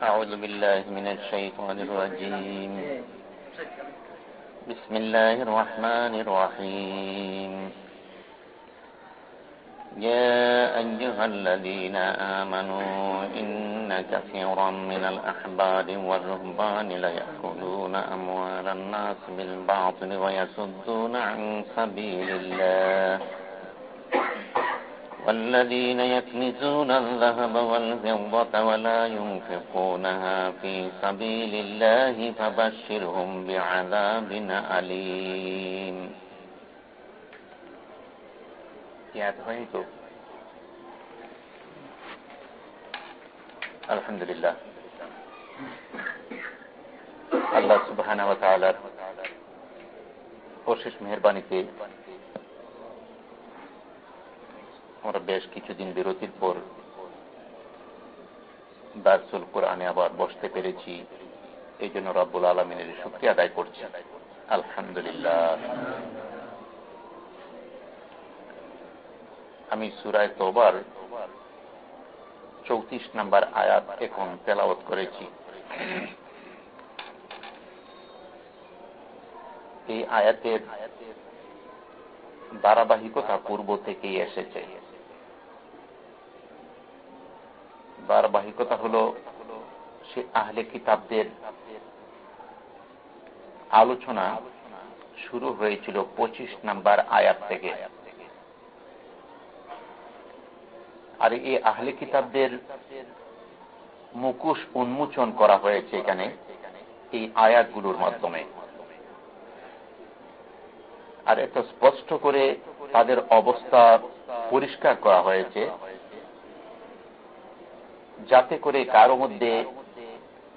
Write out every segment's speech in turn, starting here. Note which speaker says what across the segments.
Speaker 1: أعوذ بالله من الشيطان الرجيم. بسم الله الرحمن الرحيم. يا أيها الذين آمنوا إن كثيرا من الأحبار والرهبان ليأكلون أموال الناس بالباطل ويصدون عن سبيل الله. والذين يكنزون الذهب والفضة ولا ينفقونها في سبيل الله فبشرهم بعذاب أليم الحمد لله আল্লাহ সুবহানাহু ওয়া তাআলার অশেষ মেহেরবানিতে আমরা বেশ কিছুদিন বিরতির পর দারসুল কোরআনে আবার বসতে পেরেছি। এই জন্য রব্বুল আলমিনের শক্তি আদায় করছি। আলহামদুলিল্লাহ। আমি সুরায় তোবার চৌত্রিশ নাম্বার আয়াত এখন তেলাওত করেছি। এই আয়াতের ধারাবাহিকতা পূর্ব থেকেই এসেছে। ধারাবাহিকতা হল সে আহলে কিতাবদের আলোচনা শুরু হয়েছিল পঁচিশ নাম্বার আয়াত থেকে। আর এই আহলে কিতাবদের মুকুশ উন্মোচন করা হয়েছে এখানে এই আয়াতগুলোর মাধ্যমে। আর এত স্পষ্ট করে তাদের অবস্থা পরিষ্কার করা হয়েছে। যাতে করে কারও মধ্যে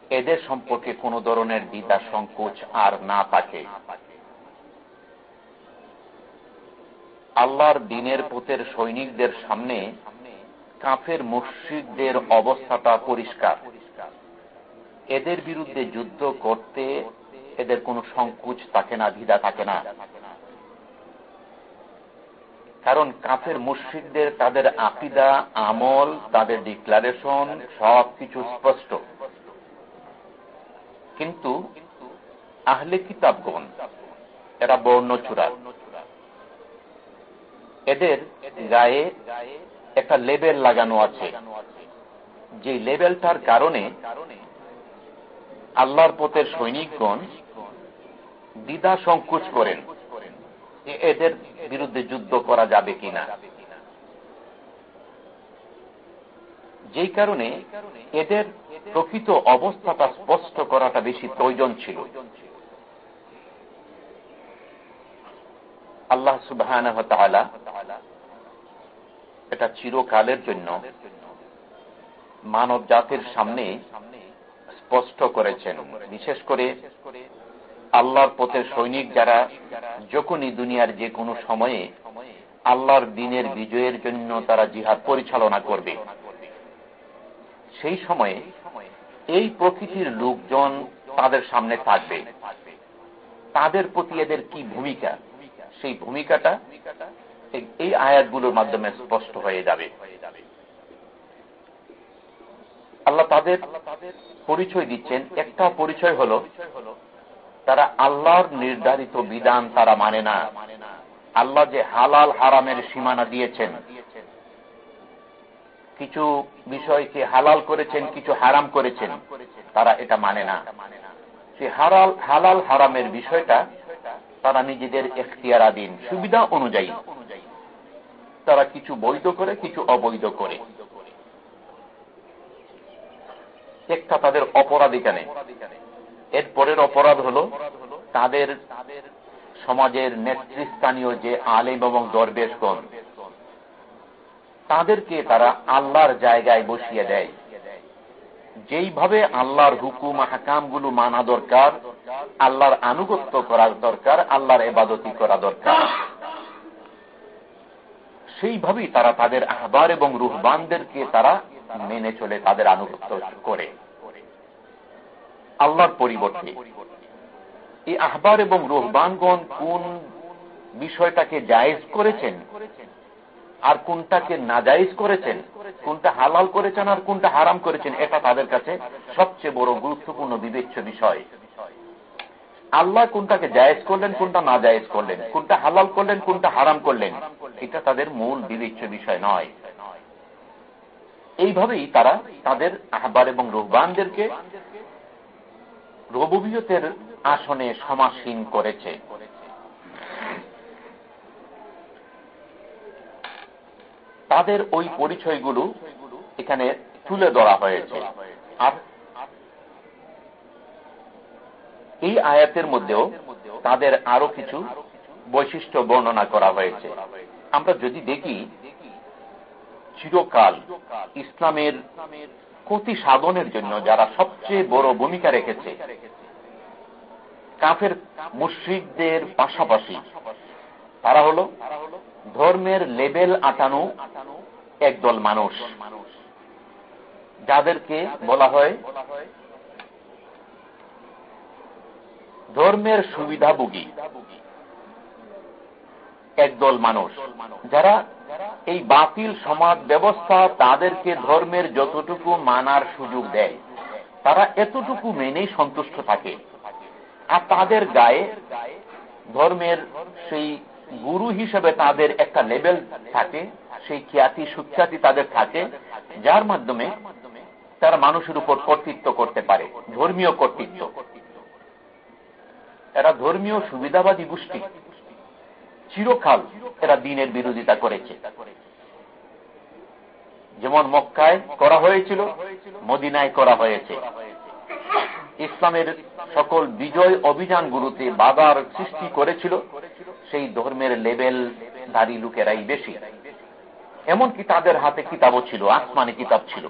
Speaker 1: এদের সম্পর্কে কোন ধরনের দ্বিধা সংকোচ আর না থাকে। আল্লাহর দিনের পথের সৈনিকদের সামনে কাফের মসজিদদের অবস্থাটা পরিষ্কার। এদের বিরুদ্ধে যুদ্ধ করতে এদের কোনো সংকোচ থাকে না, দ্বিধা থাকে না। কারণ কাফের মুর্শিদদের তাদের আকিদা, আমল, তাদের ডিক্লারেশন সব কিছু স্পষ্ট। কিন্তু আহলে কিতাবগণ, এরা বর্ণচূড়া। এদের গায়ে একটা লেবেল লাগানো আছে। যে লেবেলটার কারণে আল্লাহর পথের সৈনিকগণ দ্বিধা সংকোচ করেন। এদের বিরুদ্ধে যুদ্ধ করা যাবে কিনা? যেই কারণে এদের প্রকৃত অবস্থাটা স্পষ্ট করাটা বেশি প্রয়োজন ছিল। আল্লাহ সুবাহ এটা চিরকালের জন্য মানব জাতির সামনে স্পষ্ট করেছেন, বিশেষ করে আল্লাহর পথের সৈনিক যারা, যখনই দুনিয়ার যে কোনো সময়ে আল্লাহর দিনের বিজয়ের জন্য তারা জিহাদ পরিচালনা করবে। সেই সময়ে এই প্রকৃতির লোকজন তাদের সামনে থাকবে। তাদের প্রতি এদের কি ভূমিকা? সেই ভূমিকাটা এই আয়াতগুলোর মাধ্যমে স্পষ্ট হয়ে যাবে। আল্লাহ তাদের পরিচয় দিচ্ছেন। একটা পরিচয় হল তারা আল্লাহর নির্ধারিত বিধান তারা মানে না। আল্লাহ যে হালাল হারামের সীমানা দিয়েছেন। কিছু বিষয়কে হালাল করেছেন, কিছু হারাম করেছেন, তারা এটা মানে না। সে হালাল হালাল হারামের বিষয়টা তারা নিজেদের এখতিয়ারাধীন সুবিধা অনুযায়ী তারা কিছু বৈধ করে, কিছু অবৈধ করে। একটা তাদের অপরাধ এখানে এর পরের অপরাধ হল তাদের সমাজের নেতৃস্থানীয় যে আলেম এবং দরবেশগণ, তাদেরকে তারা আল্লাহর জায়গায় বসিয়ে দেয়। যেইভাবে আল্লাহর হুকুম হাকামগুলো মানা দরকার, আল্লাহর আনুগত্য করা দরকার, আল্লাহর এবাদতি করা দরকার, সেইভাবেই তারা তাদের আহবার এবং রুহবানদেরকে তারা মেনে চলে, তাদের আনুগত্য করে। আল্লাহর পরিবর্তে। এই আহবার এবং রোহবানগণ কোন বিষয়টাকে জায়েজ করেছেন? আর কোনটাকে নাজাইজ করেছেন? কোনটা হালাল করেছেন আর কোনটা হারাম করেছেন? এটা তাদের কাছে সবচেয়ে বড় গুরুত্বপূর্ণ বিবেচ্য বিষয়। আল্লাহ কোনটাকে জায়েজ করলেন, কোনটা না জায়েজ করলেন? কোনটা হালাল করলেন, কোনটা হারাম করলেন? এটা তাদের মূল বিবেচ্য বিষয় নয়। এইভাবেই তারা তাদের আহবার এবং রোহবানদেরকে রবুবিয়তের আসনে সমাসীন করেছে। তাদের ওই পরিচয়গুলো এখানে তুলে ধরা হয়েছে। আর এই আয়াতের মধ্যেও তাদের আরও কিছু বৈশিষ্ট্য বর্ণনা করা হয়েছে। আমরা যদি দেখি, চিরকাল ইসলামের ক্ষতি সাধনের জন্য যারা সবচেয়ে বড় ভূমিকা রেখেছে। কাফের মুশ্রিকদের পাশাপাশি তারা হল ধর্মের লেবেল আটানো একদল মানুষ। যাদেরকে বলা হয় ধর্মের সুবিধাভোগী। একদল মানুষ। যারা এই বাতিল সমাজ ব্যবস্থা তাদেরকে ধর্মের যতটুকু মানার সুযোগ দেয়, তারা এতটুকু মেনেই সন্তুষ্ট থাকে। আর তাদের গায়ে ধর্মের সেই গুরু হিসেবে তাদের একটা লেভেল থাকে, সেই খ্যাতি, সুখ্যাতি তাদের থাকে, যার মাধ্যমে তারা মানুষের উপর কর্তৃত্ব করতে পারে, ধর্মীয় কর্তৃত্ব। এরা ধর্মীয় সুবিধাবাদী গোষ্ঠী। চিরকাল এরা দিনের বিরোধিতা করেছে। যেমন মক্কায় করা হয়েছিল, মদিনায় করা হয়েছে। ইসলামের সকল বিজয় অভিযানগুলোতে বাধার সৃষ্টি করেছিল, সেই ধর্মের লেভেল দাঁড়ি লোকেরাই বেশি। এমনকি তাদের হাতে কিতাবও ছিল, আসমানি কিতাব ছিল।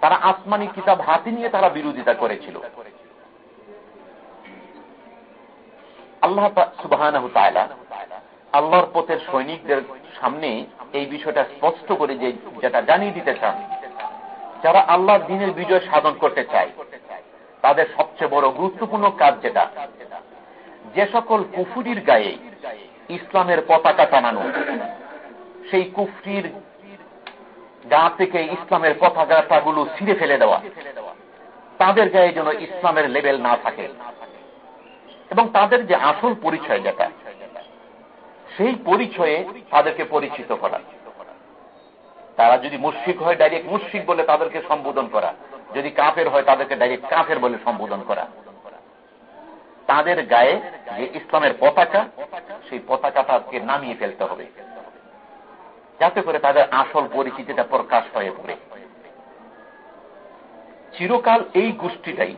Speaker 1: তারা আসমানি কিতাব হাতে নিয়ে তারা বিরোধিতা করেছিল। আল্লাহ সুবাহ আল্লাহর পথের সৈনিকদের সামনে এই বিষয়টা স্পষ্ট করে যে যেটা জানিয়ে দিতে চান, যারা আল্লাহর দিনের বিজয় সাধন করতে চায়, তাদের সবচেয়ে বড় গুরুত্বপূর্ণ কাজ যেটা, যে সকল কুফুরির গায়ে ইসলামের পতাকা টানানো, সেই কুফরির গা থেকে ইসলামের পতাকাগুলো ছিঁড়ে ফেলে দেওয়া, তাদের গায়ে যেন ইসলামের লেভেল না থাকে। এবং তাদের যে আসল পরিচয় যেটা সেই পরিচয়ে তাদেরকে পরিচিত করা। তারা যদি মুশ্রিক হয় ডাইরেক্ট মুশ্রিক বলে তাদেরকে সম্বোধন করা। যদি কাফের হয়, তাদেরকে ডাইরেক্ট কাফের বলে সম্বোধন করা। তাদের গায়ে যে ইসলামের পতাকা, সেই পতাকা পতাকাটাকে নামিয়ে ফেলতে হবে। যাতে করে তাদের আসল পরিচিতিটা প্রকাশ হয়ে পড়ে। চিরকাল এই গোষ্ঠীটাই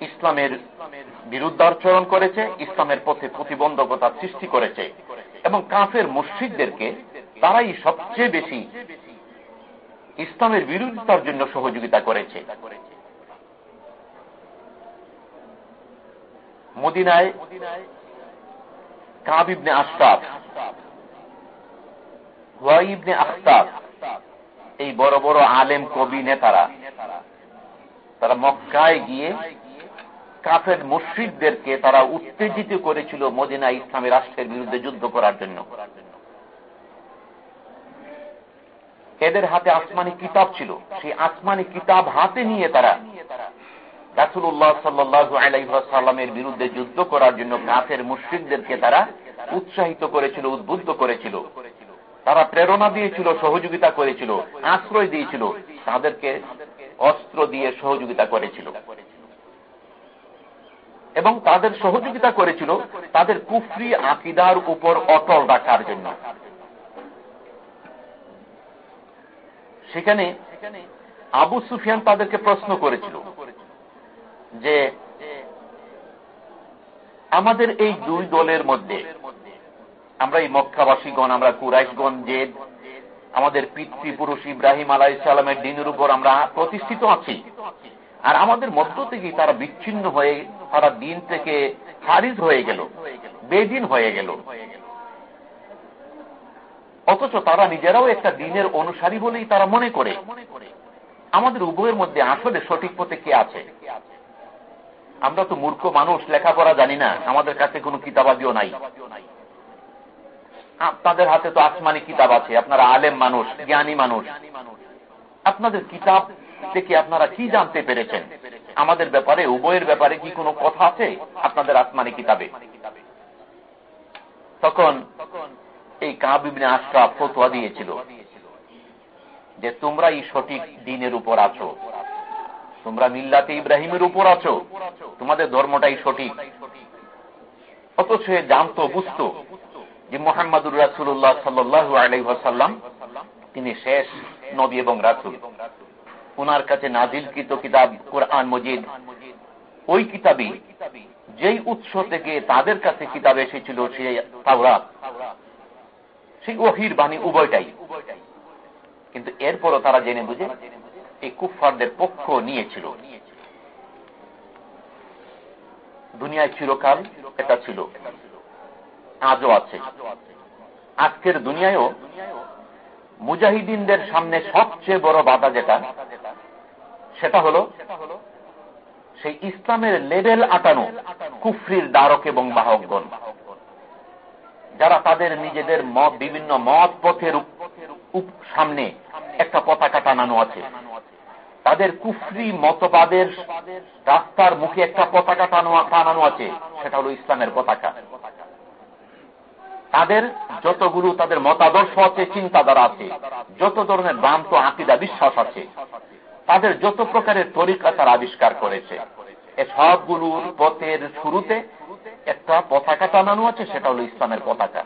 Speaker 1: ইসলামের বিরুদ্ধাচরণ করেছে, ইসলামের পথে প্রতিবন্ধকতা সৃষ্টি করেছে এবং কাফের মসজিদদেরকে তারাই সবচেয়ে বেশি ইসলামের বিরোধিতার জন্য সহযোগিতা করেছে। মদিনায় কাবিবনে আস্তাব ওয়াইবনে আখতাব, এই বড় বড় আলেম কবি নেতারা, তারা মক্কায় গিয়ে কাফের মুশ্রিকদেরকে তারা উত্তেজিত করেছিল মদিনা ইসলামী রাষ্ট্রের বিরুদ্ধে যুদ্ধ করার জন্য। এদের হাতে আসমানি কিতাব ছিল। সেই আসমানি কিতাব হাতে নিয়ে তারা রাসুল্লাহ সাল্লু আলাইসাল্লামের বিরুদ্ধে যুদ্ধ করার জন্য কাফের মুশ্রিকদেরকে তারা উৎসাহিত করেছিল, উদ্বুদ্ধ করেছিল। তারা প্রেরণা দিয়েছিল, সহযোগিতা করেছিল, আশ্রয় দিয়েছিল, তাদেরকে অস্ত্র দিয়ে সহযোগিতা করেছিল। এবং তাদের সহযোগিতা করেছিল তাদের কুফরি আকিদার উপর অটল রাখার জন্য। সেখানে আবু সুফিয়ান তাদেরকে প্রশ্ন করেছিল যে, আমাদের এই দুই দলের মধ্যে, আমরা এই মক্কাবাসীগণ, আমরা কুরাইশগণ যে আমাদের পিতৃপুরুষ ইব্রাহিম আলাহ ইসলামের দিনের উপর আমরা প্রতিষ্ঠিত আছি আর আমাদের মধ্য থেকেই তারা বিচ্ছিন্ন হয়ে তারা দিন থেকে খারিজ হয়ে গেল, বেদিন হয়ে গেল। অথচ তারা নিজেরাও একটা দিনের অনুসারী বলেই তারা মনে করে। আমাদের উভয়ের মধ্যে আসলে সঠিক পথে কে আছে? আমরা তো মূর্খ মানুষ, লেখাপড়া জানি না, আমাদের কাছে কোনো কিতাবাদিও নাই। আপনাদের হাতে তো আসমানি কিতাব আছে, আপনারা আলেম মানুষ, জ্ঞানী মানুষ। আপনাদের কিতাব থেকে আপনারা কি জানতে পেরেছেন? আমাদের ব্যাপারে, উভয়ের ব্যাপারে কি কোনো কথা আছে? আপনাদের আসমানি কিতাবে। তখন এই কাবিবিনে আশরাফ ফতোয়া দিয়েছিল যে, তোমরা এই সঠিক দিনের উপর আছো। তোমরা মিল্লাতে ইব্রাহিমের উপর আছো। তোমাদের ধর্মটাই সঠিক। অথচ জানতো, বুঝত যে, মোহাম্মদুর রাসুল্লাহ সাল্লু আলাইসাল্লাম তিনি শেষ নবী এবং রাসুল। ওনার কাছে নাজিলকৃত কিতাব কোরআন মজিদ। ওই কিতাবই যেই উৎস থেকে তাদের কাছে কিতাব এসেছিল সেই তাওরাত। সেই ওহির বাণী উভয়টাই। কিন্তু এরপরও তারা জেনে বুঝে এই কুফারদের পক্ষ নিয়েছিল। দুনিয়ায় চিরকাল এটা ছিল। আজও আছে। আজকের দুনিয়ায়ও মুজাহিদিনদের সামনে সবচেয়ে বড় বাধা যেটা সেটা হল সেই ইসলামের লেভেল আটানো কুফরির দ্বারক এবং বাহকগণ। যারা তাদের নিজেদের মত, বিভিন্ন মত পথের সামনে একটা পতাকা টানানো আছে। তাদের কুফরি মতবাদের রাস্তার মুখে একটা পতাকা টানানো আছে, সেটা হলো ইসলামের পতাকা। তাদের যতগুলো তাদের মতাদর্শ আছে, চিন্তাধারা আছে, যত ধরনের ভ্রান্ত আকিদা, বিশ্বাস আছে তাদের যত প্রকারের তরিকা তারা আবিষ্কার করেছে। এ সবগুলোর পথের শুরুতে একটা পতাকা টানানো আছে, সেটা হলো ইসলামের পতাকা।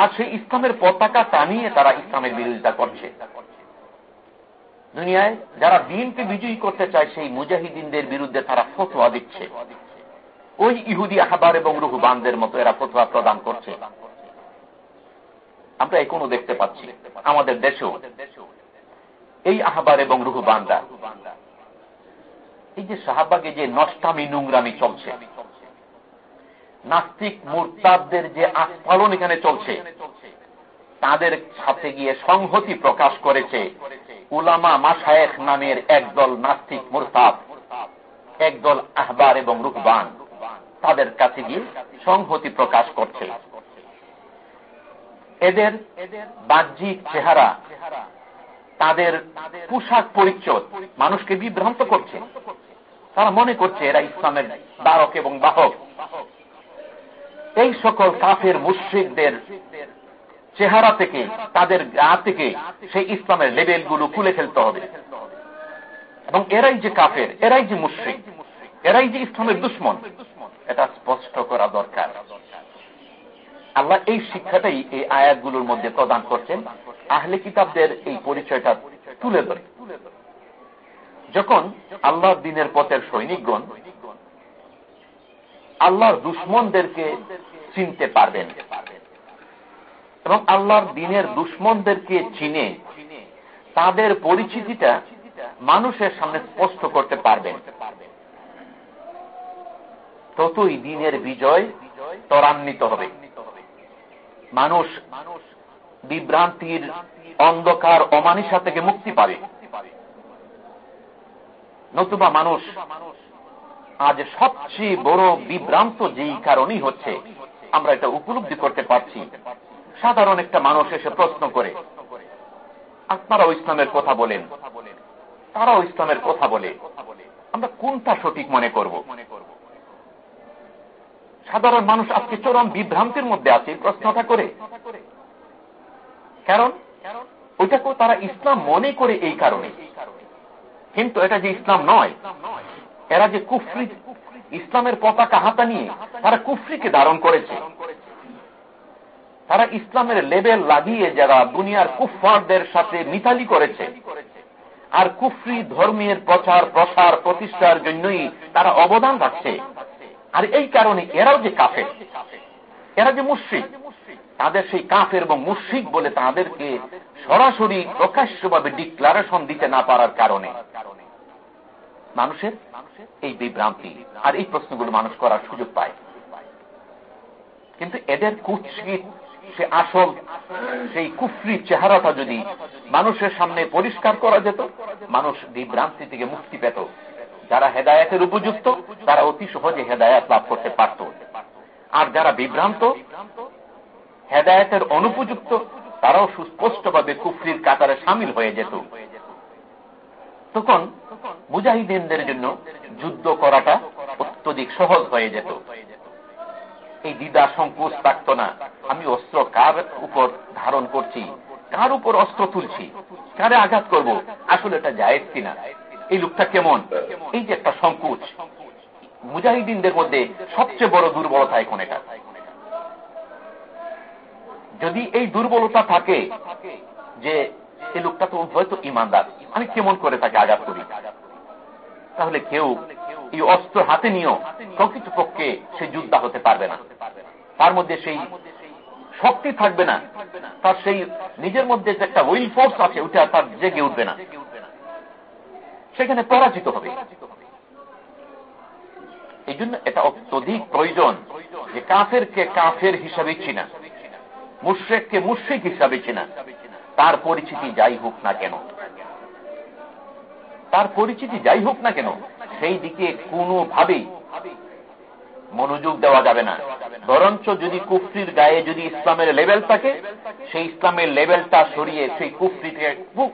Speaker 1: আর সেই ইসলামের পতাকা টানিয়ে তারা ইসলামের বিরোধিতা করছে। দুনিয়ায় যারা দিনকে বিজয়ী করতে চায়, সেই মুজাহিদিনদের বিরুদ্ধে তারা ফতোয়া দিচ্ছে। ওই ইহুদি আহবার এবং রুহুবানদের মতো এরা ফতোয়া প্রদান করছে। আমরা এখনও দেখতে পাচ্ছি, আমাদের দেশেও এই আহবার এবং রুহুবানরা। এই যে শাহবাগে যে নষ্টামি নোংরামি চলছে, নাস্তিক মুরতাদদের যে আস্ফালন এখানে চলছে, তাদের সাথে গিয়ে সংহতি প্রকাশ করেছে উলামা মাসায়েক নামের একদল নাস্তিক মুরতাদ, একদল আহবার এবং রুহবান। তাদের কাছে গিয়ে সংহতি প্রকাশ করছে। এদের বাহ্যিক চেহারা তাদের পোশাক পরিচয় মানুষকে বিভ্রান্ত করছে। তারা মনে করছে এরা ইসলামের দ্বারক এবং বাহক। এই সকল কাফের মুশ্রিকদের চেহারা থেকে, তাদের গা থেকে সেই ইসলামের লেবেলগুলো খুলে ফেলতে হবে। এবং এরাই যে কাফের, এরাই যে মুশ্রিক, এরাই যে ইসলামের দুশ্মন, এটা স্পষ্ট করা দরকার। আল্লাহ এই শিক্ষাটাই এই আয়াতগুলোর মধ্যে প্রদান করছেন, আহলে কিতাবদের এই পরিচয়টা তুলে ধরে। যখন আল্লাহ দিনের পথের সৈনিকগণ আল্লাহর দুশ্মনদেরকে চিনতে পারবেন এবং আল্লাহর দিনের দুশ্মনদেরকে চিনে তাদের পরিচিতিটা মানুষের সামনে স্পষ্ট করতে পারবেন। ততই দিনের বিজয় ত্বরান্বিত হবে। মানুষ বিভ্রান্তির অন্ধকার অমানিসা থেকে মুক্তি পাবে। নতুবা মানুষ আজ সবচেয়ে বড় বিভ্রান্ত যেই কারণই হচ্ছে, আমরা এটা উপলব্ধি করতে পারছি। সাধারণ একটা মানুষ এসে প্রশ্ন করে, আপনারাও ইসলামের কথা বলেন। তারাও ইসলামের কথা বলে। আমরা কোনটা সঠিক মনে করব? সাধারণ মানুষ আজকে চরম বিভ্রান্তির মধ্যে আছে প্রশ্নটা করে। কারণ? ওইটাকেও তারা ইসলাম মনে করে এই কারণে। কিন্তু এটা যে ইসলাম নয়, এরা যে কুফরি, ইসলামের পতাকা হাতা নিয়ে তারা কুফরিকে ধারণ করেছে। তারা ইসলামের লেবেল লাগিয়ে যারা দুনিয়ার কুফারদের সাথে মিতালি করেছে। আর কুফরি ধর্মের প্রচার প্রসার প্রতিষ্ঠার জন্যই তারা অবদান রাখছে। আর এই কারণে এরাও যে কাফের, এরা যে মুশ্রিক, তাদের সেই কাফের এবং মুশ্রিক বলে তাদেরকে সরাসরি প্রকাশ্যভাবে ডিক্লারেশন দিতে না পারার কারণে। মানুষের এই বিভ্রান্তি আর এই প্রশ্নগুলো মানুষ করার সুযোগ পায়। কিন্তু এদের কুৎসিত সে আসল, সেই কুফরি চেহারাটা যদি মানুষের সামনে পরিষ্কার করা যেত, মানুষ বিভ্রান্তি থেকে মুক্তি পেত। যারা হেদায়তের উপযুক্ত, তারা অতি সহজে হেদায়াত লাভ করতে পারত। আর যারা বিভ্রান্ত, হেদায়তের অনুপযুক্ত, তারাও সুস্পষ্টভাবে কুফরির কাতারে সামিল হয়ে যেত। তখন মুজাহিদিনদের জন্য যুদ্ধ করাটা অত্যধিক সহজ হয়ে যেত। এই দ্বিধা সংকোচ থাকত না। আমি অস্ত্র কার উপর ধারণ করছি? কার উপর অস্ত্র তুলছি? কারে আঘাত করব? আসলে এটা জায়েজ কিনা? এই লোকটা কেমন? এই যে একটা সংকোচ। মুজাহিদিনদের মধ্যে সবচেয়ে বড় দুর্বলতা এখন এটা। যদি এই দুর্বলতা থাকে যে এই লোকটা তো হয়তো ইমানদার, আমি কেমন করে তাকে আঘাত করি? তাহলে কেউ এই অস্ত্র হাতে নিয়েও প্রকৃতপক্ষে সে যুদ্ধা হতে পারবে না। তার মধ্যে সেই শক্তি থাকবে না। তার সেই নিজের মধ্যে যে একটা উইল ফোর্স আছে ওটা তার জেগে উঠবে না। সেখানে পরাজিত হবে। এই জন্য এটা অত্যধিক প্রয়োজন যে কাফেরকে কাফের হিসাবে চিনা, মুশ্রেককে মুশ্রিক হিসাবে চিনা। তার পরিচিতি যাই হোক না কেন। তার পরিচিতি যাই হোক না কেন, সেই দিকে কোনোভাবেই মনোযোগ দেওয়া যাবে না। বরঞ্চ যদি কুফরির গায়ে যদি ইসলামের লেভেল থাকে সেই ইসলামের লেভেলটা সরিয়ে সেই কুফরিকে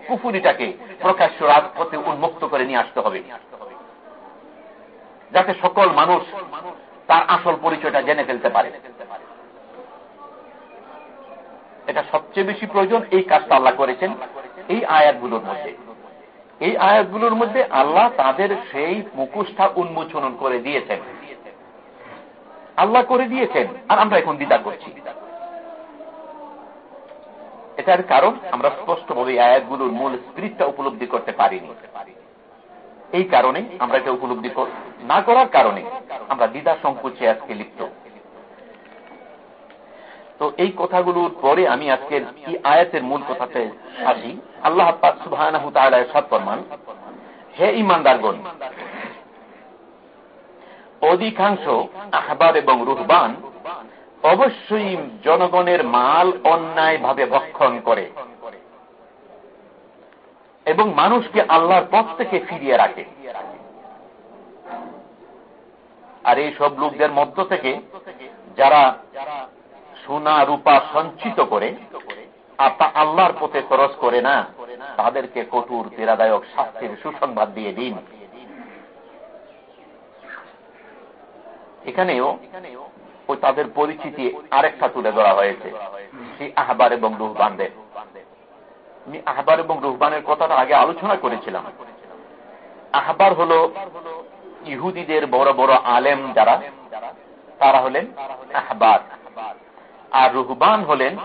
Speaker 1: কুফুরিটাকে প্রকাশ্য রাজপথে উন্মুক্ত করে নিয়ে আসতে হবে। যাতে সকল মানুষ তার আসল পরিচয়টা জেনে ফেলতে পারে। এটা সবচেয়ে বেশি প্রয়োজন এই কাজটা আল্লাহ করেছেন এই আয়াতগুলোর মধ্যে। এই আয়াতগুলোর মধ্যে আল্লাহ তাদের সেই মুখোশটা উন্মোচন করে দিয়েছেন। আল্লাহ করে দিয়েছেন, আর আমরা এখন দিদা করছি। এটার কারণ আমরা স্পষ্টভাবে আয়াতগুলোর মূল স্পিরিটটা উপলব্ধি করতে পারিনি। এই কারণে আমরা এটা উপলব্ধি না করার কারণে আমরা দ্বিধা সংকোচে আজকে লিপ্ত। তো এই কথাগুলোর পরে আমি আজকের এই আয়াতের মূল কথাতে আসি। আল্লাহ সুবাহ সৎপরমান হে ইমানদারগণ অধিকাংশ আহবার এবং রুহবান অবশ্যই জনগণের মাল অন্যায়ভাবে ভক্ষণ করে এবং মানুষকে আল্লাহর পথ থেকে ফিরিয়ে রাখে। আর এই সব লোকদের মধ্য থেকে যারা সোনা রূপা সঞ্চিত করে আর তা আল্লাহর পথে খরচ করে না, তাদেরকে কঠোর, পীড়াদায়ক শাস্তির সুসংবাদ দিয়ে দিন। এখানেও ওই তাদের পরিচিতি আরেকটা তুলে ধরা হয়েছে, সেই আহবার এবং রুহবানদের। আমি আহবার এবং রুহবানের কথাটা আগে আলোচনা করেছিলাম। আহবার হল ইহুদিদের বড় বড় আলেম যারা, তারা হলেন আহবার। আর রুহবান হলেন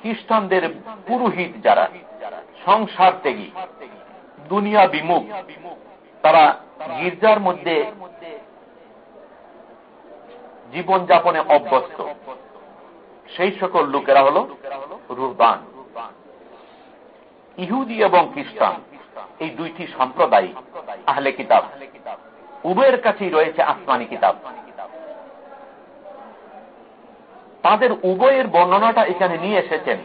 Speaker 1: খ্রিস্টানদের পুরোহিত যারা, সংসার ত্যাগী, দুনিয়া বিমুখ। তারা গির্জার মধ্যে জীবন যাপনে অভ্যস্ত। সেই সকল লোকেরা হল রুহবান। ইহুদি এবং খ্রিস্টান, এই দুইটি সম্প্রদায় আহলে কিতাব। উভয়ের কাছেই রয়েছে আসমানি কিতাব। তাদের উভয়ের বর্ণনাটা এখানে নিয়ে এসেছেন।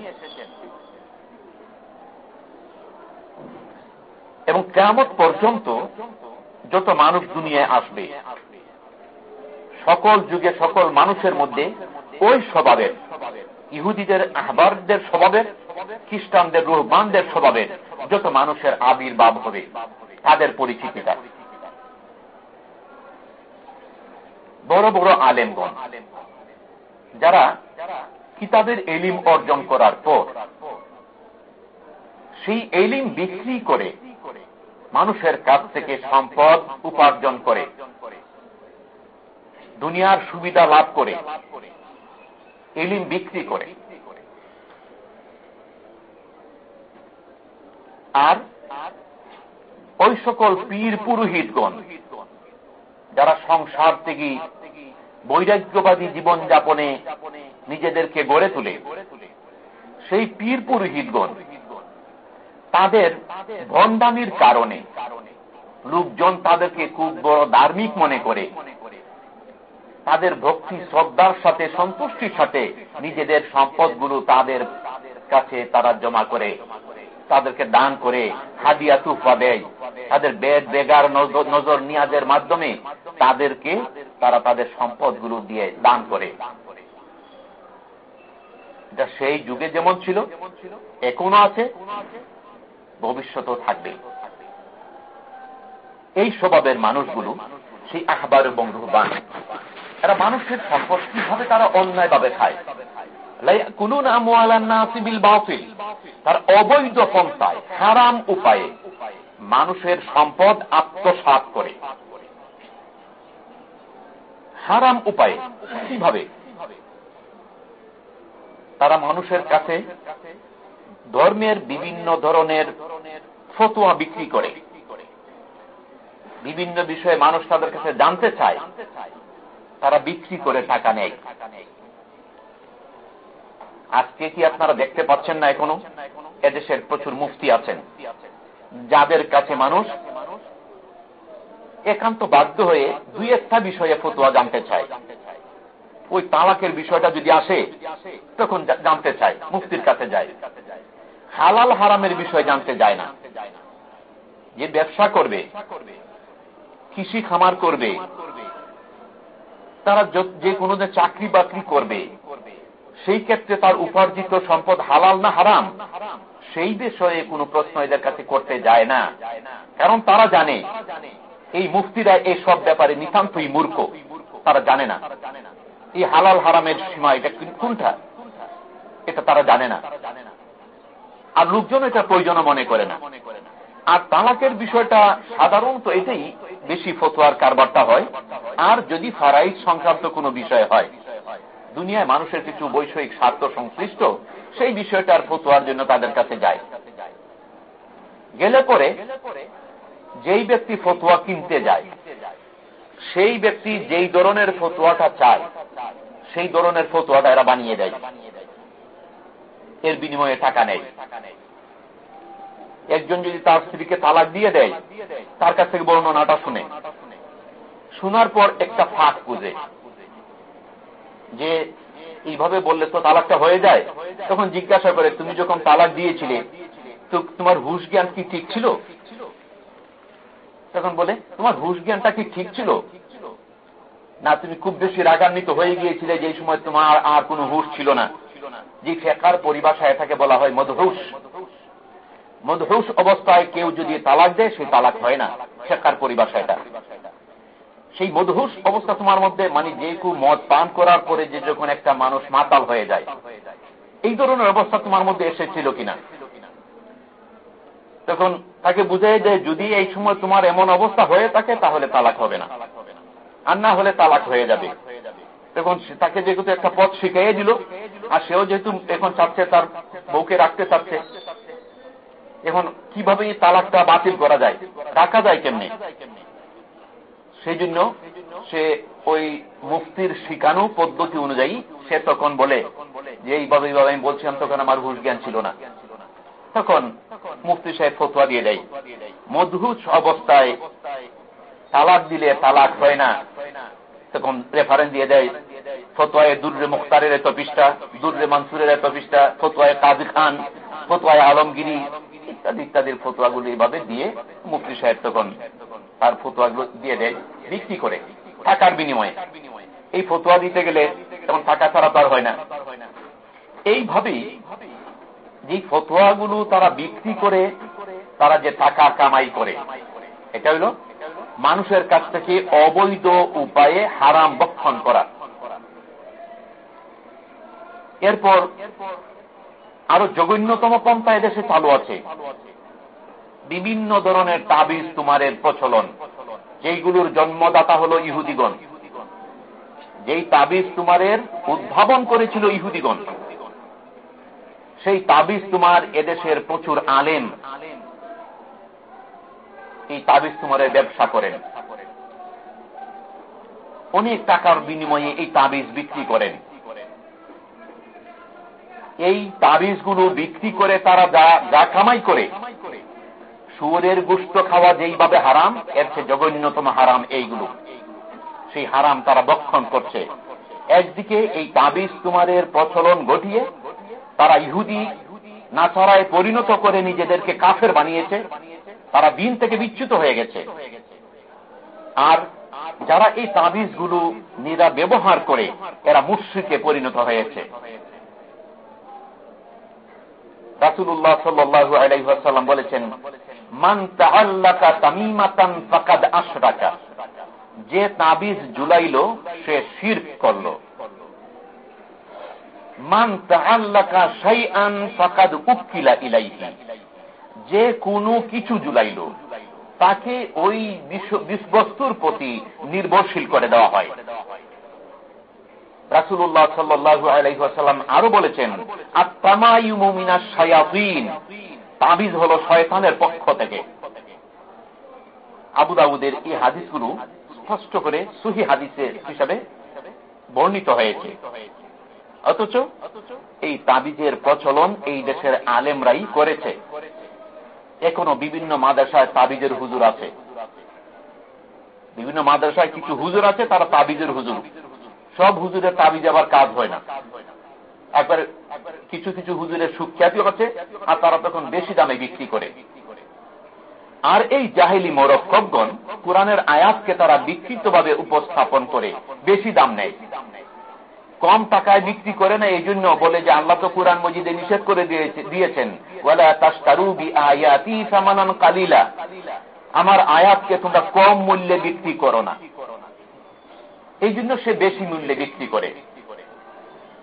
Speaker 1: এবং কেমত পর্যন্ত যত মানুষ দুনিয়ায় আসবে সকল যুগে সকল মানুষের মধ্যে ওই স্বভাবের, ইহুদিদের আহবারদের স্বভাবের, খ্রিস্টানদের রুহবানদের স্বভাবের যত মানুষের আবির্ভাব হবে, তাদের পরিচিতিটা বড় বড় আলেমগণ, যারা কিতাবের এলিম অর্জন করার পর, সেই এলিম বিক্রি করে মানুষের কাছ থেকে সম্পদ উপার্জন করে দুনিয়ার সুবিধা লাভ করে এলিম বিক্রি করে। আর ওই সকল পীর পুরোহিতগণ, যারা সংসার থেকে বৈরাগ্যবাদী জীবন যাপনে নিজেদেরকে গড়ে তুলে, সেই পীর পুরোহিতগণ তাদের ভণ্ডামির কারণে লোকজন তাদেরকে খুব বড় ধার্মিক মনে করে তাদের ভক্তি, শ্রদ্ধার সাথে সন্তুষ্টির সাথে নিজেদের সম্পদগুলো তাদের কাছে তারা জমা করে। তাদেরকে দান করে, হাদিয়া তুফা দেয়। তাদের বেদ, বেগার নজর নিয়াজের মাধ্যমে তাদেরকে তারা তাদের সম্পদগুলো দিয়ে দান করে। এটা সেই যুগে যেমন ছিল, এখনও আছে, ভবিষ্যতেও থাকবে। এই স্বভাবের মানুষগুলো সেই আহবার এবং রুহবান এরা মানুষের সম্পদ কীভাবে তারা অন্যায় ভাবে খায় তার অবৈধ পন্থায়, হারাম উপায়ে মানুষের সম্পদ আত্মসাত করে। হারাম উপায়ে কীভাবে? তারা মানুষের কাছে ধর্মের বিভিন্ন ধরনের ফতুয়া বিক্রি করে। বিভিন্ন বিষয়ে মানুষ তাদের কাছে জানতে চায়। তারা বিক্রি করে টাকা নেয়। আজকে কি আপনারা দেখতে পাচ্ছেন না এখনও? এদেশের প্রচুর মুফতি আছেন। যাদের কাছে মানুষ একান্ত বাধ্য হয়ে দুই একটা বিষয়ে ফতুয়া জানতে চায়। ওই তালাকের বিষয়টা যদি আসে, তখন জানতে চায়, মুফতির কাছে যায়। হালাল হারামের বিষয় জানতে যায় না। যে ব্যবসা করবে, কৃষি খামার করবে তারা যে কোনো চাকরি বাকরি করবে, সেই ক্ষেত্রে তার উপার্জিত সম্পদ হালাল না হারাম? সেই বিষয়ে কোনো প্রশ্ন এদের কাছে করতে যায় না। কারণ তারা জানে, এই মুফতিরা এই সব ব্যাপারে নিতান্তই মূর্খ। তারা জানে না। এই হালাল হারামের সীমা এটা কোনটা? এটা তারা জানে না। আর লোকজন এটা প্রয়োজন মনে করে না। আর তালাকের বিষয়টা সাধারণত এটাই বেশি ফতোয়ার কারবারটা হয়, আর যদি ফারাইজ সংক্রান্ত কোনো বিষয় হয়, দুনিয়ায় মানুষের কিছু বৈষয়িক স্বার্থ সংশ্লিষ্ট, সেই বিষয়টার ফতোয়ার জন্য তাদের কাছে যায়। গেলে পরে যেই ব্যক্তি ফতোয়া কিনতে যায়, সেই ব্যক্তি যেই ধরনের ফতোয়াটা চায়, সেই ধরনের ফতোয়াটা এরা বানিয়ে দেয়। এর বিনিময়ে টাকা নেই একজন যদি তার স্ত্রীকে তালাক দিয়ে দেয়, তার কাছ থেকে বর্ণনাটা শুনে। শোনার পর একটা ফাঁক খুঁজে। যে এইভাবে বললে তো তালাকটা হয়ে যায়। তখন জিজ্ঞাসা করে, তুমি যখন তালাক দিয়েছিলে, তো তোমার হুশ জ্ঞান কি ঠিক ছিল? তখন বলে, তোমার হুশ জ্ঞানটা কি ঠিক ছিল? না, তুমি খুব বেশি রাগান্বিত হয়ে গিয়েছিলে যে সময় তোমার আর কোনো হুশ ছিল না। যে ফেকার পরিভাষায় এটাকে বলা হয় মধুহুস মধুহুস অবস্থায় কেউ যদি তালাক দেয়, সেই তালাক হয় না। ফেকার পরিভাষা এটা। সেই মধুহুস অবস্থা তোমার মধ্যে মানে যে কেউ মদ পান করার পরে যে যখন একটা মানুষ মাতাল হয়ে যায়, এই ধরনের অবস্থা তোমার মধ্যে এসেছিল কিনা? তখন তাকে বুঝাই দেয়, যদি এই সময় তোমার এমন অবস্থা হয়ে থাকে, তাহলে তালাক হবে না। আর না হলে তালাক হয়ে যাবে। তখন তাকে যেহেতু একটা পথ শিখাইয়ে দিল, আর সেও যেহেতু এখন চাচ্ছে তার বউকে রাখতে চাচ্ছে এখন কীভাবে এই তালাকটা বাতিল করা যায়? রাখা যায় কেমনি? সেই জন্য সে ওই মুক্তির শিখানো পদ্ধতি অনুযায়ী সে তখন বলে যে, এইভাবে এইভাবে আমি বলছিলাম, তখন আমার হুশ জ্ঞান ছিল না। তখন মুফতি সাহেব ফতুয়া দিয়ে দেয় মধুস অবস্থায় তালাক দিলে তালাক হয় না। তখন রেফারেন্স দিয়ে দেয়, ফতোয়ায় দুর্রে মুখতারের এত পৃষ্ঠা, দুর্রে মানসুরের এত পৃষ্ঠা, ফতোয়ায় কাজী খান, ফতোয়ায় আলমগিরি ইত্যাদি ইত্যাদির ফতোয়াগুলো এইভাবে দিয়ে মুফতি সাহেব তখন তার ফতোয়াগুলো দিয়ে দেয় বিক্রি করে টাকার বিনিময়ে। এই ফতোয়া দিতে গেলে তখন টাকা ছাড়া তো আর হয় না। এইভাবেই যে ফতোয়াগুলো তারা বিক্রি করে, তারা যে টাকা কামাই করে, এটা হইল মানুষের কাছ থেকে অবৈধ উপায়ে হারাম বক্ষণ করা। এরপর আরও জঘন্যতম পন্থা এদেশে চালু আছে। বিভিন্ন ধরনের তাবিজ তোমারের প্রচলন। যেইগুলোর জন্মদাতা হল ইহুদিগণ। যেই তাবিজ তোমারের উদ্ভাবন করেছিল ইহুদিগণ। সেই তাবিজ তোমার এদেশের প্রচুর আলেম। এই তাবিজ তোমারের ব্যবসা করেন। অনেক টাকার বিনিময়ে এই তাবিজ বিক্রি করেন। এই তাবিজগুলো বিক্রি করে তারা যা কামাই করে। সুরের গুষ্ট খাওয়া যেইভাবে হারাম, এর চেয়ে জঘন্যতম হারাম এইগুলো। সেই হারাম তারা বক্ষণ করছে। একদিকে এই তাবিজ তোমারের প্রচলন ঘটিয়ে তারা ইহুদি নাচারায় পরিণত করে নিজেদেরকে কাফের বানিয়েছে, তারা দিন থেকে বিচ্যুত হয়ে গেছে। আর যারা এই তাবিজগুলো নিরা ব্যবহার করে, এরা মুশ্রিকে পরিণত হয়েছে। রাসুল্লাহ বলেছেন, মান তাহাল্লাকা তামিমাতান ফাকাদ আশরাকা। যে তাবিজ জুলাইল, সে শির করল। মান তাহাল্লাকা শাইআন ফাকাদ উকিলা ইলাইহি। যে কোনো কিছু জুলাইল, তাকে ওই বস্তুর প্রতি নির্ভরশীল করে দেওয়া হয়। রাসুল্লাহ সাল্লু আলাইসাল্লাম আরও বলেছেন আত্মামাইমিনা শায়াতিন তাবিজ হল শয়তানের পক্ষ থেকে। আবু দাউদের এই হাদিসগুলো স্পষ্ট করে সুহি হাদিসের হিসাবে বর্ণিত হয়েছে। অথচ এই তাবিজের প্রচলন এই দেশের আলেমরাই করেছে। এখনও বিভিন্ন মাদ্রাসায় তাবিজের হুজুর আছে। বিভিন্ন মাদ্রাসায় কিছু হুজুর আছে, তারা তাবিজের হুজুর। সব হুজুরের তাবিজ আবার কাজ হয় না। একবার কিছু কিছু হুজুরের সুখ্যাতিও আছে, আর তারা তখন বেশি দামে বিক্রি করে। আর এই জাহিলি মরক্ষকগণ কোরআনের আয়াতকে তারা বিকৃতভাবে উপস্থাপন করে, বেশি দাম নেয়। কম টাকায় বিক্রি করে না এই জন্য বলে যে আল্লাহ তো কোরআন মজিদে নিষেধ করে দিয়েছেন। আমার আয়াতকে তোমরা কম মূল্যে বিক্রি করো না। এই জন্য সে বেশি মূল্যে বিক্রি করে।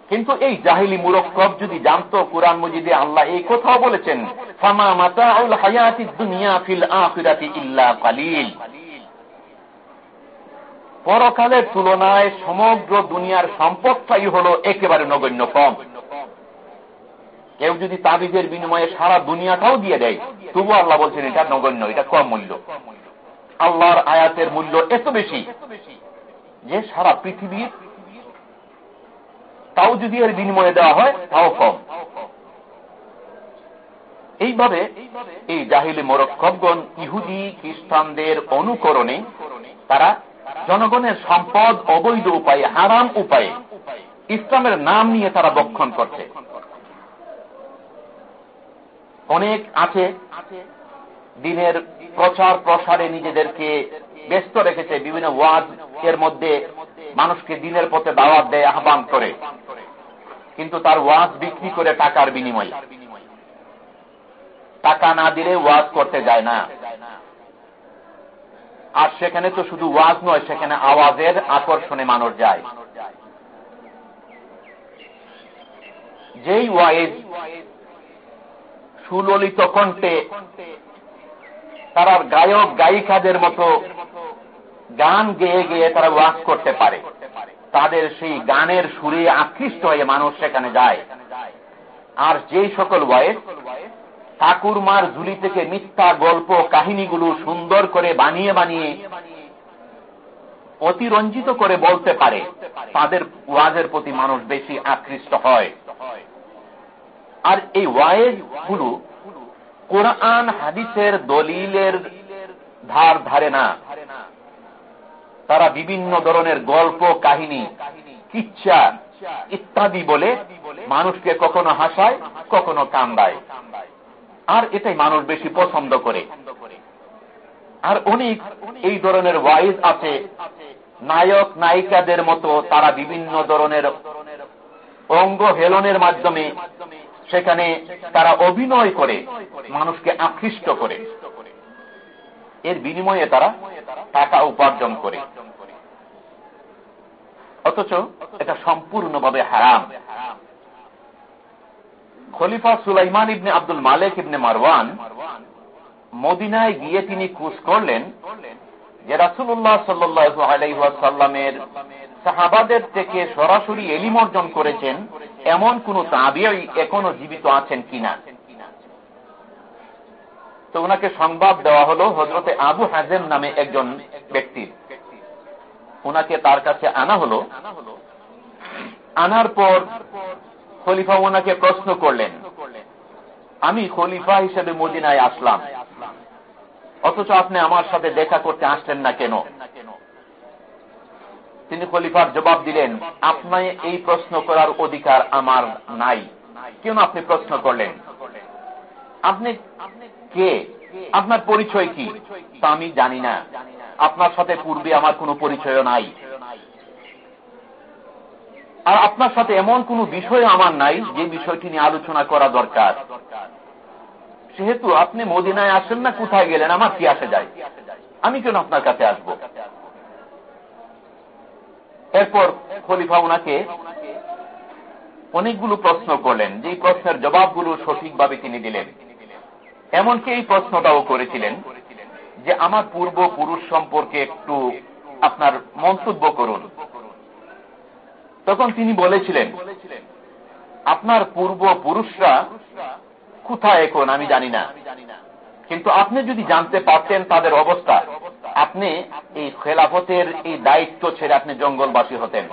Speaker 1: কিন্তু এই জাহিলি মুরক্কব যদি জানতো কোরআন মজিদে আল্লাহ এই কথাও বলেছেন, ফামা মাতা হায়াতি দুনিয়া ফিল আখিরাতি ইল্লা কালিল। পরকালের তুলনায় সমগ্র দুনিয়ার সম্পদটাই হল একেবারে নগণ্য কম কেউ যদি তাবিজের বিনিময়ে সারা দুনিয়াটাও দিয়ে দেয়, তবু আল্লাহ বলছেন এটা নগণ্য, এটা কম মূল্য। আল্লাহর আয়াতের মূল্য এত বেশি। যে সারা পৃথিবীর তাও যদি এর বিনিময়ে দেওয়া হয়, তাও কম। এইভাবে এই জাহিলি মোরক্ষবগণ ইহুদি খ্রিস্টানদের অনুকরণে তারা জনগণের সম্পদ অবৈধ উপায়ে, হারাম উপায়ে ইসলামের নাম নিয়ে তারা বক্ষণ করছে। অনেক আছে দিনের প্রচার প্রসারে নিজেদেরকে ব্যস্ত রেখেছে বিভিন্ন ওয়াজ এর মধ্যে, মানুষকে দিনের পথে দাওয়াত দেয়, আহ্বান করে। কিন্তু তার ওয়াজ বিক্রি করে টাকার বিনিময়ে। টাকা না দিলে ওয়াজ করতে যায় না। আর সেখানে তো শুধু ওয়াজ নয়, সেখানে আওয়াজের আকর্ষণে মানুষ যায়। যেই ওয়াইজ সুললিত কণ্ঠে তারা গায়ক, গায়িকাদের মতো গান গেয়ে গেয়ে তারা ওয়াজ করতে পারে। তাদের সেই গানের সুরে আকৃষ্ট হয়ে মানুষ সেখানে যায়। আর যেই সকল ওয়াইজ ঠাকুরমার ঝুলি থেকে মিথ্যা গল্প কাহিনীগুলো সুন্দর করে বানিয়ে বানিয়ে অতিরঞ্জিত করে বলতে পারে, তাদের ওয়াজের প্রতি মানুষ বেশি আকৃষ্ট হয়। আর এই ওয়াইজগুলো কোরআন হাদিসের দলিলের ধার ধারে না। তারা বিভিন্ন ধরনের গল্প, কাহিনী, কিচ্ছা ইত্যাদি বলে মানুষকে কখনো হাসায়, কখনো কান্দায়। আর এটাই মানুষ বেশি পছন্দ করে। আর অনেক এই ধরনের ওয়াইজ আছে। নায়ক, নায়িকাদের মতো তারা বিভিন্ন ধরনের অঙ্গ হেলনের মাধ্যমে সেখানে তারা অভিনয় করে, মানুষকে আকৃষ্ট করে। এর বিনিময়ে তারা টাকা উপার্জন করে। অথচ এটা সম্পূর্ণভাবে হারাম। খলিফা সুলাইমান ইবনে আব্দুল মালেক ইবনে মারওয়ান মদিনায় গিয়ে তিনি কুশ করলেন যে রাসুল্লাহ সাল্লু সাহাবাদের থেকে সরাসরি এলিম অর্জন করেছেন, এমন কোন তাবিয়াই এখনও জীবিত আছেন কিনা? তো ওনাকে সংবাদ দেওয়া হলো হজরতে আবু হাজেম নামে একজন ব্যক্তির। ওনাকে তার কাছে আনা হলো। আনার পর খলিফা ওনাকে প্রশ্ন করলেন, আমি খলিফা হিসেবে মদিনায় আসলাম। অথচ আপনি আমার সাথে দেখা করতে আসলেন না কেন? তিনি খলিফার জবাব দিলেন আপনার এই প্রশ্ন করার অধিকার আমার নাই। কেন আপনি প্রশ্ন করলেন? আপনি কে? আপনার পরিচয় কি? তা আমি জানি না। আপনার সাথে পূর্বে আমার কোনো পরিচয় নাই। আর আপনার সাথে এমন কোন বিষয় আমার নাই যে বিষয়টি নিয়ে আলোচনা করা দরকার। সেহেতু আপনি মদিনায় আসেন না, কোথায় গেলেন, আমার কি আসে যায়? আমি কেন আপনার কাছে আসব? এরপর খলিফা ওনাকে অনেকগুলো প্রশ্ন করলেন যে প্রশ্নের জবাবগুলো সঠিকভাবে তিনি দিলেন। এমনকি এই প্রশ্নটাও করেছিলেন যে আমার পূর্ব পুরুষ সম্পর্কে একটু আপনার মন্তব্য করুন। তখন তিনি বলেছিলেন, আপনার পূর্ব পুরুষরা কোথায় এখন আমি জানি না। কিন্তু আপনি যদি জানতে পারতেন তাদের অবস্থা, আপনি এই খেলাফতের এই দায়িত্ব ছেড়ে আপনি জঙ্গলবাসী হতেন।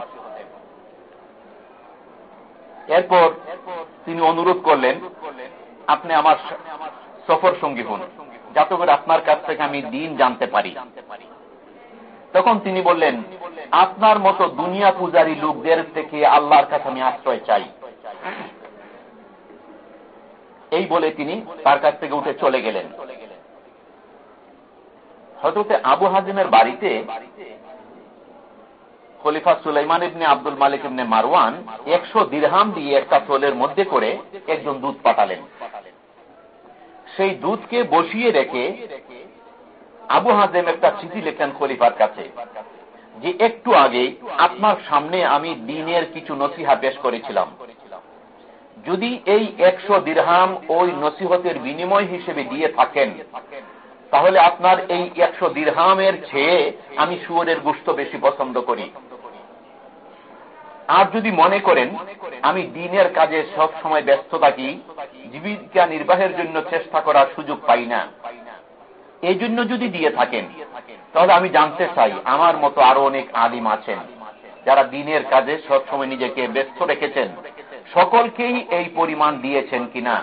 Speaker 1: এরপর তিনি অনুরোধ করলেন, আপনি আমার সফর সঙ্গী হন। যাতে করে আপনার কাছ থেকে আমি দিন জানতে পারি। তখন তিনি বললেন, আপনার মতো দুনিয়া পূজারী লোকদের থেকে আল্লাহর কাছে আমি আশ্রয় চাই। এই বলে তিনি তার কাছ থেকে উঠে চলে গেলেন। হজরতে আবু হাজিমের বাড়িতে খলিফা সুলাইমান ইবনে আব্দুল মালিক ইবনে মারওয়ান একশো দিরহাম দিয়ে একটা থলের মধ্যে করে একজন দুধ পাঠালেন। সেই দুধকে বসিয়ে রেখে আবু হাজেম একটা চিঠি লেখেন খলিফার কাছে, যে একটু আগে আপনার সামনে আমি দিনের কিছু নসিহা পেশ করেছিলাম। যদি এই একশো দিরহাম ওই নসিহতের বিনিময় হিসেবে দিয়ে থাকেন, তাহলে আপনার এই একশো দিরহামের চেয়ে আমি সুয়রের গুস্ত বেশি পছন্দ করি। আর যদি মনে করেন, আমি দিনের কাজে সব সময় ব্যস্ত থাকি, জীবিকা নির্বাহের জন্য চেষ্টা করার সুযোগ পাই না। এই জন্য যদি দিয়ে থাকেন, তাহলে আমি জানতে চাই আমার মতো আরও অনেক আলিম আছেন, যারা দিনের কাজে সবসময় নিজেকে ব্যস্ত রেখেছেন। সকলকেই এই পরিমাণ দিয়েছেন কিনা?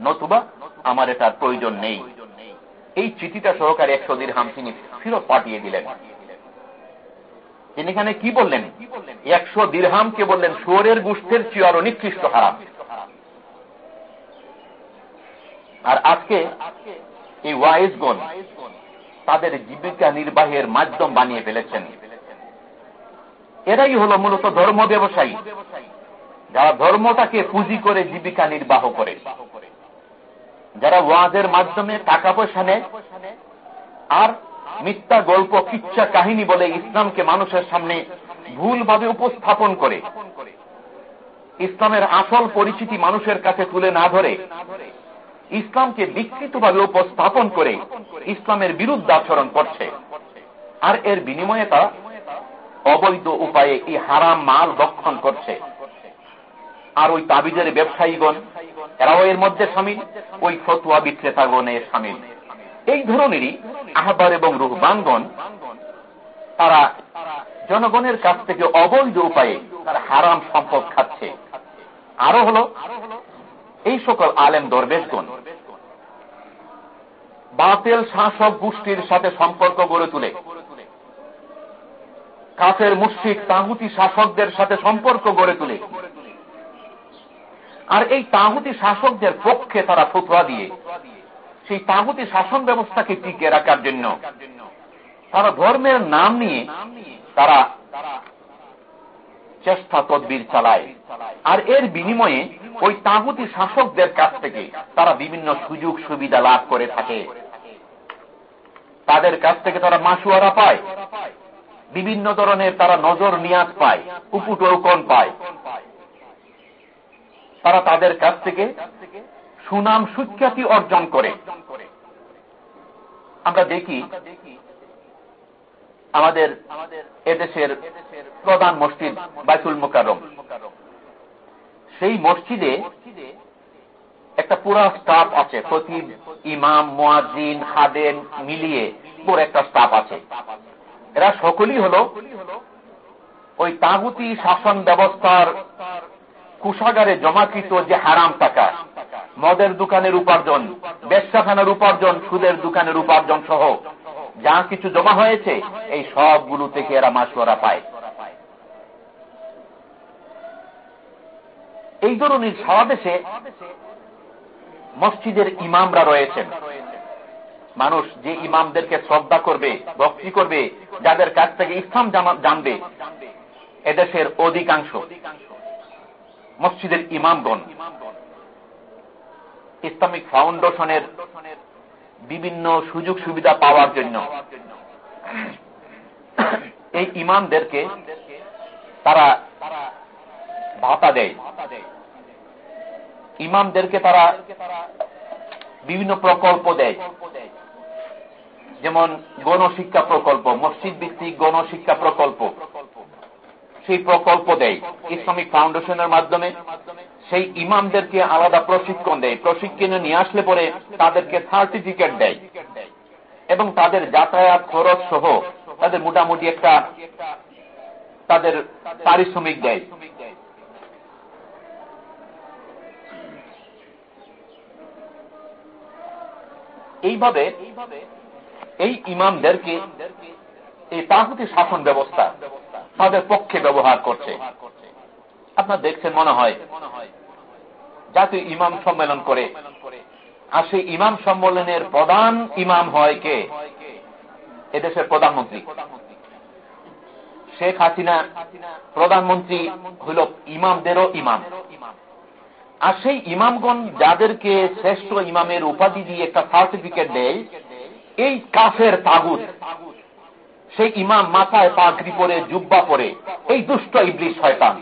Speaker 1: নতুবা আমার এটার প্রয়োজন নেই। এই চিঠিটা সহকারে একশো দিরহাম তিনি ফিরত পাঠিয়ে দিলেন। তিনি এখানে কি বললেন? একশো দিরহামকে বললেন? সোরের গুষ্ঠের চেয়ে আরও নিকৃষ্ট হারাম আর আজকে এই ওয়াইজগণ তাদের জীবিকা নির্বাহের মাধ্যম বানিয়ে ফেলেছেন। এরাই হল মূলত ধর্ম ব্যবসায়ী। যারা ধর্মটাকে পুঁজি করে জীবিকা নির্বাহ করে। যারা ওয়াজের মাধ্যমে টাকা পয়সা নেয়, আর মিথ্যা গল্প, কিচ্ছা কাহিনী বলে ইসলামকে মানুষের সামনে ভুলভাবে উপস্থাপন করে। ইসলামের আসল পরিচিতি মানুষের কাছে তুলে না ধরে, ইসলামকে বিকৃতভাবে উপস্থাপন করে ইসলামের বিরুদ্ধে আচরণ করছে। আর এর বিনিময়ে তারা অবৈধ উপায়ে এই হারাম মাল দক্ষণ করছে। আর ওই তাবিজের ব্যবসায়ীগণ, এরাও এর মধ্যে সামিল, ওই ফতুয়া বিক্রেতাগণের সামিল। এই ধরনেরই আহবার এবং রুহবানগণ তারা জনগণের কাছ থেকে অবৈধ উপায়ে তারা হারাম সম্পদ খাচ্ছে। আরও হল, এই সকল আলেম দরবেশগণ বাতেল শাসক গোষ্ঠীর সাথে সম্পর্ক গড়ে তুলে, কাফের, মুশ্রিক, তাহুতি শাসকদের সাথে সম্পর্ক গড়ে তুলে আর এই তাহুতি শাসকদের পক্ষে তারা ফতুয়া দিয়ে সেই তাহুতি শাসন ব্যবস্থাকে টিকে রাখার জন্য তারা ধর্মের নাম নিয়ে তারা চেষ্টা তদবির চালায়। আর এর বিনিময়ে ওই তাহুতি শাসকদের কাছ থেকে তারা বিভিন্ন সুযোগ সুবিধা লাভ করে থাকে। তাদের কাছ থেকে তারা মাসুয়ারা পায়। বিভিন্ন ধরনের তারা নজর নিয়াজ পায় উপুটৌকন পায়। তারা তাদের কাছ থেকে সুনাম সুখ্যাতি অর্জন করে। আমরা দেখি আমাদের এদেশের প্রধান মসজিদ বাইতুল মোকারম সেই মসজিদে একটা পুরা স্টাফ আছে, খতিব, ইমাম মোয়াজিন হাদেন মিলিয়ে পুরো একটা স্টাফ আছে। এরা সকলেই হল ওই তাগুতি শাসন ব্যবস্থার কুষাগারে জমাকৃত যে হারাম টাকা। মদের দোকানের উপার্জন বেশাখানার উপার্জন, সুদের দোকানের উপার্জন সহ যা কিছু জমা হয়েছে, এই সবগুলো থেকে এরা মাসোয়ারা পায়। এই ধরনের সারা মসজিদের ইমামরা রয়েছেন। মানুষ যে ইমামদেরকে শ্রদ্ধা করবে, ভক্তি করবে, যাদের কাছ থেকে ইসলাম জানবে, এদেশের অধিকাংশ মসজিদের ইমামগণ। ইসলামিক ফাউন্ডেশনের বিভিন্ন সুযোগ সুবিধা পাওয়ার জন্য। এই ইমামদেরকে তারা ভাতা দেয়। ইমামদেরকে তারা বিভিন্ন প্রকল্প দেয়। যেমন গণশিক্ষা প্রকল্প, মসজিদ ভিত্তিক গণশিক্ষা প্রকল্প। সেই প্রকল্প দেয়। ইসলামিক ফাউন্ডেশনের মাধ্যমে সেই ইমামদেরকে আলাদা প্রশিক্ষণ দেয়। প্রশিক্ষণে নিয়ে আসলে পরে তাদেরকে সার্টিফিকেট দেয়। এবং তাদের যাতায়াত খরচ সহ তাদের মোটামুটি একটা তাদের পারিশ্রমিক দেয়। এইভাবে এই ইমামদেরকে এই তাহুতি শাসন ব্যবস্থা তাদের পক্ষে ব্যবহার করছে। আপনার দেখছেন মনে হয়? জাতীয় ইমাম সম্মেলন করে। আর সেই ইমাম সম্মেলনের প্রধান ইমাম হয় কে? এদেশের প্রধানমন্ত্রী। শেখ হাসিনা প্রধানমন্ত্রী হইল ইমামদেরও ইমাম। আর সেই ইমামগণ যাদেরকে শ্রেষ্ঠ ইমামের উপাধি দিয়ে একটা সার্টিফিকেট দেয়, এই কাফের তাগুত। সেই ইমাম মাথায় পাগড়ি পরে, জুব্বা পরে, এই দুষ্ট ইবলিশ শয়তান।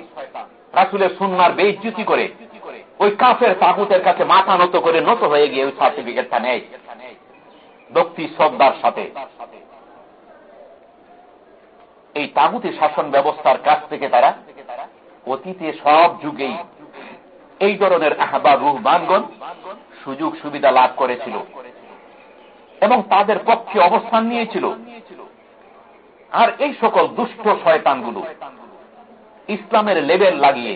Speaker 1: রাসুলের সুন্নার বেইজ্জুতি করে ওই কাফের তাগুতের কাছে মাথা নত করে নত হয়ে গিয়ে ওই সার্টিফিকেটটা নেয়। দক্ষি শ্রদ্ধার সাথে। এই তাগুতি শাসন ব্যবস্থার কাছ থেকে তারা অতীতে সব যুগেই এই ধরনের আহবা রুহবানগণ সুযোগ সুবিধা লাভ করেছিল এবং তাদের পক্ষে অবস্থান নিয়েছিল। আর এই সকল দুষ্ট শয়তানগুলো ইসলামের লেবেল লাগিয়ে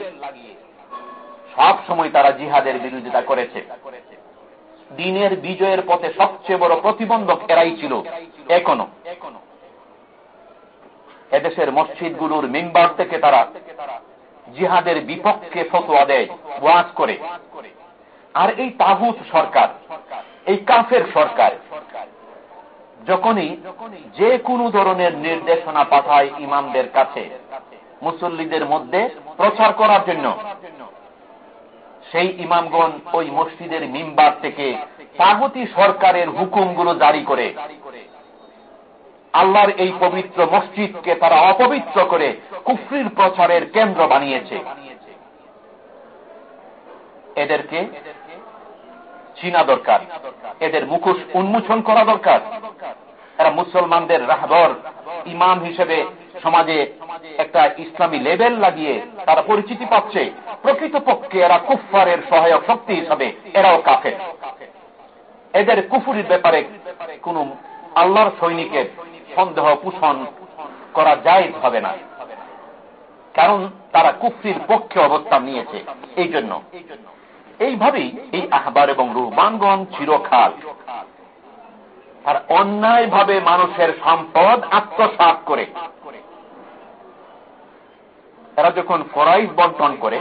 Speaker 1: সব সময় তারা জিহাদের বিরোধিতা করেছে। দিনের বিজয়ের পথে সবচেয়ে বড় প্রতিবন্ধক এরাই ছিল এখনও। এদেশের মসজিদগুলোর মেম্বার থেকে তারা জিহাদের বিপক্ষে ফতোয়া দেয়, ওয়াজ করে। আর এই তাহুত সরকার, এই কাফের সরকার, যখনই যে কোনো ধরনের নির্দেশনা পাঠায় ইমামদের কাছে মুসল্লিদের মধ্যে প্রচার করার জন্য। সেই ইমামগণ ওই মসজিদের মিম্বার থেকে তাগতি সরকারের হুকুমগুলো জারি করে। আল্লাহর এই পবিত্র মসজিদকে তারা অপবিত্র করে কুফরির প্রচারের কেন্দ্র বানিয়েছে। এদেরকে চিনা দরকার। এদের মুখোশ উন্মোচন করা দরকার। এরা মুসলমানদের রাহবর ইমাম হিসেবে সমাজে একটা ইসলামী লেভেল লাগিয়ে তারা পরিচিতি পাচ্ছে। প্রকৃতপক্ষে এরা কুফারের সহায়ক শক্তি হিসাবে এরাও কাফের। এদের কুফুরির ব্যাপারে কোন আল্লাহর সৈনিকের সন্দেহ পোষণ করা যায় হবে না। কারণ তারা কুফরির পক্ষে অবস্থান নিয়েছে। এই জন্য। এইভাবেই এই আহবার এবং রুহবানগণ চিরখাল আর অন্যায় ভাবে মানুষের সম্পদ আত্মসাত করে। এরা যখন ফরাইজ বন্টন করে,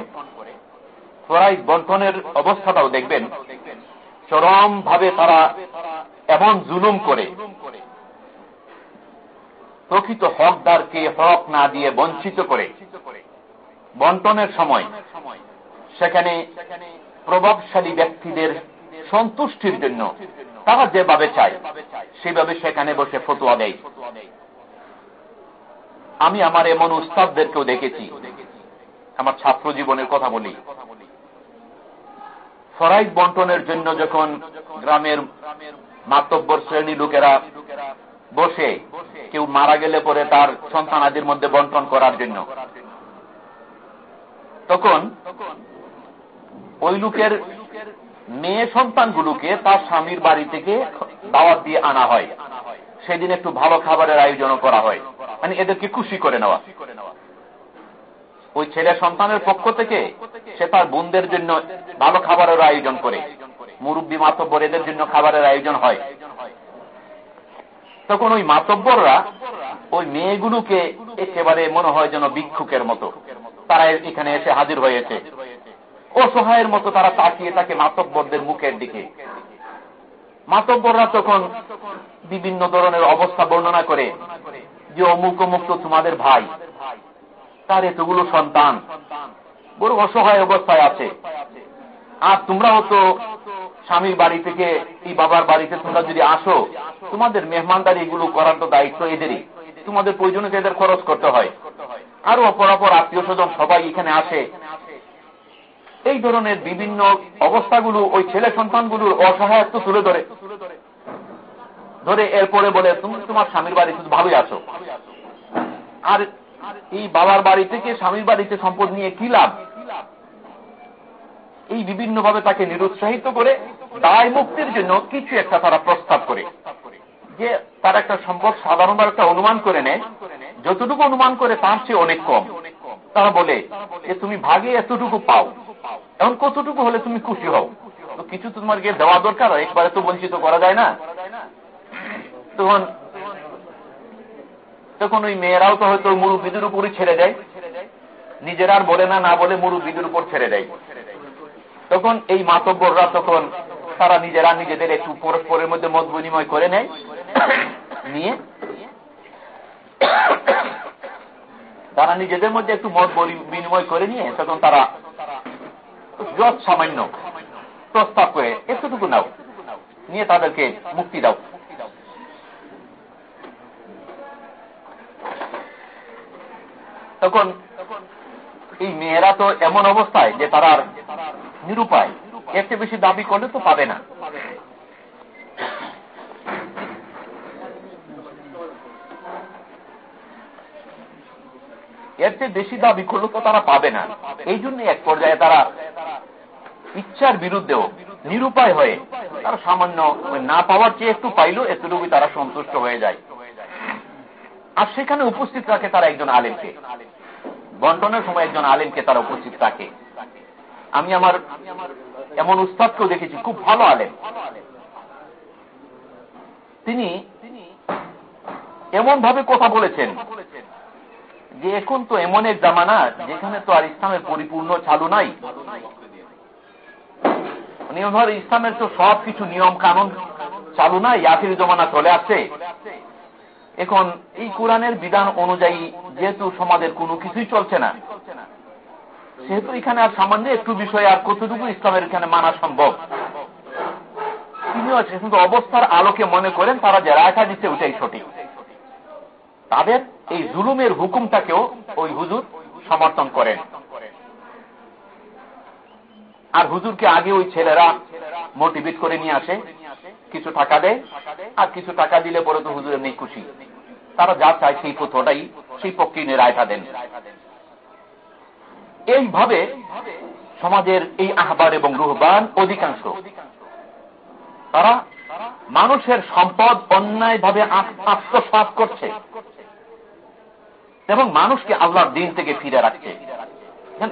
Speaker 1: ফরাইজ বন্টনের অবস্থাটাও দেখবেন চরম ভাবে তারা এমন জুলুম করে। প্রকৃত হকদারকে হক না দিয়ে বঞ্চিত করে। বন্টনের সময় সেখানে প্রভাবশালী ব্যক্তিদের সন্তুষ্টির জন্য তারা যেভাবে চায়, সেভাবে সেখানে বসে ফতুয়া দেয়। আমি আমার এমন উস্তাদদেরকেও দেখেছি। আমার ছাত্র জীবনের কথা বলি। ফরাইজ বন্টনের জন্য যখন গ্রামের মাতব্বর শ্রেণি লোকেরা বসে, কেউ মারা গেলে পরে তার সন্তানাদির মধ্যে বন্টন করার জন্য। তখন ওই লোকের মেয়ে সন্তানগুলোকে তার স্বামীর বাড়ি থেকে দাওয়াত দিয়ে আনা হয়। সেদিন একটু ভালো খাবারের আয়োজন করা হয়। মানে এদেরকে খুশি করে নেওয়া। ওই ছেলে সন্তানের পক্ষ থেকে সে তার বোনদের জন্য ভালো খাবারের আয়োজন করে। মুরব্বী মাতব্বর এদের জন্য খাবারের আয়োজন হয়। তখন ওই মাতব্বররা ওই মেয়েগুলোকে একেবারে মনে হয় যেন ভিক্ষুকের মতো। তারা এখানে এসে হাজির হয়েছে। অসহায়ের মতো তারা তাকিয়ে থাকে মাতব্বরদের মুখের দিকে। মাতব্বররা তখন বিভিন্ন ধরনের অবস্থা বর্ণনা করে। যে অমুক অমুক তো তোমাদের ভাই। তার এতগুলো সন্তান। বড় অসহায় অবস্থায় আছে। আর তোমরাও তো স্বামীর বাড়ি থেকে এই বাবার বাড়িতে তোমরা যদি আসো, তোমাদের মেহমানদারি এগুলো করার তো দায়িত্ব এদেরই। তোমাদের প্রয়োজনে এদের খরচ করতে হয়। আরও অপরাপর আত্মীয় স্বজন সবাই এখানে আসে। এই ধরনের বিভিন্ন অবস্থাগুলো ওই ছেলে সন্তানগুলোর অসহায়ত্ব তুলে ধরে। ধরে এরপরে বলে, তুমি তোমার স্বামীর বাড়ি শুধু ভালোই আছো। আর এই বাবার বাড়ি থেকে স্বামীর বাড়িতে সম্পদ নিয়ে কি লাভ? এই বিভিন্ন ভাবে তাকে নিরুৎসাহিত করে, দায় মুক্তির জন্য কিছু একটা তারা প্রস্তাব করে। যে তার একটা সম্পদ সাধারণভাবে একটা অনুমান করে নেয়। যতটুকু অনুমান করে তার চেয়ে অনেক কম। তারা বলে যে, তুমি ভাগে এতটুকু পাও। এখন কতটুকু হলে তুমি খুশি হও? তো কিছু তোমার গিয়ে দেওয়া দরকার, একবারে তো বঞ্চিত করা যায় না। তখন তখন ওই মেয়েরাও তো হয়তো মুরুব্বীদের উপরই ছেড়ে দেয়। নিজেরা আর বলে না না বলে মুরুব্বীদের উপর ছেড়ে দেয়। তখন এই মাতব্বররা তখন তারা নিজেরা নিজেদের একটু পরস্পরের মধ্যে মত বিনিময় করে নেয়। নিয়ে তারা নিজেদের মধ্যে একটু মত বিনিময় করে নিয়ে তখন তারা যত সামান্য প্রস্তাব করে, এতটুকু নাও। নিয়ে তাদেরকে মুক্তি দাও। তখন এই মেয়েরা তো এমন অবস্থায় যে তারা নিরুপায়। এর বেশি দাবি করলে তো পাবে না। এর চেয়ে বেশি দাবি করলে তো তারা পাবে না। এই জন্য এক পর্যায়ে তারা ইচ্ছার বিরুদ্ধেও নিরুপায় হয়ে তারা সামান্য না পাওয়ার চেয়ে একটু পাইল এতটুকুই তারা সন্তুষ্ট হয়ে যায়। আর সেখানে উপস্থিত রাখে তারা একজন আলেমকে। বন্টনের সময় একজন আলেমকে তারা উপস্থিত রাখে। আমি আমার এমন উস্তাদকেও দেখেছি, খুব ভালো আলেম। তিনি এমন ভাবে কথা বলেছেন যে এখন তো এমন এক জামানা যেখানে তো আর ইসলামের পরিপূর্ণ চালু নাই। ধর ইসলামের তো সব কিছু নিয়ম কানুন চালু নাই, আখির জমানা চলে আসছে। এখন এই কোরআনের বিধান অনুযায়ী যেহেতু সমাজের কোনো কিছুই চলছে না, সেহেতু এখানে আর সামান্য একটু বিষয় আর কতটুকু ইসলামের এখানে মানা সম্ভব? তিনিও কিন্তু অবস্থার আলোকে মনে করেন, তারা যে রায়টা দিচ্ছে ওটাই সঠিক। তাদের এই জুলুমের হুকুমটাকেও ওই হুজুর সমর্থন করেন। আর হুজুরকে আগে ওই ছেলেরা মোটিভেট করে নিয়ে আসে, কিছু টাকা দেয়, আর কিছু টাকা দিলে পরে তো হুজুরের নেই খুশি। তারা যা চায় সেই পথটাই সেই পক্ষে রায়টা দেন। এইভাবে সমাজের এই আহ্বার এবং রুহবান অধিকাংশ। তারা মানুষের সম্পদ অন্যায়ভাবে আত্মসাত করছে এবং মানুষকে আল্লাহর দিন থেকে ফিরে রাখছে।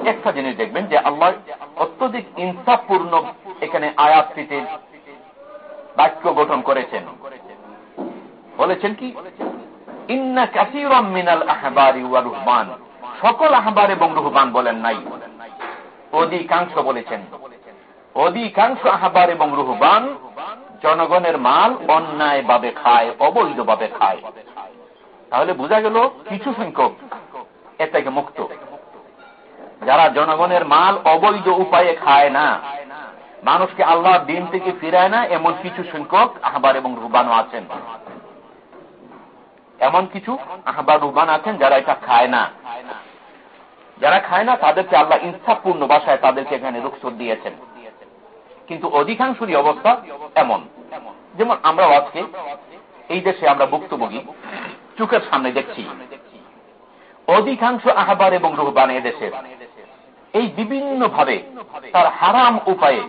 Speaker 1: একটা জিনিস দেখবেন যে আল্লাহ অত্যধিক ইনসাফপূর্ণ এখানে আয়াতটিতে বাক্য গঠন করেছেন। বলেছেন কি? ইন্না কাসিরম মিনাল রুহবান। সকল আহবার এবং রুহবান বলেন নাই। অধিকাংশ বলেছেন। অধিকাংশ আহবার এবং রুহবান জনগণের মাল অন্যায় ভাবে খায় অবৈধ ভাবে খায়। তাহলে বোঝা গেল কিছু সংখ্যক এর থেকে মুক্ত। যারা জনগণের মাল অবৈধ উপায়ে খায় না, মানুষকে আল্লাহ দিন থেকে ফিরায় না, এমন কিছু সংখ্যক আহবার এবং রুহবানও আছেন। এমন কিছু আহবার রুহবান আছেন যারা এটা খায় না। যারা খায় না, তাদেরকে আল্লাহ ইনসাফপূর্ণ বাসায় তাদেরকে এখানে রুখসর দিয়েছেন। কিন্তু অধিকাংশই অবস্থা এমন। যেমন আমরা আজকে এই দেশে আমরা ভুক্তভোগী, চোখের সামনে দেখছি। অধিকাংশ আহবার এবং রুহবান এদেশের এই বিভিন্ন ভাবে তার হারাম উপায়ে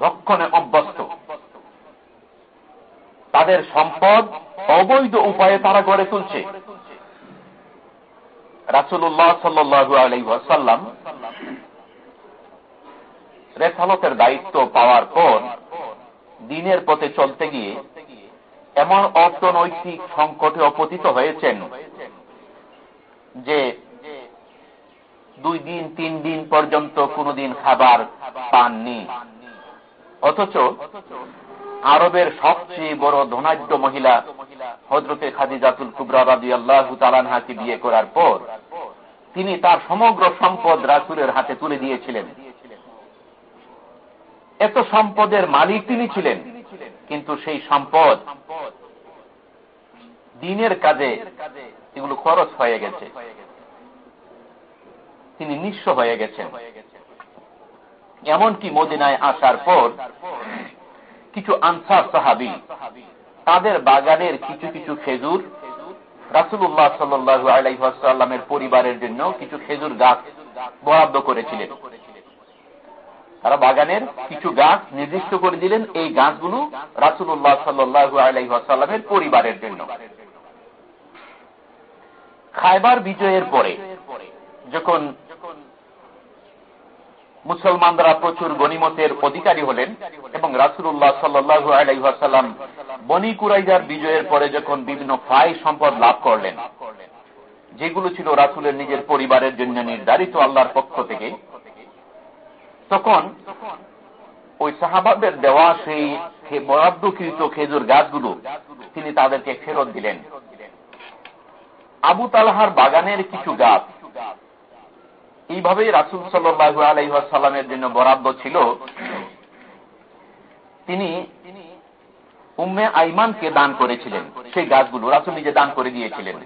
Speaker 1: ভক্ষণে অভ্যস্ত। তাদের সম্পদ অবৈধ উপায়ে তারা গড়ে তুলছে। রাসুল্লাহ সাল্লু আলাইসাল্লাম দায়িত্ব পাওয়ার পর দিনের পথে চলতে গিয়ে এমন অর্থনৈতিক সংকটে অপতিত হয়েছেন যে দুই দিন, তিন দিন পর্যন্ত কোনদিন খাবার পাননি। অথচ আরবের সবচেয়ে বড় ধনাঢ্য মহিলা হজরতে খাদিজাতুল কুবরা রাজি আল্লাহ তালানহাকে বিয়ে করার পর তিনি তার সমগ্র সম্পদ রাসুলের হাতে তুলে দিয়েছিলেন। এত সম্পদের মালিক তিনি ছিলেন, কিন্তু সেই সম্পদ দিনের কাজে এগুলো খরচ হয়ে গেছে। তিনি নিঃস্ব হয়ে গেছেন। এমনকি মদিনায় আসার পর কিছু আনসার সাহাবি, তাদের বাগানের কিছু কিছু খেজুর রাসুল্লাহ সাল্লু আলাইসাল্লামের পরিবারের জন্য কিছু খেজুর গাছ বরাদ্দ করেছিলেন। তারা বাগানের কিছু গাছ নির্দিষ্ট করে দিলেন এই গাছগুলো রাসুল্লাহ সাল্লু আলাইসাল্লামের পরিবারের জন্য। খাইবার বিজয়ের পরে যখন মুসলমানরা প্রচুর গণিমতের অধিকারী হলেন এবং রাসুল্লাহ সাল্লু আলাইসাল্লাম বনি কুরাইজার বিজয়ের পরে যখন বিভিন্ন ফাই সম্পদ লাভ করলেন, যেগুলো ছিল রাসুলের নিজের পরিবারের জন্য নির্ধারিত আল্লাহর পক্ষ থেকে, তখন ওই সাহাবাদের দেওয়া সেই বরাদ্দকৃত খেজুর গাছগুলো তিনি তাদেরকে ফেরত দিলেন। আবু তালাহার বাগানের কিছু গাছ এইভাবেই রাসুল সাল্লু আলাইসাল্লামের জন্য বরাদ্দ ছিল। তিনি উম্মে আইমানকে দান করেছিলেন, সেই গাছগুলো রাসুল নিজে দান করে দিয়েছিলেন।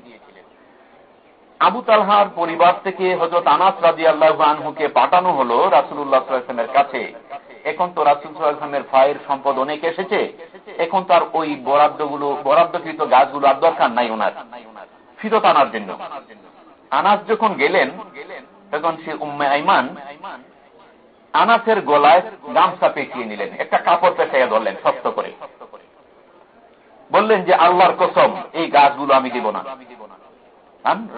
Speaker 1: আবু তালহার পরিবার থেকে হজরত আনাস রাজি আল্লাহ আনহুকে পাঠানো হলো রাসুল্লাহামের কাছে। এখন তো রাসুল সাল্লামের ফায়ের সম্পদ অনেক এসেছে। এখন তার ওই বরাদ্দগুলো, বরাদ্দকৃত গাছগুলো আর দরকার নাই ওনার, ফিরত আনার জন্য। আনাস যখন গেলেন তখন সে উম্মে আইমান আনাসের গলায় গামছা পেঁচিয়ে নিলেন, একটা কাপড় পেঁচাইয়া ধরলেন, শক্ত করে। বললেন যে, আল্লাহর কসম, এই গাছগুলো আমি দিব না।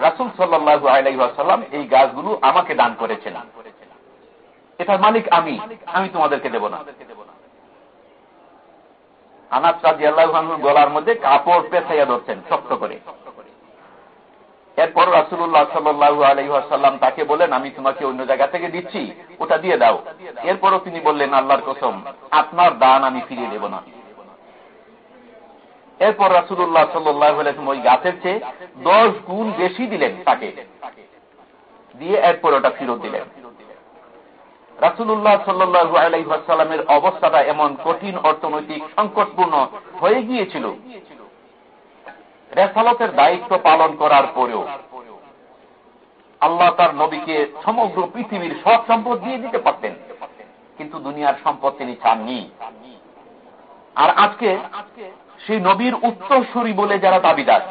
Speaker 1: রাসুল সাল্লাহ আলাইসাল্লাম এই গাছগুলো আমাকে দান করেছেন। এটার মালিক আমি আমি তোমাদেরকে দেব না। আনাস গলার মধ্যে কাপড় পেঁচাইয়া ধরছেন, শক্ত করে। এরপর রাসুল্লাহ সাল্লু আলহাসাল্লাম তাকে বলেন, আমি তোমাকে অন্য জায়গা থেকে দিচ্ছি, ওটা দিয়ে দাও। এরপরও তিনি বললেন, আল্লাহর কসম, আপনার দান আমি ফিরিয়ে দেব না। এরপর রাসুল্লাহ সাল্লাম ওই গাছের চেয়ে দশ গুণ বেশি দিলেন তাকে। দিয়ে এরপর ওটা ফিরত দিলেন। রাসুল্লাহ সাল্লু আলাইসাল্লামের অবস্থাটা এমন কঠিন অর্থনৈতিক সংকটপূর্ণ হয়ে গিয়েছিল রেসালতের দায়িত্ব পালন করার পরেও আল্লাহ তার নবীকে সমগ্র পৃথিবীর সব সম্পদ দিয়ে দিতে পারতেন, কিন্তু দুনিয়ার সম্পদ তিনি চাননি। আর আজকে সেই নবীর উত্তরসূরি বলে যারা দাবিদার,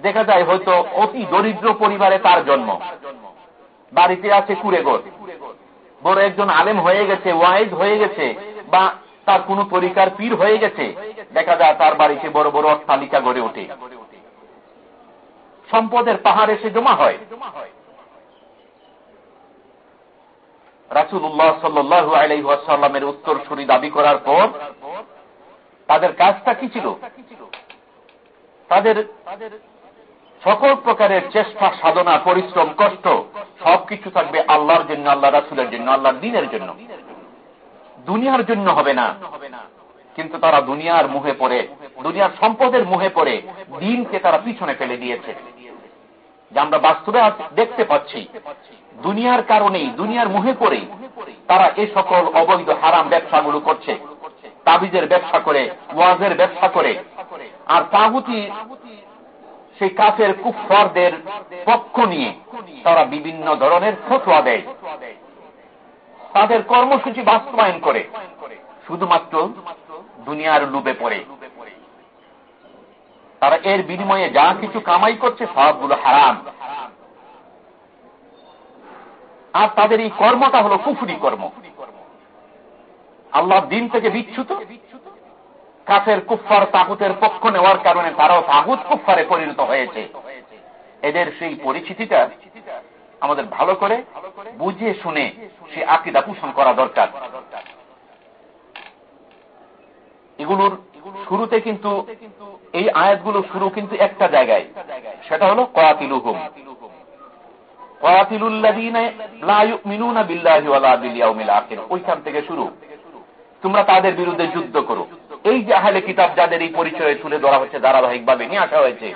Speaker 1: দেখা যায় হয়তো অতি দরিদ্র পরিবারে তার জন্ম। বাড়িতে আছে কুড়েগড় বড় একজন আলেম হয়ে গেছে, ওয়াইজ হয়ে গেছে, বা তার কোন তরিকার পীর হয়ে গেছে। দেখা যায় তার বাড়িতে বড় বড় অট্টালিকা গড়ে ওঠে। সম্পদের পাহাড় এসে জমা হয়। রাসুল্লাহ সাল্লু আলাইসাল্লামের উত্তর সুরি দাবি করার পর তাদের কাজটা কি ছিল? তাদের সকল প্রকারের চেষ্টা, সাধনা, পরিশ্রম, কষ্ট সবকিছু থাকবে আল্লাহর জন্য, আল্লাহ রাসুলের জন্য, আল্লাহর দিনের জন্য। দুনিয়ার জন্য হবে না। কিন্তু তারা দুনিয়ার মুহে পড়ে, দুনিয়ার সম্পদের মুহে পড়ে, দিনকে তারা পিছনে ফেলে দিয়েছে। যে আমরা বাস্তবে দেখতে পাচ্ছি। দুনিয়ার কারণেই, দুনিয়ার মুহে পড়েই তারা এ সকল অবৈধ হারাম ব্যবসাগুলো করছে। তাবিজের ব্যবসা করে, ওয়াজের ব্যবসা করে। আর তাগুতি, সেই কাফের কুফরদের পক্ষ নিয়ে তারা বিভিন্ন ধরনের ফটোয়া দেয়। তাদের কর্মসূচি বাস্তবায়ন করে। শুধুমাত্র দুনিয়ার লুবে পড়ে। তারা এর বিনিময়ে যা কিছু কামাই করছে সবগুলো হারাম। আর তাদের এই কর্মটা হলো কুফুরি কর্ম। আল্লাহ দিন থেকে বিচ্ছুত কাফের কুফার তাগুতের পক্ষ নেওয়ার কারণে তারাও তাগুত কুফারে পরিণত হয়েছে। এদের সেই পরিচিতিটা আমাদের ভালো করে বুঝিয়ে শুনে সে আকিদা পোষণ করা দরকার। এগুলোর শুরুতে কিন্তু এই আয়াতগুলো শুরু কিন্তু একটা জায়গায়। সেটা হলো কয়াতিলুহুম ওইখান থেকে শুরু। তোমরা তাদের বিরুদ্ধে যুদ্ধ করো। এই যে আহলে কিতাব যাদের এই পরিচয়ে তুলে ধরা হচ্ছে ধারাবাহিক ভাবে নিয়ে আসা হয়েছে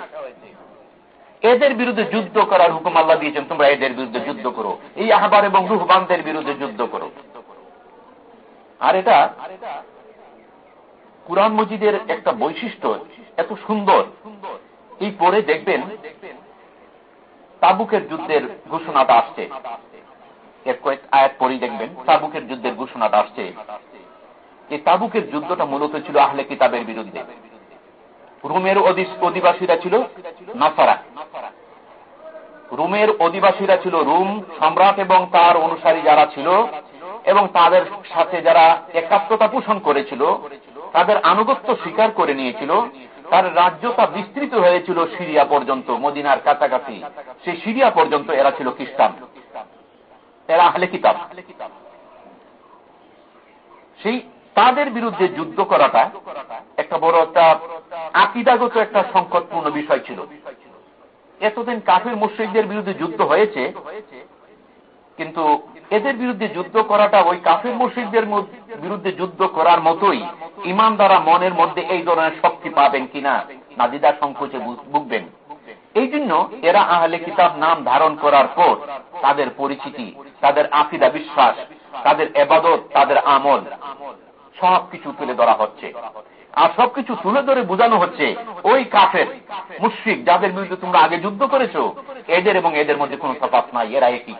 Speaker 1: এদের বিরুদ্ধে যুদ্ধ করার হুকুম আল্লাহ দিয়েছেন, তোমরা এদের বিরুদ্ধে যুদ্ধ করো। এই আহবার এবং রুহবানদের বিরুদ্ধে যুদ্ধ করো। আর এটা কুরআন মজিদের একটা বৈশিষ্ট্য, এত সুন্দর। এই পরে দেখবেন তাবুকের যুদ্ধের ঘোষণাটা আসছে। এর কয়েক আয়াত পরেই দেখবেন, তাবুকের যুদ্ধের ঘোষণাটা আসছে। এই তাবুকের যুদ্ধটা মূলত ছিল আহলে কিতাবের বিরুদ্ধে। রোমের অধিবাসীরা ছিল নাসারা। রোমের অধিবাসীরা ছিল রুম সম্রাট এবং তার অনুসারী যারা ছিল এবং তাদের সাথে যারা একাত্মতা পোষণ করেছিল, তাদের আনুগত্য স্বীকার করে নিয়েছিল, তার রাজ্যটা বিস্তৃত হয়েছিল সিরিয়া পর্যন্ত, মদিনার কাছাকাছি। সেই সিরিয়া পর্যন্ত এরা ছিল খ্রিস্টান। এরা আহলে কিতাব। সেই তাদের বিরুদ্ধে যুদ্ধ করাটা একটা বড় একটা আকিদাগত একটা সংকটপূর্ণ বিষয় ছিল। এতদিন কাফের মুশ্রিকদের বিরুদ্ধে যুদ্ধ হয়েছে, কিন্তু এদের বিরুদ্ধে যুদ্ধ করাটা ওই কাফের মুশ্রিকদের বিরুদ্ধে যুদ্ধ করার মতোই ইমান দ্বারা মনের মধ্যে এই ধরনের শক্তি পাবেন কিনা না দিদা সংকোচে বুঝবেন এই জন্য এরা আহলে কিতাব নাম ধারণ করার পর তাদের পরিচিতি, তাদের আফিদা বিশ্বাস, তাদের এবাদত, তাদের আমল সবকিছু তুলে ধরা হচ্ছে। আর সবকিছু তুলে ধরে বোঝানো হচ্ছে ওই কাফের, মুশ্রিক, যাদের বিরুদ্ধে তোমরা আগে যুদ্ধ করেছ, এদের এবং এদের মধ্যে কোন তফাত নাই, এরা একই।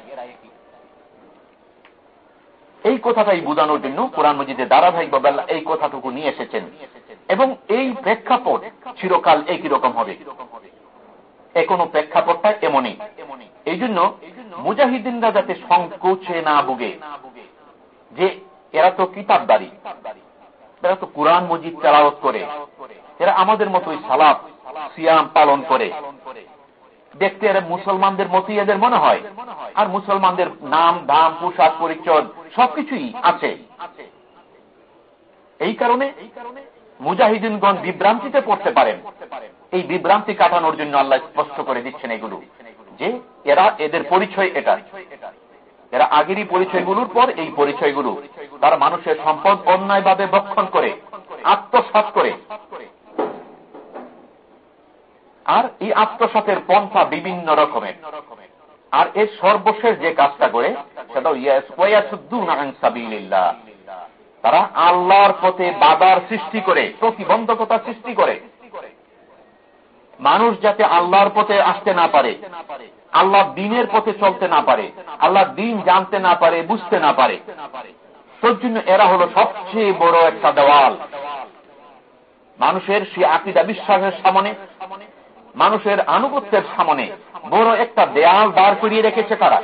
Speaker 1: এই কথাটাই বোঝানোর জন্য কোরআন মজিদের ধারাবাহিকভাবে এই কথাটুকু নিয়ে এসেছেন। এবং এই প্রেক্ষাপট চিরকাল একই রকম হবে। এখনও প্রেক্ষাপটটা এমনই। এই জন্য মুজাহিদিনরা যাতে সংকোচে না বুগে যে এরা তো কিতাবদারি। এরা তো কোরআন মজিদ তেলাওত করে। এরা আমাদের মতোই সালাপ সিয়াম পালন করে। দেখতে এরা মুসলমানদের মতোই এদের মনে হয়। আর মুসলমানদের নাম, দাম, পোশাক পরিচয় সবকিছুই আছে। এই কারণে মুজাহিদিনগণ বিভ্রান্তিতে পড়তে পারেন। এই বিভ্রান্তি কাটানোর জন্য আল্লাহ স্পষ্ট করে দিচ্ছেন এগুলো। যে এরা এদের পরিচয় এটা। এরা আগেরই পরিচয়গুলোর পর এই পরিচয়গুলো। তারা মানুষের সম্পদ অন্যায়ভাবে বক্ষণ করে আত্মসাত করে। আর এই আত্মসাতের পন্থা বিভিন্ন রকমের। আর এর সর্বশেষ যে কাজটা করে, সেটা তারা আল্লাহর পথে বাধার সৃষ্টি করে, প্রতিবন্ধকতা সৃষ্টি করে। মানুষ যাতে আল্লাহর পথে আসতে না পারে, আল্লাহ দিনের পথে চলতে না পারে, আল্লাহ দিন জানতে না পারে, বুঝতে না পারে। তোর জন্য এরা হলো সবচেয়ে বড় একটা দেওয়াল। মানুষের সে আকিদা বিশ্বাসের সামনে, মানুষের আনুগত্যের সামনে বড় একটা দেয়াল দাঁড় করিয়ে রেখেছে তারা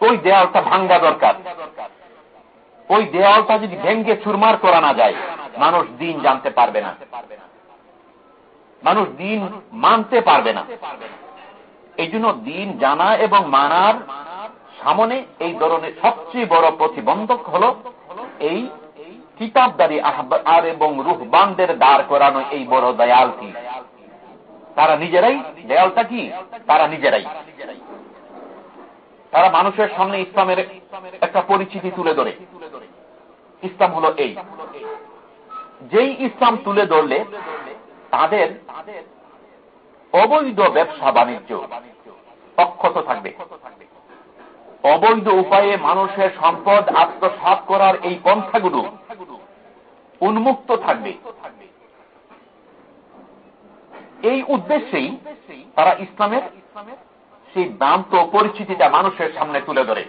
Speaker 1: ওই দেয়ালটা ভাঙ্গা দরকার। ওই দেয়ালটা যদি ভেঙ্গে চুরমার করা না যায়, মানুষ দিন জানতে পারবে না। মানুষ দিন মানতে পারবে না। এই জন্য দিন জানা এবং মানার সামনে এই ধরনের সবচেয়ে বড় প্রতিবন্ধক হল এই কিতাবদারি আর এবং রুহবানদের দাঁড় করানো এই বড় দয়ালটি। তারা নিজেরাই, দেয়ালটা কি? তারা নিজেরাই। তারা মানুষের সামনে ইসলামের একটা পরিচিতি তুলে ধরে। ইসলাম হলো এই। যেই ইসলাম তুলে ধরলে তাদের অবৈধ ব্যবসা বাণিজ্য অক্ষত থাকবে। অবৈধ উপায়ে মানুষের সম্পদ আত্মসাত করার এই পন্থাগুলো উন্মুক্ত থাকবে। এই উদ্দেশ্যেই তারা ইসলামের ইসলামের সেই ভ্রান্ত পরিচিতিটা মানুষের সামনে তুলে ধরে।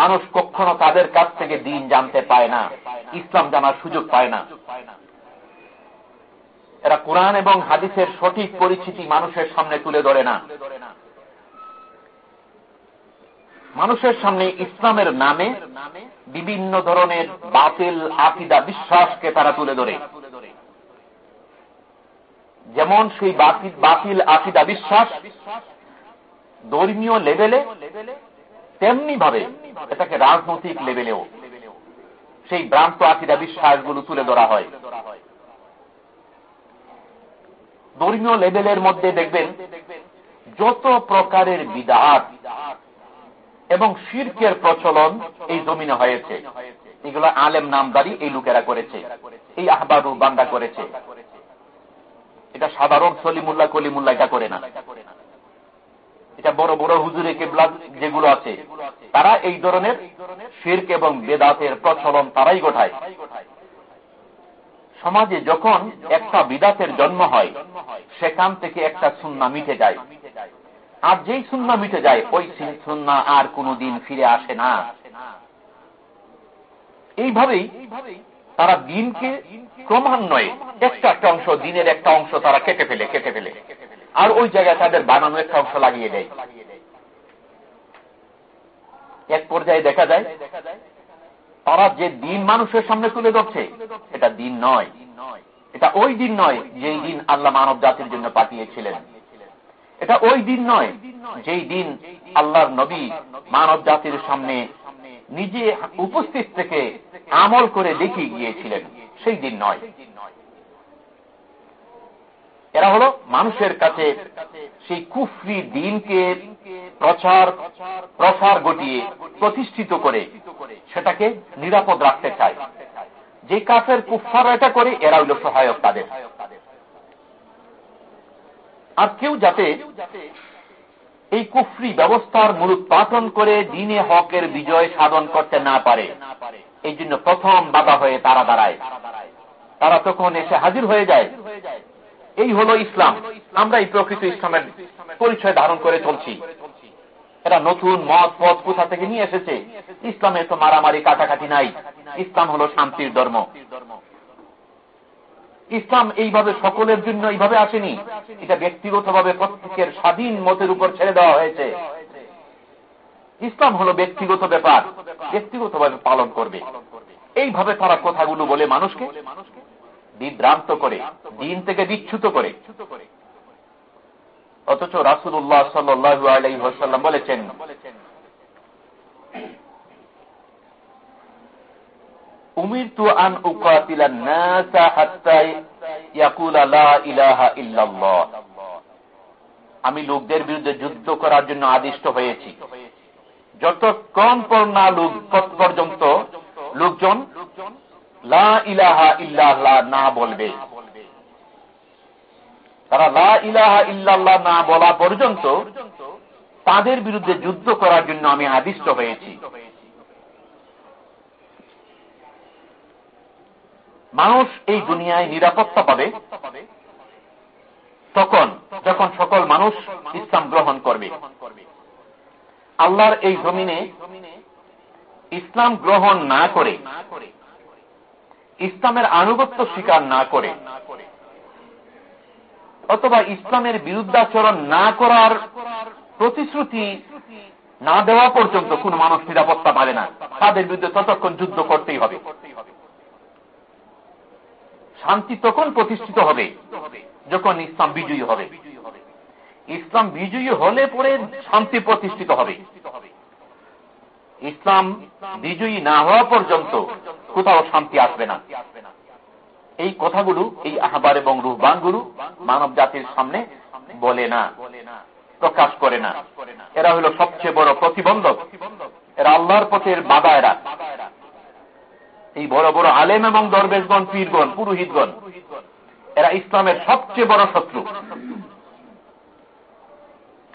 Speaker 1: মানুষ কখনো তাদের কাছ থেকে দিন জানতে পায় না, ইসলাম জানার সুযোগ পায় না। এরা কোরআন এবং হাদিসের সঠিক পরিচিতি মানুষের সামনে তুলে ধরে না। মানুষের সামনে ইসলামের নামে বিভিন্ন ধরনের বাতিল, আকিদা, বিশ্বাসকে তারা তুলে ধরে। যেমন সেই বাতিল আকিদা, বিশ্বাস ধর্মীয় লেভেলে তেমনি ভাবে এটাকে রাজনৈতিক লেভেলেও, সেই ভ্রান্ত আকিদা বিশ্বাসগুলো তুলে ধরা হয়। ধর্মীয় লেভেলের মধ্যে দেখবেন, যত প্রকারের বিদাত এবং শির্কের প্রচলন এই জমিনে হয়েছে। এগুলো আলেম নামদারি এই লোকেরা করেছে, এই আহবারু বান্দা করেছে। এটা সাধারণ সলিমুল্লাহ কলিমুল্লাহ এটা করে না। এটা বড় বড় হুজুরে কেবলা যেগুলো আছে, তারা এই ধরনের শির্ক এবং বেদাতের প্রচলন তারাই গোঠায়। সমাজে যখন একটা বিদাতের জন্ম হয়, সেখান থেকে একটা সুন্না মিটে যায়। আর যেই সুন্না মিটে যায়, ওই সুন্না আর কোনদিন ফিরে আসে না। এইভাবেই তারা দিনকে ক্রমান্বয়ে একটা একটা অংশ, দিনের একটা অংশ তারা কেটে ফেলে কেটে ফেলে। আর ওই জায়গায় তাদের বানানো একটা অংশ লাগিয়ে দেয়। এক পর্যায়ে দেখা যায়, তারা যে দিন মানুষের সামনে তুলে ধরছে, এটা দিন নয়। এটা ওই দিন নয় যেই দিন আল্লাহ মানব জাতির জন্য পাঠিয়েছিলেন। এটা ওই দিন নয় যেই দিন আল্লাহর নবী মানব জাতির সামনে নিজে উপস্থিত থেকে আমল করে দেখিয়ে গিয়েছিলেন। সেই দিন নয়। এরা হলো মানুষের কাছে সেই কুফরি দিনকে প্রচার, প্রসার ঘটিয়ে প্রতিষ্ঠিত করে, সেটাকে নিরাপদ রাখতে চায়। যে কাফের কুফার এটা করে, এরা হইল সহায়ক তাদের। আর কেউ যাতে এই কুফরি ব্যবস্থার মূলোৎপাটন করে দিনে হকের বিজয় সাধন করতে না পারে, এই জন্য প্রথম বাধা হয়ে তারা দাঁড়ায়। তারা তখন এসে হাজির হয়ে যায়। এই হলো ইসলাম। আমরা এই প্রকৃত ইসলামের পরিচয় ধারণ করে চলছি। এরা নতুন মত, পথ কোথা থেকে নিয়ে এসেছে? ইসলামে তো মারামারি, কাটাকাটি নাই। ইসলাম হলো শান্তির ধর্ম। ইসলাম এইভাবে সকলের জন্য এইভাবে আসেনি। এটা ব্যক্তিগতভাবে প্রত্যেকের স্বাধীন মতের উপর ছেড়ে দেওয়া হয়েছে। ইসলাম হলো ব্যক্তিগত ব্যাপার। ব্যক্তিগতভাবে পালন করবে। এইভাবে তারা কথাগুলো বলে মানুষকে বিভ্রান্ত করে, দিন থেকে বিচ্ছুত করে। অথচ রাসুল্লাহ সাল্লু বলেছেন আন নাসা হাত্তা ইয়াকুলা লা ইলাহা ইল্লাল্লাহ। আমি লোকদের বিরুদ্ধে যুদ্ধ করার জন্য আদিষ্ট হয়েছি। যতক্ষণ পর না লোক পর্যন্ত লোকজন লা ইলাহা ইল্লাল্লাহ না বলবে। তারা লা ইলাহা ইল্লাল্লাহ না বলা পর্যন্ত তাদের বিরুদ্ধে যুদ্ধ করার জন্য আমি আদিষ্ট হয়েছি। মানুষ এই দুনিয়ায় নিরাপত্তা পাবে তখন যখন সকল মানুষ ইসলাম গ্রহণ করবে। আল্লাহর এই জমিনে ইসলাম গ্রহণ না করে ইসলামের আনুগত্য স্বীকার না করে, অথবা ইসলামের বিরুদ্ধাচরণ না করার প্রতিশ্রুতি না দেওয়া পর্যন্ত কোন মানুষ নিরাপত্তা পাবে না। তাদের বিরুদ্ধে ততক্ষণ যুদ্ধ করতেই হবে। শান্তি তখন প্রতিষ্ঠিত হবে, যখন ইসলাম বিজয়ী হবে। ইসলাম বিজয়ী হলে পরে শান্তি প্রতিষ্ঠিত হবে। ইসলাম বিজয়ী না হওয়া পর্যন্ত কোথাও শান্তি আসবে না। এই কথাগুলো এই আহবার এবং রুহবানগুলো মানব জাতির সামনে বলে না, প্রকাশ করে না। এরা হলো সবচেয়ে বড় প্রতিবন্ধক। এরা আল্লাহর পথের বাধা এরা এই বড় বড় আলেম এবং দরবেশগণ, পীরগণ, পুরোহিতগণ, এরা ইসলামের সবচেয়ে বড় শত্রু।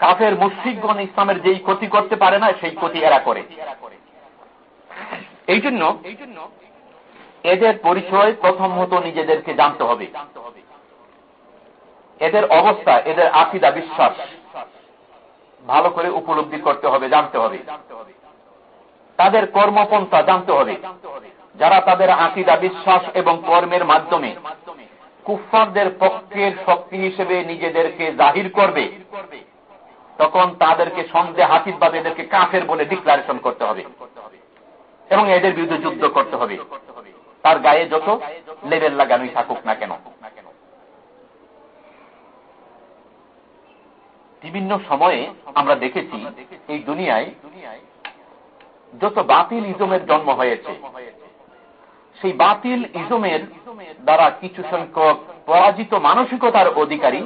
Speaker 1: কাফের, মুশ্রিকগণ ইসলামের যেই ক্ষতি করতে পারে না, সেই ক্ষতি এরা করে। এই জন্য এদের পরিচয় প্রথম হতো নিজেদেরকে জানতে হবে। এদের অবস্থা, এদের আকিদা, বিশ্বাস ভালো করে উপলব্ধি করতে হবে, জানতে হবে। তাদের কর্মপন্থা জানতে হবে। যারা তাদের আকিদা, বিশ্বাস এবং কর্মের মাধ্যমে কুফারদের পক্ষের শক্তি হিসেবে নিজেদেরকে জাহির করবে, তখন তাদেরকে সন্দেহ হাতিবাদ এদেরকে কাফের বলে ডিক্লারেশন করতে হবে এবং এদের বিরুদ্ধে যুদ্ধ করতে হবে। তার গায়ে যত লেবেল লাগানোই থাকুক না কেন। বিভিন্ন সময়ে আমরা দেখেছি এই দুনিয়ায় যত বাতিল ইজমের জন্ম হয়েছে, সেই বাতিল ইজমের দ্বারা কিছু সংখ্যক পরাজিত মানসিকতার অধিকারী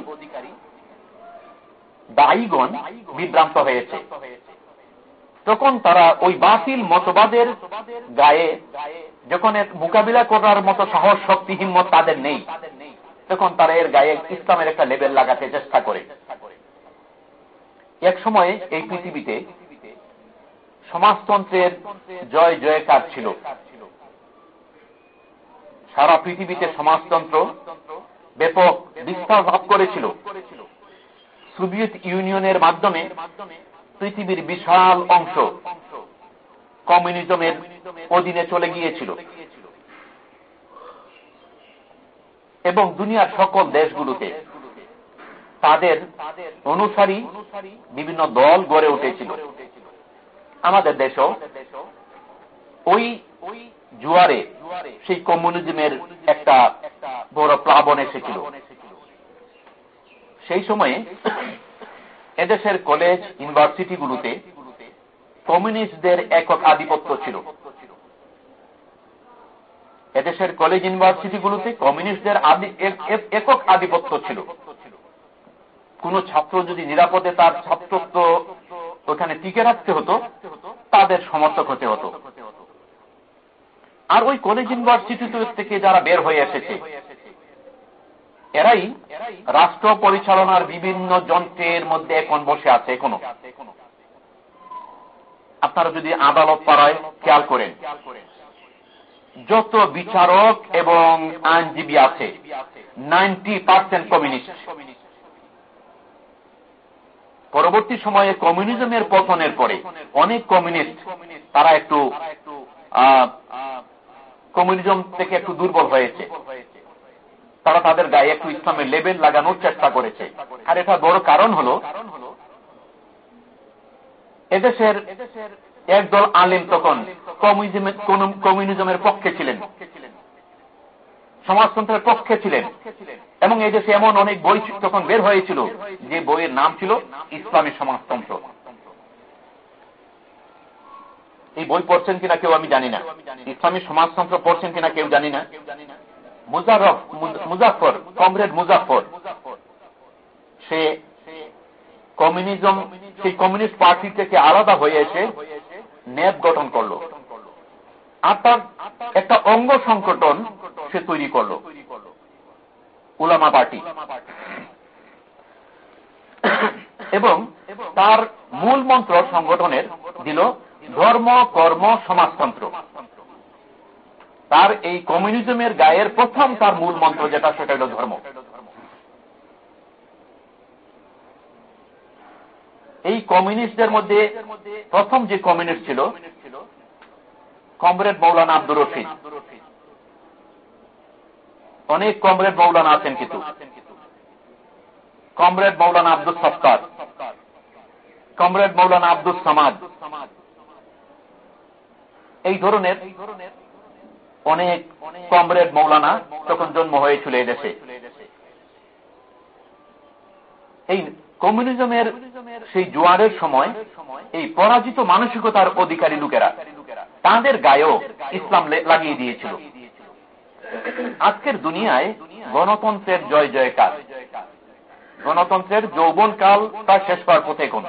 Speaker 1: দায়ীগণ বিভ্রান্ত হয়েছে। তখন তারা ওই বাতিল মতবাদের গায়ে যখন মোকাবিলা করার মতো সাহস শক্তি হিম্মত তাদের নেই, তখন তারা এর গায়ে ইসলামের একটা লেবেল লাগাতে চেষ্টা করে। এক সময় এই পৃথিবীতে সমাজতন্ত্রের জয় জয়কার ছিল। সারা পৃথিবীতে সমাজতন্ত্র ব্যাপক বিস্তার লাভ করেছিল। সোভিয়েত ইউনিয়নের মাধ্যমে পৃথিবীর বিশাল অংশ কমিউনিজমের অধীনে চলে গিয়েছিল। এবং দুনিয়ার সকল দেশগুলোতে তাদের অনুসারী বিভিন্ন দল গড়ে উঠেছিল। আমাদের দেশও ওই জুয়ারে সেই কমিউনিজমের একটা বড় প্লাবন এসেছিল। সেই সময়ে এদেশের কলেজ ইউনিভার্সিটিগুলোতে কমিউনিস্টদের একক আধিপত্য ছিল। এদেশের কলেজ ইউনিভার্সিটিগুলোতে কমিউনিস্টদের একক আধিপত্য ছিল। কোন ছাত্র যদি নিরাপদে তার ছাত্রত্ব ওখানে টিকে রাখতে হতো, তাদের সমর্থক হতে হতো। আর ওই কলেজ ইউনিভার্সিটি থেকে যারা বের হয়ে এসেছে এরাই রাষ্ট্র পরিচালনার বিভিন্ন যন্ত্রের মধ্যে এখন বসে আছে এখনও। আপনারা যদি আদালত পাড়ায় খেয়াল করেন, যত বিচারক এবং আইনজীবী আছে, নাইনটি পার্সেন্ট কমিউনিস্ট। পরবর্তী সময়ে কমিউনিজমের পতনের পরে অনেক কমিউনিস্ট, তারা একটু কমিউনিজম থেকে একটু দুর্বল হয়েছে। তারা তাদের গায়ে একটু ইসলামের লেবেল লাগানোর চেষ্টা করেছে। আর এটা বড় কারণ হল, এদেশের একদল আলিম তখন কমিউনিজমের পক্ষে ছিলেন। সমাজতন্ত্রের পক্ষে ছিলেন। এবং এই দেশে এমন অনেক বই তখন বের হয়েছিল, যে বইয়ের নাম ছিল ইসলামী সমাজতন্ত্র। এই বই পড়ছেন কিনা কেউ আমি জানি না। ইসলামী সমাজতন্ত্র পড়ছেন কিনা কেউ জানি না। মুজারফ মুজাফর কমরেড মুজাফর সে কমিউনিজম, সেই কমিউনিস্ট পার্টি থেকে আলাদা হয়ে এসে ন্যাপ গঠন করল। আর তার একটা অঙ্গ সংগঠন সে তৈরি করল। উলামা পার্টি। এবং তার মূল মন্ত্র সংগঠনের দিল ধর্ম, কর্ম, সমাজতন্ত্র। তার এই কমিউনিজমের গায়ের প্রথম তার মূল মন্ত্র যেটা, সেটা হল ধর্ম। এই কমিউনিস্টদের মধ্যে প্রথম যে কমিউনিস্ট ছিল, কমরেড মৌলানা আব্দুর রশিদ। অনেক কমরেড মৌলানা আছেন কিন্তু। কমরেড মৌলানা আব্দুল সত্তার। কমরেড মৌলানা আব্দুল সামাদ। এই ধরনের অনেক কমরেড মৌলানা তখন জন্ম হয়েছিল এদেশে এই কমিউনিজমের সেই জোয়ারের সময় এই পরাজিত মানসিকতার অধিকারী লোকেরা তাদের গায়েও ইসলাম লাগিয়ে দিয়েছিল। আজকের দুনিয়ায় গণতন্ত্রের জয় জয়কাল গণতন্ত্রের যৌবনকাল তা শেষ পাওয়ার পথে কোন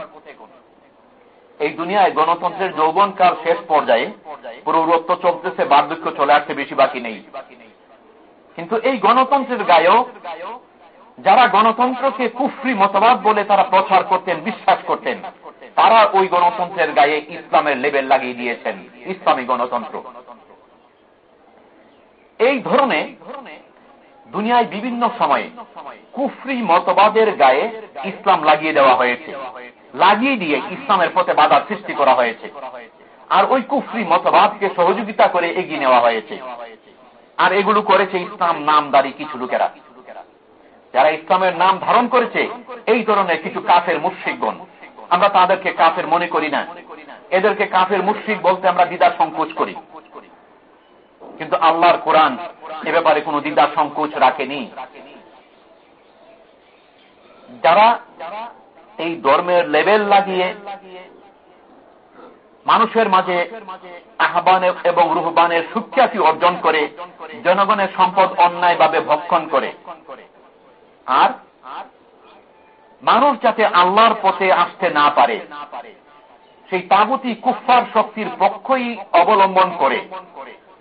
Speaker 1: এই দুনিয়ায় গণতন্ত্রের যৌবনকাল শেষ পর্যায়ে প্রৌরত্ব চলতেছে, বার্ধক্য চলে আসছে, বেশি বাকি নেই। কিন্তু এই গণতন্ত্রের গায়েও যারা গণতন্ত্রকে কুফরি মতবাদ বলে তারা প্রচার করতেন, বিশ্বাস করতেন, তারা ওই গণতন্ত্রের গায়ে ইসলামের লেবেল লাগিয়ে দিয়েছেন, ইসলামী গণতন্ত্র। এই ধরনে দুনিয়ায় বিভিন্ন সময়ে কুফরি মতবাদের গায়ে ইসলাম লাগিয়ে দেওয়া হয়েছে। লাগিয়ে দিয়ে ইসলামের পথে বাধা সৃষ্টি করা হয়েছে। আর ওই কুফরি মতবাদকে সহযোগিতা করে এগিয়ে নেওয়া হয়েছে। আর এগুলো করেছে ইসলাম নামদারি কিছু লোকেরা। যারা ইসলামের নাম ধারণ করেছে, এই ধরনের কিছু কাফের মুশ্রিকগণ। আমরা তাদেরকে কাফের মনে করি না। এদেরকে কাফের মুশ্রিক বলতে আমরা দ্বিধা সংকোচ করি। কিন্তু আল্লাহর কোরআন এ ব্যাপারে কোন দ্বিধা সংকোচ রাখেনি। যারা এই ধর্মের লেভেল লাগিয়ে মানুষের মাঝে আহ্বান এবং রুহবানের সুখ্যাতি অর্জন করে জনগণের সম্পদ অন্যায়ভাবে ভক্ষণ করে। আর মানুষ যাতে আল্লাহর পথে আসতে না পারে, সেই তাগুতি কুফার শক্তির পক্ষই অবলম্বন করে।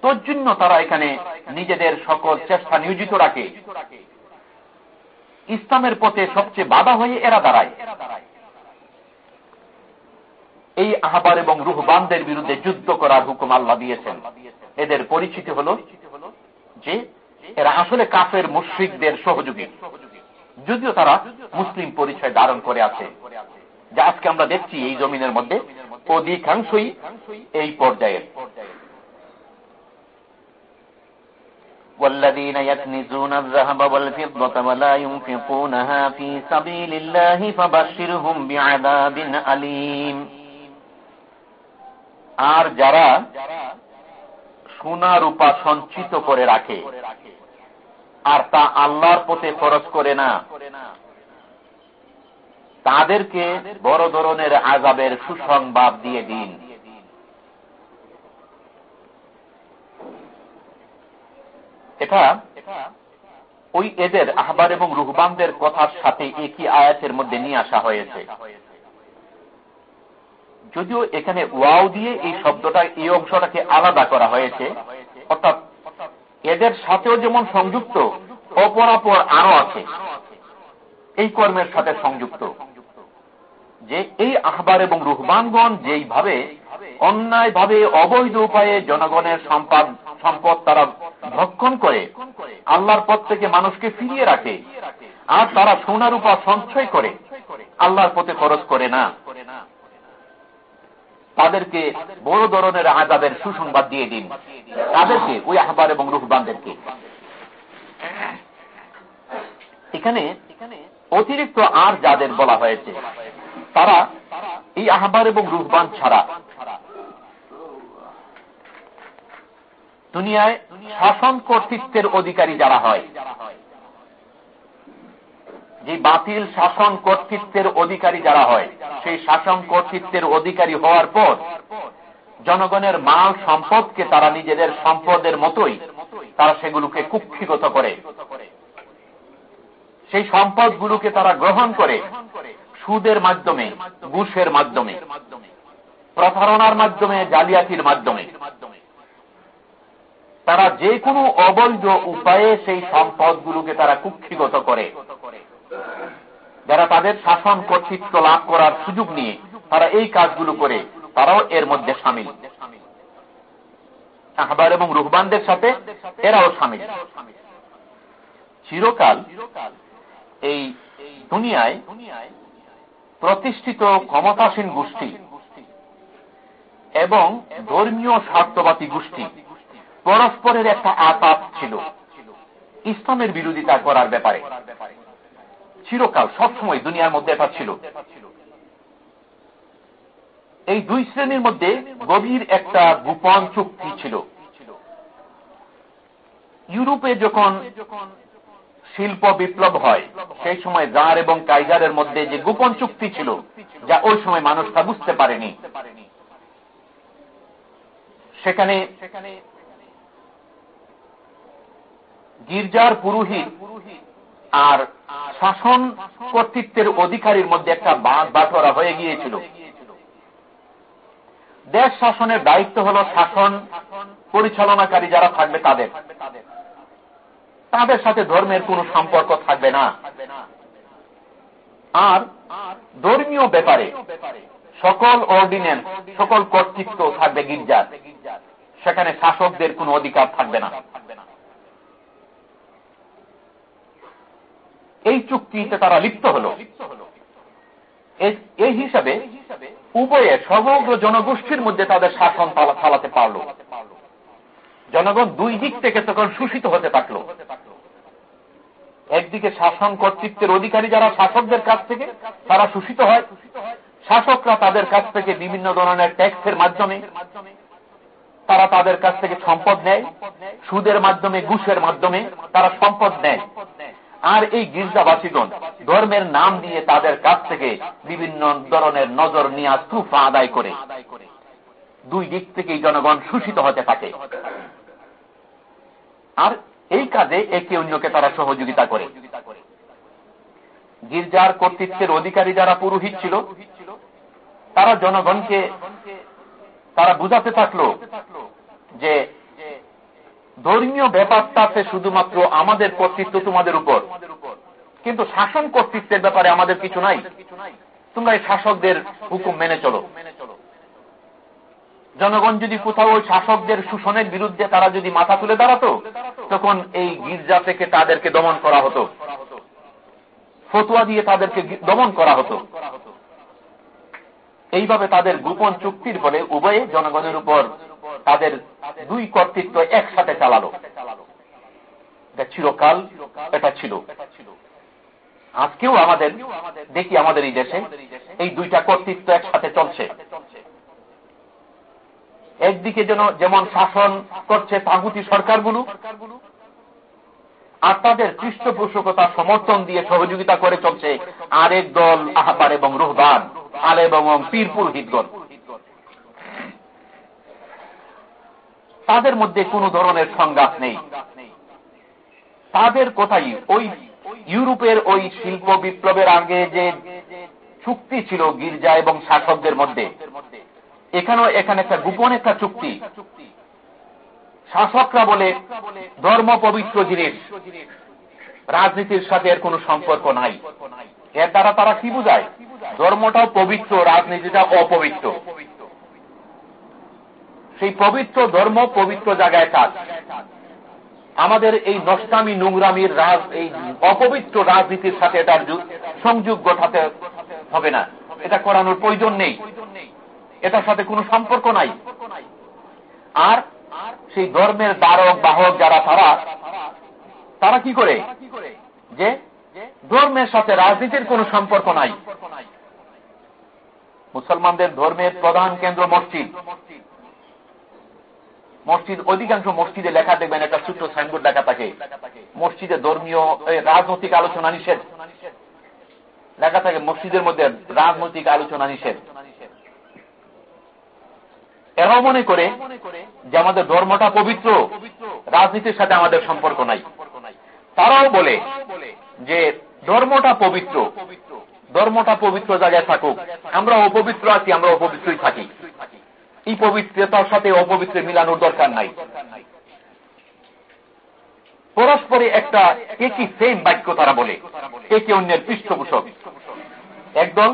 Speaker 1: তোর জন্য তারা এখানে নিজেদের সকল চেষ্টা নিয়োজিত রাখে। ইসলামের পথে সবচেয়ে বাধা হয়ে এরা দাঁড়ায়। এই আহবার এবং রুহবানদের বিরুদ্ধে যুদ্ধ করার হুকুম আল্লাহ দিয়েছেন। এদের পরিচিতি হল যে এরা আসলে কাফের মুশ্রিকদের সহযোগী। যদিও তারা মুসলিম পরিচয় ধারণ করে আছে। যা আজকে আমরা দেখছি এই জমিনের মধ্যে। অধিকাংশই এই পর্যায়ের।
Speaker 2: والذين يكنزون الذهب والفضة ولا ينفقونها في سبيل الله فبشرهم بعذاب أليم
Speaker 1: আর যারা সোনা রূপা সঞ্চিত করে রাখে আর তা আল্লাহর পথে খরচ করে না তাদেরকে বড় ধরনের আজাবের সুসংবাদ দিয়ে দিন এটা ওই এদের আহবার এবং রুহবানদের কথার সাথে একই আয়াতের মধ্যে নিয়ে আসা হয়েছে। যদিও এখানে ওয়াও দিয়ে এই শব্দটা এই অংশটাকে আলাদা করা হয়েছে, অর্থাৎ এদের সাথেও যেমন সংযুক্ত, অপরাপর আরও আছে। এই কর্মের সাথে সংযুক্ত। যে এই আহবার এবং রুহবানগণ যেইভাবে অন্যায়ভাবে অবৈধ উপায়ে জনগণের সম্পদ সম্পদ তারা ভক্ষণ করে, আল্লাহর পথ থেকে মানুষকে ফিরিয়ে রাখে, আর তারা সোনারূপা সঞ্চয় করে, আল্লাহর পথে খরচ করে না। তাদেরকে বড় ধরনের আজাবের সুসংবাদ দিয়ে দিন। তাদেরকে, ওই আহবার এবং রুহবানদেরকে। এখানে অতিরিক্ত আর যাদের বলা হয়েছে, তারা এই আহবার এবং রুহবান ছাড়া দুনিয়ায় শাসন কর্তৃত্বের অধিকারী যারা হয়, যে বাতিল শাসন কর্তৃত্বের অধিকারী যারা হয়, সেই শাসন কর্তৃত্বের অধিকারী হওয়ার পর জনগণের মাল সম্পদকে তারা নিজেদের সম্পদের মতোই তারা সেগুলোকে কুক্ষিগত করে। সেই সম্পদগুলোকে তারা গ্রহণ করে সুদের মাধ্যমে, ঘুষের মাধ্যমে, প্রতারণার মাধ্যমে, জালিয়াতির মাধ্যমে। তারা যে কোনো অবৈধ উপায়ে সেই সম্পদগুলোকে তারা কুক্ষিগত করে। যারা তাদের শাসন কর্তৃত্ব লাভ করার সুযোগ নিয়ে তারা এই কাজগুলো করে, তারাও এর মধ্যে সামিল। আহবার এবং রুহবানদের সাথে এরাও সামিল। চিরকাল এই দুনিয়ায় প্রতিষ্ঠিত ক্ষমতাসীন গোষ্ঠী এবং ধর্মীয় স্বার্থবাদী গোষ্ঠী পরস্পরের একটা আতাপ ছিল। ইসলামের বিরোধিতা করার ব্যাপারে। চিরকাল, সবসময় দুনিয়ার মধ্যে এটা ছিল। এই দুই শ্রেণির মধ্যে গভীর একটা গোপন চুক্তি ছিল। ইউরোপে যখন শিল্প বিপ্লব হয়, সেই সময় জার এবং কাইজারের মধ্যে যে গোপন চুক্তি ছিল, যা ওই সময় মানুষ তা বুঝতে পারেনি। সেখানে গির্জার পুরোহিত আর শাসন কর্তৃত্বের অধিকারীর মধ্যে একটা বাঁধ বাটোয়ারা হয়ে গিয়েছিল। দেশ শাসনের দায়িত্ব হল শাসন পরিচালনাকারী যারা থাকবে তাদের। তাদের সাথে ধর্মের কোন সম্পর্ক থাকবে না। আর ধর্মীয় ব্যাপারে সকল অর্ডিনেন্স সকল কর্তৃত্ব থাকবে গির্জার। সেখানে শাসকদের কোন অধিকার থাকবে না। এই চুক্তিতে তারা লিপ্ত হল। এই হিসাবে উভয়ে সমগ্র জনগোষ্ঠীর মধ্যে তাদের শাসন চালাতে পারল। জনগণ দুই দিক থেকে তখন শোষিত হতে থাকল। একদিকে শাসন কর্তৃত্বের অধিকারী যারা শাসকদের কাছ থেকে, তারা শোষিত হয়। শাসকরা তাদের কাছ থেকে বিভিন্ন ধরনের ট্যাক্সের মাধ্যমে তারা তাদের কাছ থেকে সম্পদ নেয়। সুদের মাধ্যমে, ঘুষের মাধ্যমে তারা সম্পদ নেয়। আর এই গির্জাবাসীগণ ধর্মের নাম দিয়ে তাদের কাছ থেকে বিভিন্ন ধরনের নজর নিয়ে তুফা আদায় করে। দুই দিক থেকেই জনগণ শোষিত হতে থাকে। আর এই কাজে একে অন্যকে তারা সহযোগিতা করে। গির্জার কর্তৃত্বের অধিকারী যারা পুরোহিত ছিল, তারা জনগণকে তারা বুঝাতে থাকল যে ধর্মীয় ব্যাপারটাতে শুধুমাত্র আমাদের কর্তৃত্ব তোমাদের উপর। কিন্তু শাসন কর্তৃত্বের ব্যাপারে আমাদের কিছু নাই। তোমরা এই শাসকদের হুকুম মেনে চলো। জনগণ যদি কোথাও ওই শাসকদের শোষণের বিরুদ্ধে তারা যদি মাথা তুলে দাঁড়াতো, তখন এই গির্জা থেকে তাদেরকে দমন করা হতো। ফতুয়া দিয়ে তাদেরকে দমন করা হতো। এইভাবে তাদের গোপন চুক্তির ফলে উভয়ে জনগণের উপর তাদের দুই কর্তৃত্ব একসাথে চালালো। চিরকাল এটা ছিল। আজকেও আমাদের, দেখি আমাদের এই দেশে, এই দুইটা কর্তৃত্ব একসাথে চলছে। একদিকে যেন, যেমন শাসন করছে তাগুতি সরকারগুলো, আর তাদের পৃষ্ঠপোষকতা সমর্থন দিয়ে সহযোগিতা করে চলছে আরেক দল আহবার এবং রুহবান আলেব এবং পীরপুর হিতগণ তাদের মধ্যে কোন ধরনের সংঘাত নেই। তাদের কোথায় ওই ইউরোপের ওই শিল্প বিপ্লবের আগে যে চুক্তি ছিল গির্জা এবং শাসকদের মধ্যে। এখানেও এখানে একটা গোপন একটা চুক্তি। শাসকরা বলে, ধর্ম পবিত্র জিনিস। রাজনীতির সাথে এর কোন সম্পর্ক নাই। এর দ্বারা তারা কি বুঝায়? ধর্মটাও পবিত্র রাজনীতিটা অপবিত্র। সেই পবিত্র ধর্ম পবিত্র জায়গায় কাজ। আমাদের এই নষ্টামি, নোংরামির রাজ, এই অপবিত্র রাজনীতির সাথে এটার সংযোগ ঘটাতে হবে না। এটা করানোর প্রয়োজন নেই। এটার সাথে কোনো সম্পর্ক নাই। আর সেই ধর্মের দ্বারক বাহক যারা তারা তারা কি করে? যে ধর্মের সাথে রাজনীতির কোনো সম্পর্ক নাই। মুসলমানদের ধর্মের প্রধান কেন্দ্র মসজিদ। মসজিদ, অধিকাংশ মসজিদে লেখা দেখবেন একটা ছোট্ট সাইনবোর্ড লেখা থাকে। মসজিদে ধর্মীয় রাজনৈতিক আলোচনা নিষেধ। লেখা থাকে মসজিদের মধ্যে রাজনৈতিক আলোচনা নিষেধ। এরাও মনে করে যে আমাদের ধর্মটা পবিত্র, রাজনীতির সাথে আমাদের সম্পর্ক নাই। তারাও বলে যে ধর্মটা পবিত্র ধর্মটা পবিত্র জায়গায় থাকুক। আমরা অপবিত্র আছি আমরা অপবিত্রই থাকি। এই পবিত্রতার সাথে অপবিত্র মিলানোর দরকার নাই। পরস্পরে একটা একই সেম বাক্য তারা বলে, একে অন্যের পৃষ্ঠপোষক। একদল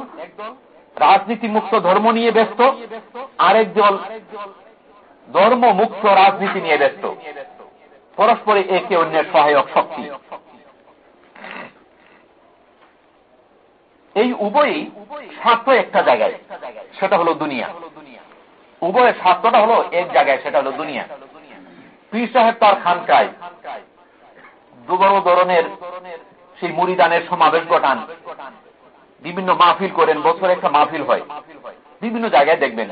Speaker 1: রাজনীতি মুক্ত ধর্ম নিয়ে ব্যস্ত, আরেক দল ধর্ম মুক্ত রাজনীতি নিয়ে ব্যস্ত। পরস্পরে একে অন্যের সহায়ক শক্তি। এই উভয়ই স্বার্থ একটা জায়গায়, সেটা হলো দুনিয়া। উভয়ের স্বার্থটা হলো এক জায়গায়, সেটা হলো দুনিয়া। পীর সাহেব তার খানকায় দু বড় ধরনের সেই মুড়িদানের সমাবেশ ঘটান। বিভিন্ন মাহফিল করেন, বছরে একটা মাহফিল হয়। বিভিন্ন জায়গায় দেখবেন।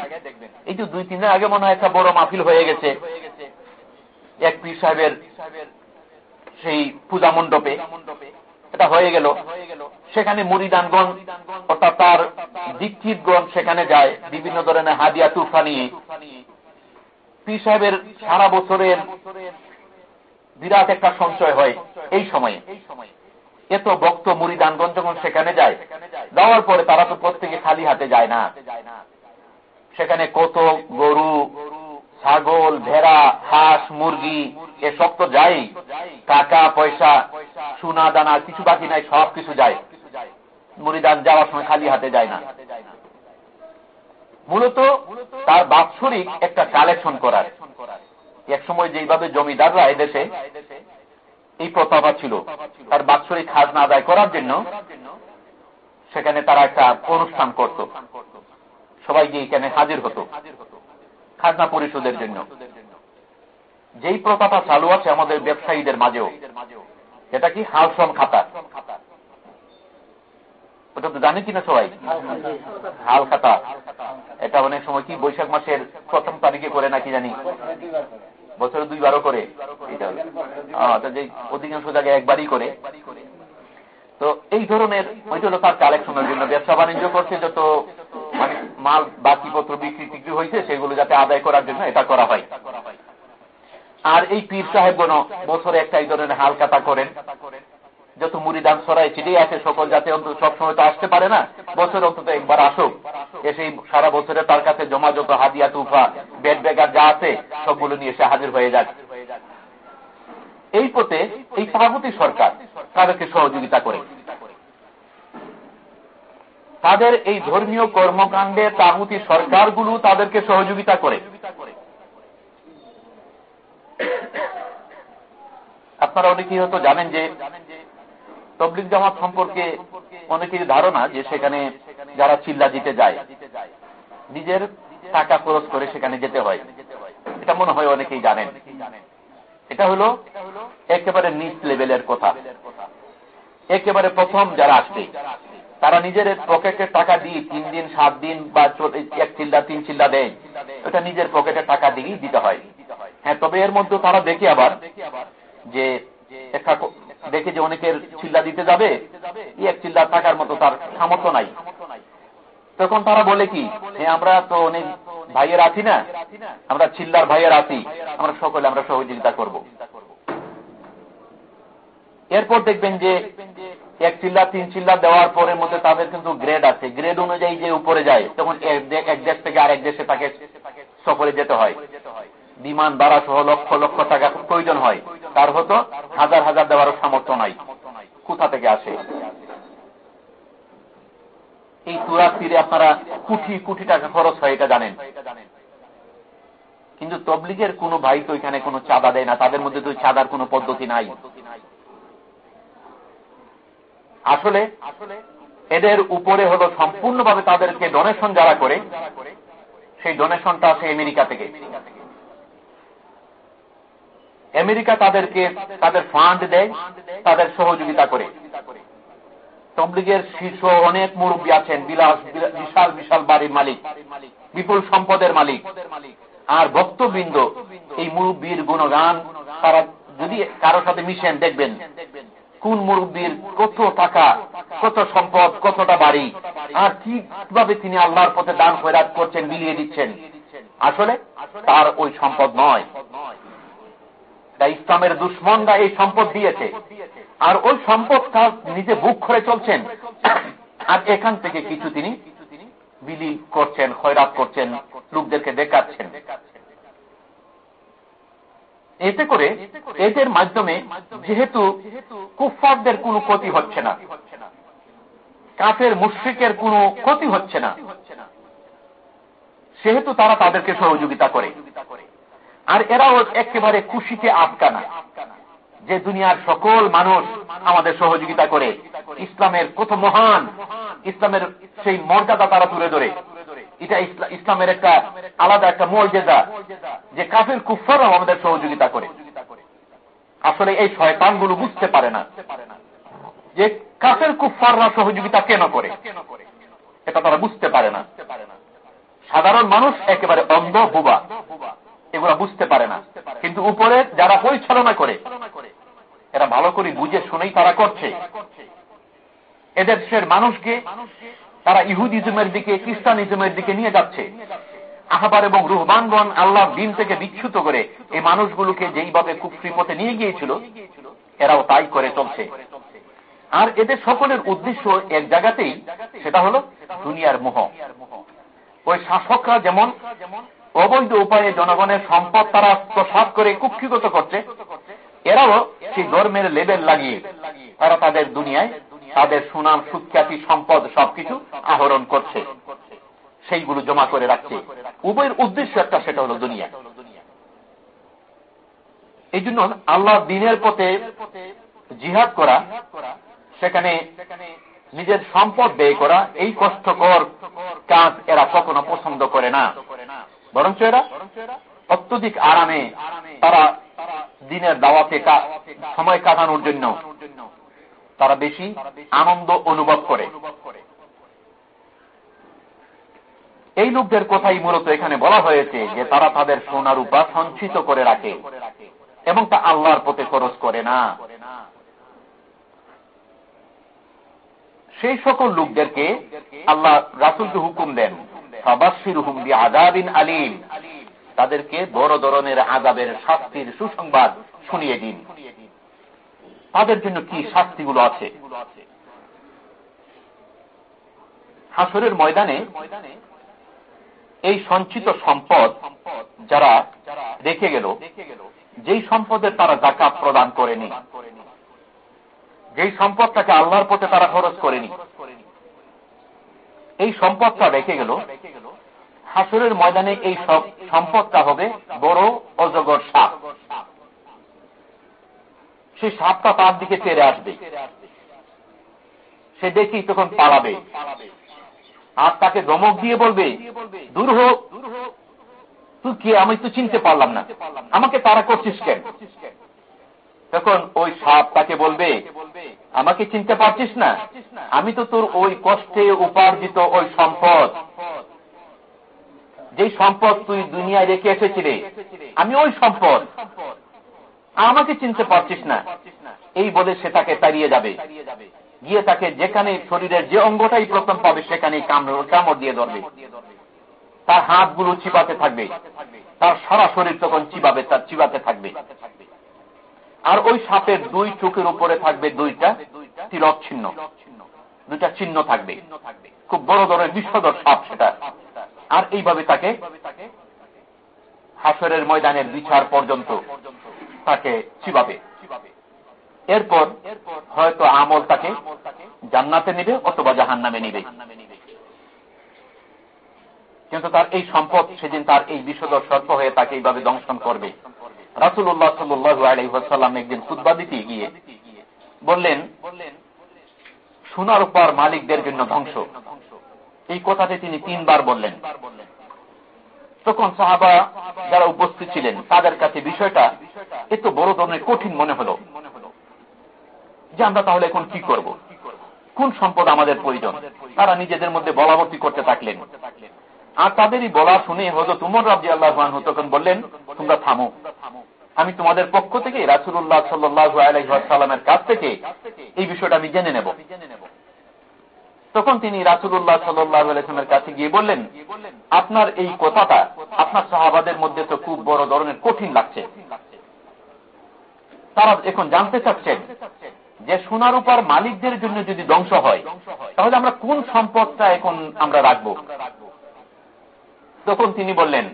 Speaker 1: এই যে দুই, তিন দিন আগে মনে হয় একটা বড় মাহফিল হয়ে গেছে। এক পীর সাহেবের সেই পূজা মণ্ডপে। এটা হয়ে গেল। সেখানে মুড়িদানগণ অর্থাৎ তার দীক্ষিতগণ সেখানে যায়। বিভিন্ন ধরনের হাদিয়া তুফা নিয়ে পীর সাহেবের সারা বছরের বিরাট একটা সঞ্চয় হয় এই সময়ে। এত বক্ত মুড়িদানগণ যখন সেখানে যায়, যাওয়ার পরে তারা তো প্রত্যেকে খালি হাতে যায় না। সেখানে কত গরু ছাগল, ভেড়া, হাঁস, মুরগি এসব তো যাই টাকা, পয়সা সোনা দানা কিছু বাকি নাই, সব কিছু যায়। মুড়িদান যাওয়ার সময় খালি হাতে যায় না। মূলত তার বাৎসরিক একটা কালেকশন করার। এক সময় যেইভাবে জমিদাররা এদেশে এই প্রতাপা ছিল, তার বাৎসরিক খাজনা আদায় করার জন্য সেখানে তারা একটা অনুষ্ঠান করত। সবাই গিয়ে এখানে হাজির হতো। খাজনা পরিশোধের জন্য। যেই প্রথাটা চালু আছে আমাদের ব্যবসায়ীদের মাঝেও, এটা কি হালসম খাতা ওটা তো জানে কিনা সবাই? হাল খাতা। এটা অনেক সময় কি বৈশাখ মাসের প্রথম তারিখে করে নাকি জানি? বছরে দুইবারও করে। যে অধিকাংশ জায়গায় একবারই করে। তো এই ধরনের ওইটা হলো তার কালেকশনের জন্য ব্যবসা বাণিজ্য করছে, যত মানে মাল বাকি পত্র বিক্রি টিক্রি হয়েছে, সেগুলো যাতে আদায় করার জন্য এটা করা হয়। আর এই পীর সাহেব গণ বছরে একটা এই ধরনের হালকাতা করেন, যত মুড়িদান সরাই ছিটেই আছে, সকল যাতে অন্তত সবসময় তো আসতে পারে না, বছর অন্তত একবার আসুক, এসে সারা বছরে তার কাছে জমা যত হাদিয়া তুফা বেড বেগার যা আছে, সবগুলো নিয়ে এসে হাজির হয়ে যাক। এই পথে এই সাহাবতী সরকার তাদেরকে সহযোগিতা করে। তাদের এই ধর্মীয় কর্মকাণ্ডে তাগুতি সরকারগুলো তাদেরকে সহযোগিতা করে। আপনারা অনেকেই হয়তো জানেন যে তবলিক জামাত সম্পর্কে অনেকের ধারণা যে সেখানে যারা চিল্লা দিতে যায়, নিজের টাকা খরচ করে সেখানে যেতে হয়। এটা মনে হয় অনেকেই জানেন। এটা হলো একেবারে নিচ লেভেলের কথা। একেবারে প্রথম যারা আসবে, তারা নিজের পকেটের টাকা দিয়ে তিন দিন, সাত দিন বা এক চিল্লা, তিন চিল্লা দেয়। ওটা নিজের পকেটের টাকা দিয়েই দিতে হয়। হ্যাঁ তবে এর মধ্যে তারা দেখে আবার যে দেখে যে অনেকের চিল্লা দিতে যাবে এক চিল্লা টাকার মতো তার সামর্থ্য নাই। তখন তারা বলে কি হ্যাঁ আমরা তো অনেক ভাইয়ের আছি না? আমরা চিল্লার ভাইয়ের আছি আমরা সকলে আমরা সহযোগিতা করব। এরপর দেখবেন যে এক চিল্লা তিন চিল্লা দেওয়ার পরের মধ্যে তাদের কিন্তু গ্রেড আছে। গ্রেড অনুযায়ী যে উপরে যায়, তখন এক দেশ থেকে আরেক দেশে তাকে সফরে যেতে হয়। বিমান দ্বারা সহ লক্ষ লক্ষ টাকা প্রয়োজন হয়। তার হতো হাজার হাজার দেওয়ারও সামর্থ্য নাই। কোথা থেকে আসে? এই তুরার তীরে আপনারা কোটি কোটি টাকা খরচ হয়, এটা জানেন। কিন্তু তবলিগের কোন ভাই তো এখানে কোনো চাঁদা দেয় না, তাদের মধ্যে তো চাঁদার কোন পদ্ধতি নাই। আসলে এদের উপরে হলো সম্পূর্ণভাবে তাদেরকে ডোনেশন যারা করে, সেই ডোনেশনটা আসে আমেরিকা থেকে। আমেরিকা তাদেরকে তাদের ফান্ড দেয়, তাদের সহযোগিতা করে। তবলিগের শীর্ষ অনেক মুরব্বী আছেন, বিলাস বিশাল বিশাল বাড়ির মালিক, বিপুল সম্পদের মালিক। আর ভক্তবৃন্দ, এই মুরব্বীর গুণগান তারা যদি কারোর সাথে মিশেন, দেখবেন কোন মুরব্বীর কত টাকা, কত সম্পদ, কতটা বাড়ি, আর কীভাবে তিনি আল্লাহর পথে দান খয়রাত করছেন মিলিয়ে দিচ্ছেন। আসলে তার ওই সম্পদ নয়। তা ইসলামের দুশ্মনরা এই সম্পদ দিয়েছে। আর ওই সম্পদ তার নিজে বুক করে চলছেন। আর এখান থেকে কিছু তিনি বিলি করছেন, খয়রাত করছেন, লোকদেরকে দেখাচ্ছেন। এতে করে এদের মাধ্যমে যেহেতু কুফারদের কোনো ক্ষতি হচ্ছে না, কাফের মুশ্রিকের কোনো ক্ষতি হচ্ছে না, সেহেতু তারা তাদেরকে সহযোগিতা করে। আর এরাও একেবারে খুশিতে আটকানা যে দুনিয়ার সকল মানুষ আমাদের সহযোগিতা করে। ইসলামের কত মহান, ইসলামের সেই মর্যাদা তারা তুলে ধরে। এটা ইসলামের একটা আলাদা একটা মর্যাদা যে কাফের কুফারও আমাদের সহযোগিতা করে। আসলে এই শয়তানগুলো বুঝতে পারে না যে কাফের কুফাররা সহযোগিতা কেন করে। এটা তারা বুঝতে পারে না। সাধারণ মানুষ একেবারে অন্ধ বুবা, এগুলা বুঝতে পারে না। কিন্তু উপরে যারা পরিচালনা করে এরা ভালো করে বুঝে শুনেই তারা করছে। এদের দেশের মানুষকে তারা ইহুদিজমের দিকে, খ্রিস্টানিজমের দিকে নিয়ে যাচ্ছে। আহবার এবং রুহবানগণ আল্লাহ দিন থেকে বিচ্ছুত করে এই মানুষগুলোকে যেইভাবে কুফরি পথে নিয়ে গিয়েছিল, এরাও তাই করে চলছে। আর এদের সকলের উদ্দেশ্য এক জায়গাতেই, সেটা হলো দুনিয়ার মোহ। ওই শাসকরা যেমন অবৈধ উপায়ে জনগণের সম্পদ তারা প্রসাদ করে কুক্ষিগত করছে এরাও সেই ধর্মের লেবেল লাগিয়ে তারা তাদের দুনিয়ায় তাদের সুনাম, সুখ্যাতি, সম্পদ সবকিছু আহরণ করছে। সেইগুলো জমা করে রাখছে। উভয়ের উদ্দেশ্য একটা, সেটা হলো দুনিয়া। এই জন্য আল্লাহ দিনের পথে জিহাদ করা, সেখানে নিজের সম্পদ ব্যয় করা, এই কষ্টকর কাজ এরা কখনো পছন্দ করে না। বরঞ্চ এরা অত্যধিক আরামে তারা দিনের দাওয়াতে সময় কাটানোর জন্য তারা বেশি আনন্দ অনুভব করে। এই লোকদের কথাই মূলত এখানে বলা হয়েছে যে তারা তাদের সোনার উপা সঞ্চিত করে রাখে এবং তা আল্লাহর পথে খরচ করে না। সেই সকল লোকদেরকে আল্লাহ রাসুলকে হুকুম দেন সাবাসির হুম দি আজাবিন আলিম। তাদেরকে বড় ধরনের আজাবের শাস্তির সুসংবাদ শুনিয়ে দিন। তাদের জন্য কি শাস্তিগুলো আছে? হাসরের ময়দানে এই সঞ্চিত সম্পদ যারা রেখে গেল, যেই সম্পদের তারা জাকাত প্রদান করেনি, যেই সম্পদটাকে আল্লাহর পথে তারা খরচ করেনি, এই সম্পদটা রেখে গেল হাসরের ময়দানে এই সব সম্পদটা হবে বড় অজগর সাপ। সেই সাপটা তার দিকে তেরে আসবে। সে দেখি তখন পালাবে। আর তাকে দমক দিয়ে বলবে, দূর হোক তুই কে? আমি তো চিনতে পারলাম না। আমাকে তারা করছিস কেন? তখন ওই সাপ তাকে বলবে, আমাকে চিনতে পারছিস না? আমি তো তোর ওই কষ্টে উপার্জিত ওই সম্পদ। যেই সম্পদ তুই দুনিয়ায় রেখে এসেছিলে আমি ওই সম্পদ। আমাকে চিনতে পারছিস না। এই বলে সে তাকে তাড়িয়ে যাবে। গিয়ে তাকে যেখানে শরীরের যে অঙ্গটাই প্রথম পাবে সেখানে কামড় দিয়ে ধরবে। তার হাতগুলো চিবাতে থাকবে। তার সারা শরীর তখন চিবাবে, তার চিবাতে থাকবে। আর ওই সাপের দুই চোখের উপরে থাকবে দুইটা তিলক চিহ্ন দুইটা চিহ্ন থাকবে। খুব বড় ধরনের বিশ্বদর সাপ সেটা। আর এইভাবে তাকে হাসরের ময়দানের বিচার পর্যন্ত তাকে চিবাবে। এরপর হয়তো আমল তাকে জান্নাতে নেবে অথবা জাহান নামে নিবে। কিন্তু তার এই সম্পদ সেদিন তার এই বিশ্বদর সর্প হয়ে তাকে এইভাবে দংশন করবে। রাসুল্লাহ সাল্লু আলহাম একদিন খুদ্া দিতে গিয়ে বললেন, সোনার উপর মালিকদের জন্য ধ্বংস। এই কথাটি তিনি তিনবার বললেন। তখন সাহাবা যারা উপস্থিত ছিলেন, তাদের কাছে বিষয়টা এত বড় ধরনের কঠিন মনে হল যে আমরা তাহলে এখন কি করব? কোন সম্পদ আমাদের প্রয়োজন? তারা নিজেদের মধ্যে বলাবর্তি করতে থাকলেন। আর তাদেরই বলা শুনে হয়তো তুমর রাজি আল্লাহ তখন বললেন, তোমরা থামো। আমি তোমাদের পক্ষ থেকে রাসুল্লাহ সাল্লু আলাইসাল্লামের কাছ থেকে এই বিষয়টা আমি জেনে নেব। তখন তিনি রাসুল্লাহ সাল্লামের কাছে গিয়ে বললেন, আপনার এই কথাটা আপনার সাহাবাদের মধ্যে তো খুব বড় ধরনের কঠিন লাগছে। তারা এখন জানতে চাচ্ছেন যে সোনার উপর মালিকদের জন্য যদি ধ্বংস হয়, তাহলে আমরা কোন সম্পদটা এখন আমরা রাখব? তখন তিনি বললেন,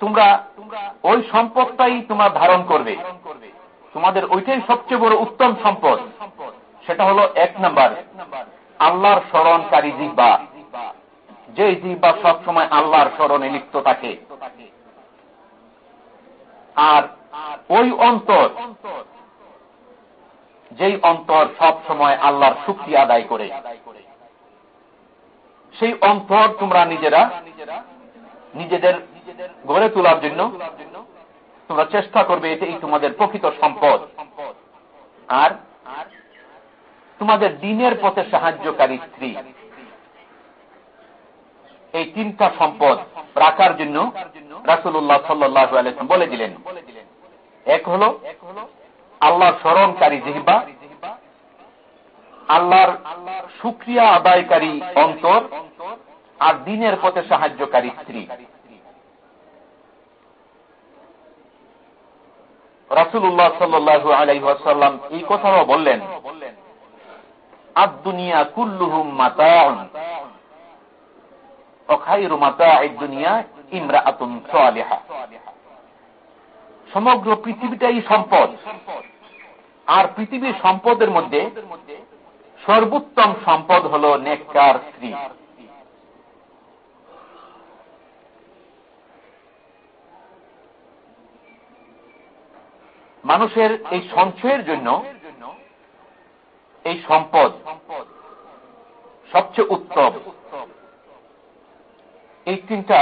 Speaker 1: তোমরা ওই সম্পদটাই তোমরা ধারণ করবে। তোমাদের ওইটাই সবচেয়ে বড় উত্তম সম্পদ। সেটা হলো এক নাম্বার, আল্লাহর স্মরণকারী জিব্বা যে জিব্বা সবসময় আল্লাহর স্মরণে লিপ্ত থাকে। আর ওই অন্তর, যেই অন্তর সব সময় আল্লাহর শক্তি আদায় করে। সেই অন্তর তোমরা নিজেরা, নিজেদের গড়ে তোলার জন্য তোমরা চেষ্টা করবে এটাই তোমাদের প্রকৃত সম্পদ। আর তোমাদের দিনের পথে সাহায্যকারী স্ত্রী। এই তিনটা সম্পদ রাখার জন্য রাসুল্লাহ সাল্লাহ বলে দিলেন। এক হল আল্লাহর স্মরণকারী জিহবা, আল্লাহর সুক্রিয়া আদায়কারী অন্তর আর দিনের পথে সাহায্যকারী স্ত্রী। রাসুল্লাহ সাল্লু আলাইসাল্লাম এই কথাও বললেন কুল্লুহুম অখাইরু সমগ্র পৃথিবীটাই সম্পদ। আর পৃথিবীর সম্পদের মধ্যে সর্বোত্তম সম্পদ হল নেককার স্ত্রী। মানুষের এই সঞ্চয়ের জন্য এই সম্পদ সবচেয়ে উত্তম। এই তিনটা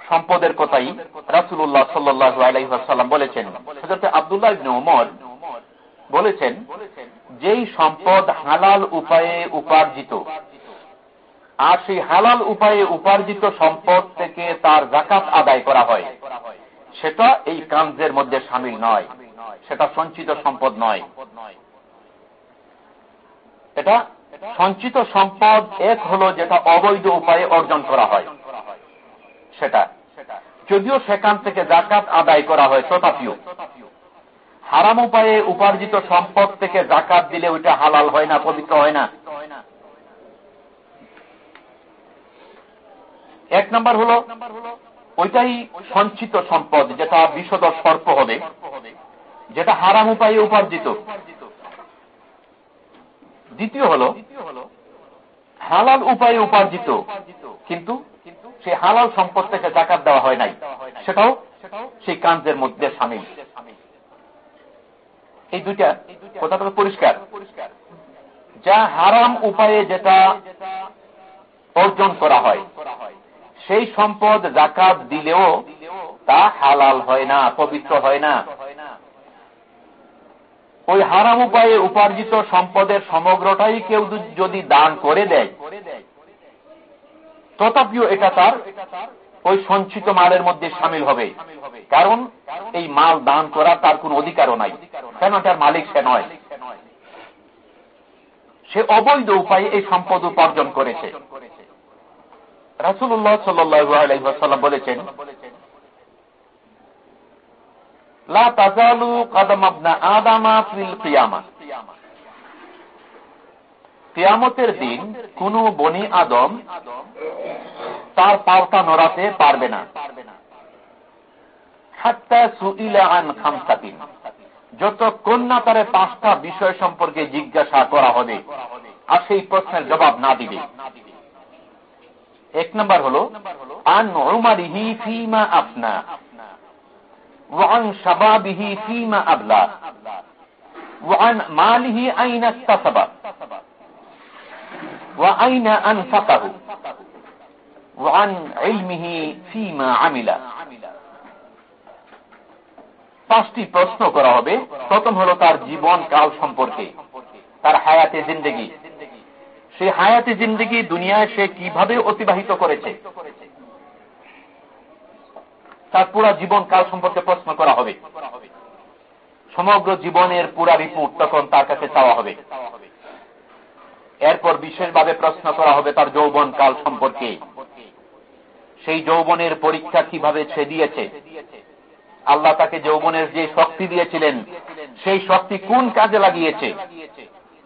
Speaker 1: সম্পদের কথাই রাসুল্লাহ সাল্লু আলাইসাল্লাম বলেছেন। হজরত আবদুল্লাহ ইবনে ওমর বলেছেন, যেই সম্পদ হালাল উপায়ে উপার্জিত, আর সেই হালাল উপায়ে উপার্জিত সম্পদ থেকে তার জাকাত আদায় করা হয়, সেটা এই কাঞ্জের মধ্যে সামিল নয়। সেটা সঞ্চিত সম্পদ নয়। এটা সঞ্চিত সম্পদ এক হলো যেটা অবৈধ উপায়ে অর্জন করা হয়। সেটা। যদিও সেখান থেকে জাকাত আদায় করা হয় তথাপিও। হারাম উপায়ে উপার্জিত সম্পদ থেকে জাকাত দিলে ওইটা হালাল হয় না, পবিত্র হয় না। এক নম্বর হল, ওইটাই সঞ্চিত সম্পদ, যেটা বিশদ সর্প হবে, যেটা হারাম উপায়ে উপার্জিত। দ্বিতীয় হল, হালাল উপায়ে উপার্জিত, কিন্তু সে হালাল সম্পদ থেকে জাকাত দেওয়া হয় নাই। সেটাও সেই কাঞ্জের মধ্যে সামিল। এই দুইটা কথাটা পরিষ্কার। যা হারাম উপায়ে যেটা অর্জন করা হয়, সেই সম্পদ জাকাত দিলেও তা হালাল হয় না, পবিত্র হয় না। ওই হারাম উপায়ে উপার্জিত সম্পদের সমগ্রটাই কেউ যদি দান করে দেয়, তথাপিও এটা তার ওই সঞ্চিত মালের মধ্যে সামিল হবে। কারণ এই মাল দান করা তার কোন অধিকারও নাই। কেন তার মালিক সে নয়? সে অবৈধ উপায়ে এই সম্পদ উপার্জন করেছে। রাসুল্লাহ সাল্লাম বলেছেন লা কিয়ামতের দিন কোন বনি আদম তার পাওতা নড়াতে পারবে না। যতক্ষণ না তার পাঁচটা বিষয় সম্পর্কে জিজ্ঞাসা করা হবে, আর সেই প্রশ্নের জবাব না দিবে। এক নম্বর হল, আন উমারিহি ফিমা আপনা وعن شبابه فيما أبلى وعن ماله أين اكتسب وأين أنفقه وعن علمه فيما عمل পাঁচটি প্রশ্ন করা হবে প্রথম হলো তার জীবন কাল সম্পর্কে তার হায়াতে জিন্দগি সে হায়াতে জিন্দগি দুনিয়ায় সে কিভাবে অতিবাহিত করেছে তার পুরা জীবন কাল সম্পর্কে প্রশ্ন করা হবে। সমগ্র জীবনের পুরা রিপোর্ট তখন তার কাছে চাওয়া হবে। এরপর বিশেষভাবে প্রশ্ন করা হবে তার যৌবন কাল সম্পর্কে। সেই যৌবনের পরীক্ষা কীভাবে সে দিয়েছে? আল্লাহ তাকে যৌবনের যে শক্তি দিয়েছিলেন, সেই শক্তি কোন কাজে লাগিয়েছে?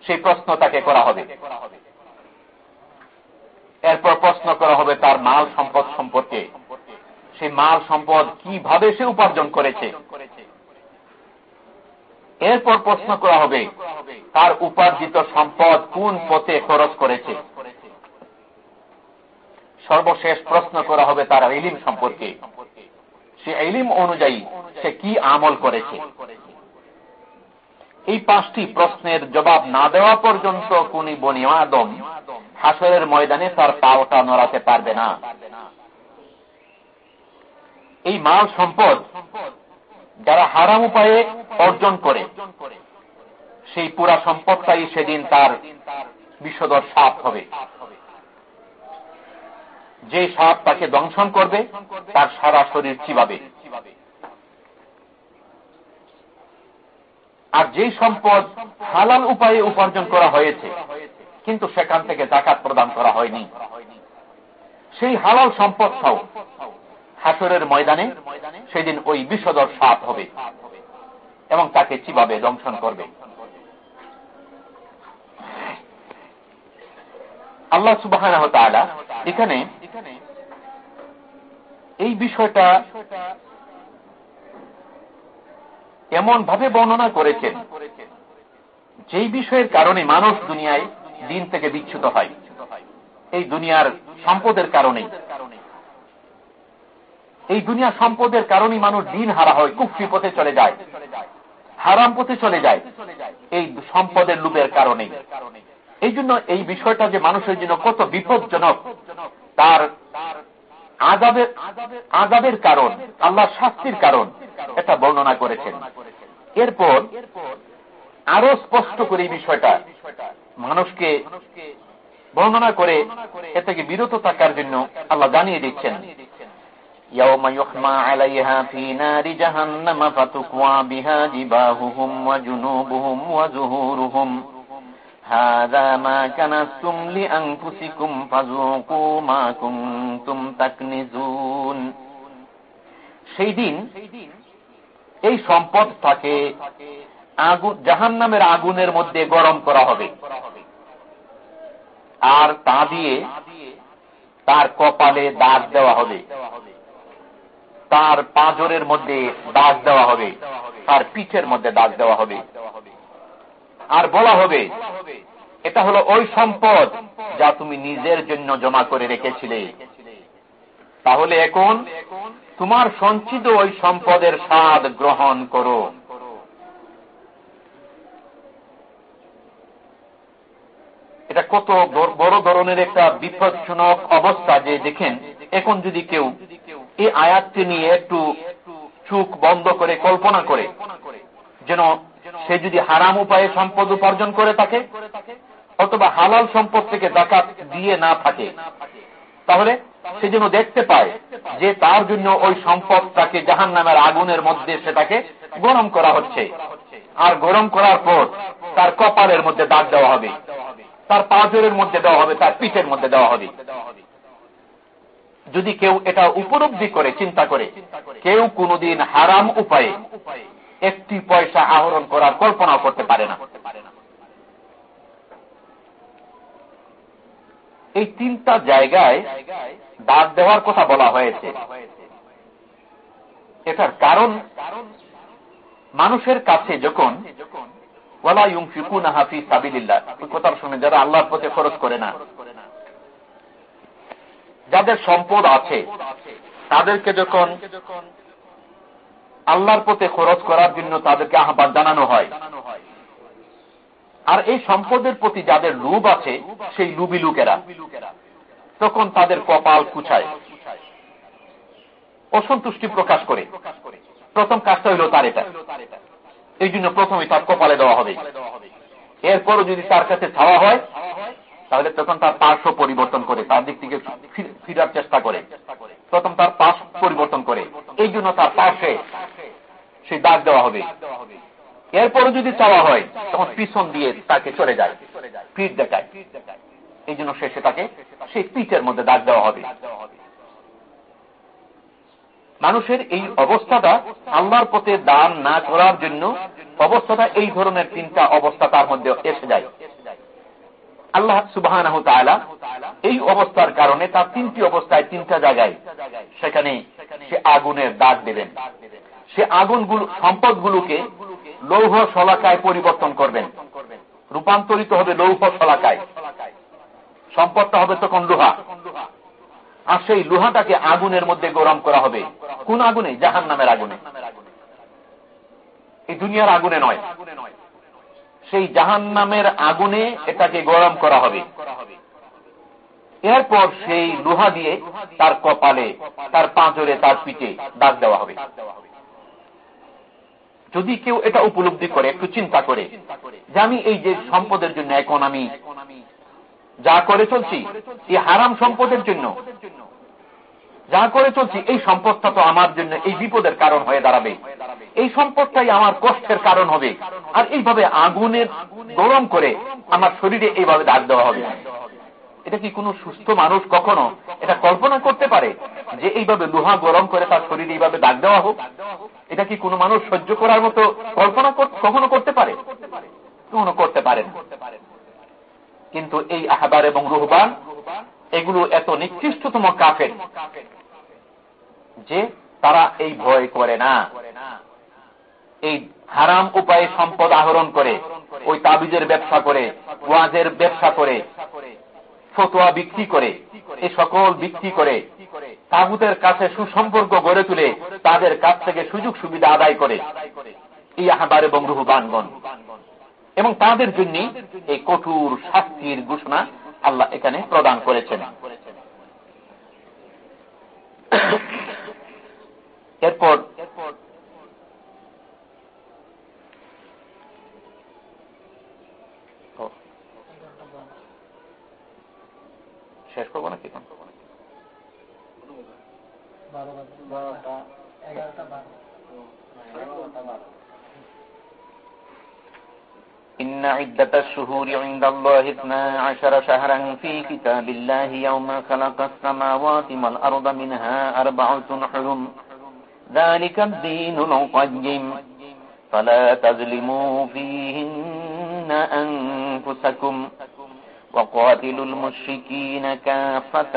Speaker 1: সেই প্রশ্ন তাকে করা হবে। এরপর প্রশ্ন করা হবে তার মাল সম্পদ সম্পর্কে। সেই মাল সম্পদ কীভাবে সে উপার্জন করেছে? এরপর প্রশ্ন করা হবে, তার উপার্জিত সম্পদ কোন পথে খরচ করেছে? সর্বশেষ প্রশ্ন করা হবে তার ইলিম সম্পর্কে। সে ইলিম অনুযায়ী সে কি আমল করেছে? এই পাঁচটি প্রশ্নের জবাব না দেওয়া পর্যন্ত কোন বনি আদম হাসরের ময়দানে তার পাওটা নড়াতে পারবে না। এই মাল সম্পদ যারা হারাম উপায়ে অর্জন করে, সেই পুরা সম্পদটাই সেদিন তার বিষদর সাপ হবে। যে সাপ তাকে দংশন করবে, তার সারা শরীর চিবাবে। আর যে সম্পদ হালাল উপায়ে উপার্জন করা হয়েছে, কিন্তু সেখান থেকে জাকাত প্রদান করা হয়নি। সেই হালাল সম্পদ সহ হাসরের ময়দানে সেদিন ওই বিষদর সাপ হবে এবং তাকে চিবাবে, দংশন করবে। আল্লাহ সুবাহ এখানে এই বিষয়টা এমন ভাবে বর্ণনা করেছেন যেই বিষয়ের কারণে মানুষ দুনিয়ায় দিন থেকে বিচ্ছুত হয়। এই দুনিয়ার সম্পদের কারণে এই দুনিয়া সম্পদের কারণে মানুষ দিন হারা হয় কুফি পথে চলে যায়, হারাম পথে চলে যায়, এই সম্পদের লুপের কারণে। এই জন্য এই বিষয়টা যে মানুষের জন্য কত বিপজ্জনক, তার আজাবের আজাবের কারণ, আল্লাহ শাস্তির কারণ, এটা বর্ণনা করেছেন। এরপর আরও স্পষ্ট করে এই বিষয়টা মানুষকে বর্ণনা করে এ থেকে বিরত থাকার জন্য আল্লাহ জানিয়ে দিচ্ছেন। يوم يحمى عليها في نار جهنم فتكوى بها جباههم وجنوبهم وزهورهم هذا ما كنستم لأنفسكم فذوقوا ما كنتم تكنزون সেই দিন এই সম্পদটাকে আগুন জাহান নামের আগুনের মধ্যে গরম করা হবে আর তা দিয়ে তার কপালে দাগ দেওয়া হবে তার পাঁজরের মধ্যে দাগ দেওয়া হবে। তার পিঠের মধ্যে দাগ দেওয়া হবে। আর বলা হবে, এটা হলো ওই সম্পদ যা তুমি নিজের জন্য জমা করে রেখেছিলে। তাহলে এখন তোমার সঞ্চিত ওই সম্পদের স্বাদ গ্রহণ করো। এটা কত বড় ধরনের একটা বিপজ্জনক অবস্থা যে দেখেন, এখন যদি কেউ এই আয়াতটি নিয়ে একটু চুক বন্ধ করে কল্পনা করে, যেন সে যদি হারাম উপায়ে সম্পদ উপার্জন করে থাকে, অথবা হালাল সম্পদ থেকে ডাকাত দিয়ে না থাকে, তাহলে সে যেন দেখতে পায় যে তার জন্য ওই সম্পদটাকে জাহান নামের আগুনের মধ্যে সেটাকে গরম করা হচ্ছে। আর গরম করার পর তার কপালের মধ্যে দাগ দেওয়া হবে, তার পাঁচরের মধ্যে দেওয়া হবে, তার পিঠের মধ্যে দেওয়া হবে। যদি কেউ এটা উপলব্ধি করে, চিন্তা করে, কেউ কোনদিন হারাম উপায়ে একটি পয়সা আহরণ করার কল্পনাও করতে পারে না। এই তিনটা জায়গায় দাগ দেওয়ার কথা বলা হয়েছে। এটার কারণ, মানুষের কাছে যখন, ওয়ালা ইউং ফিকুন হাফি সাবিল্লা ওই কথা শুনে যারা আল্লাহর পথে খরচ করে না যাদের সম্পদ আছে, তাদেরকে যখন আল্লাহর পথে খরচ করার জন্য তাদেরকে আহ্বান জানানো হয়, আর এই সম্পদের প্রতি যাদের লুব আছে, সেই লুবি লুকেরা, তখন তাদের কপাল কুচায়, অসন্তুষ্টি প্রকাশ করে। প্রথম কাজটা হইল তার এটা। এই জন্য প্রথমে তার কপালে দেওয়া হবে। এরপরও যদি তার কাছে ছাওয়া হয় তাহলে তখন তার পার্শ্ব পরিবর্তন করে, তার দিক থেকে ফিরার চেষ্টা করে। প্রথম তার পাশ পরিবর্তন করে। এই জন্য তার পাশে সেই দাগ দেওয়া হবে। এরপরও যদি চাওয়া হয়, তখন পিছন দিয়ে তাকে চলে যায়, পিঠ দেখায়। এই জন্য শেষে তাকে সেই পিঠের মধ্যে দাগ দেওয়া হবে। মানুষের এই অবস্থাটা আল্লাহর পথে দান না করার জন্য অবস্থাটা এই ধরনের তিনটা অবস্থা তার মধ্যে এসে যায়। আল্লাহ সুবাহ এই অবস্থার কারণে তার তিনটি অবস্থায় তিনটা জায়গায় সেখানে সে আগুনের দাগ দেবেন সে আগুনগুলো, সম্পদগুলোকে লৌহ শলাকায় পরিবর্তন করবেন। রূপান্তরিত হবে লৌহ শলাকায়। সম্পদটা হবে তখন লোহা। আর সেই লোহাটাকে আগুনের মধ্যে গরম করা হবে। কোন আগুনে? জাহান নামের আগুনে। এই দুনিয়ার আগুনে নয়। সেই জাহান নামের আগুনে এটাকে গরম করা হবে। এরপর সেই লোহা দিয়ে তার কপালে, তার পাঁচরে তার পিঠে দাগ দেওয়া হবে। যদি কেউ এটা উপলব্ধি করে, একটু চিন্তা করে যে আমি এই যে সম্পদের জন্য এখন আমি যা করে চলছি, এই হারাম সম্পদের জন্য যা করে চলছি, এই সম্পদটা তো আমার জন্য এই বিপদের কারণ হয়ে দাঁড়াবে। এই সম্পদটাই আমার কষ্টের কারণ হবে। আর এইভাবে আগুনের গরম করে আমার শরীরে এইভাবে দাগ দেওয়া হবে। এটা কি কোনো সুস্থ মানুষ কখনো এটা কল্পনা করতে পারে যে এইভাবে লোহা গরম করে তার শরীরে এইভাবে দাগ দেওয়া হোক? এটা কি কোনো মানুষ সহ্য করার মতো কল্পনা কখনো করতে পারে? কখনো করতে পারে কিন্তু এই আহাবার এবং রুহবান, এগুলো এত নিকৃষ্টতম কাফের যে তারা এই ভয় করে না। এই হারাম উপায়ে সম্পদ আহরণ করে, ওই তাবিজের ব্যবসা করে, ওয়াজের ব্যবসা করে, ফতোয়া বিক্রি করে এই সকল বিক্রি করে, তাগুতের কাছে সুসম্পর্ক গড়ে তুলে তাদের কাছ থেকে সুযোগ সুবিধা আদায় করে। এই আহবার এবং রুহুবানগণ এবং তাদের জন্য এই কঠোর শাস্তির ঘোষণা আল্লাহ এখানে প্রদান করেছেন। এরপর শেষ করবো নাকি إن عدة الشهور عند الله اثنا عشر شهرا في كتاب الله يوم خلق السماوات والأرض منها أربعة حرم ذلك الدين القيم فلا تظلموا فيهن أنفسكم وقاتلوا المشركين كافة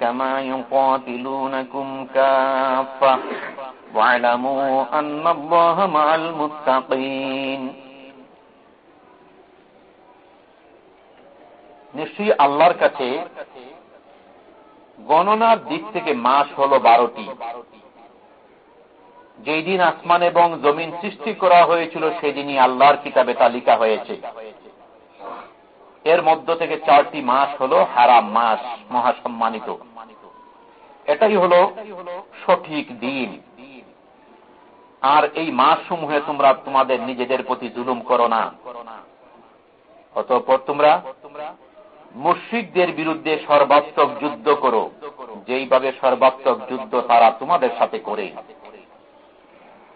Speaker 1: كما يقاتلونكم كافة واعلموا أن الله مع المتقين নিশ্চয়ই আল্লাহর কাছে গণনার দিক থেকে মাস হল বারোটি যেই দিন আসমান এবং জমিন সৃষ্টি করা হয়েছিল, সেদিনই আল্লাহর কিতাবে তালিকা হয়েছে। এর মধ্য থেকে চারটি মাস হল হারাম মাস, মহাসম্মানিত। এটাই হল সঠিক দিন। আর এই মাস সমূহে তোমরা তোমাদের নিজেদের প্রতি জুলুম করো না। অতঃপর তোমরা মুশ্রিকদের বিরুদ্ধে সর্বাত্মক যুদ্ধ করো। যেইভাবে সর্বাত্মক যুদ্ধ তারা তোমাদের সাথে করে।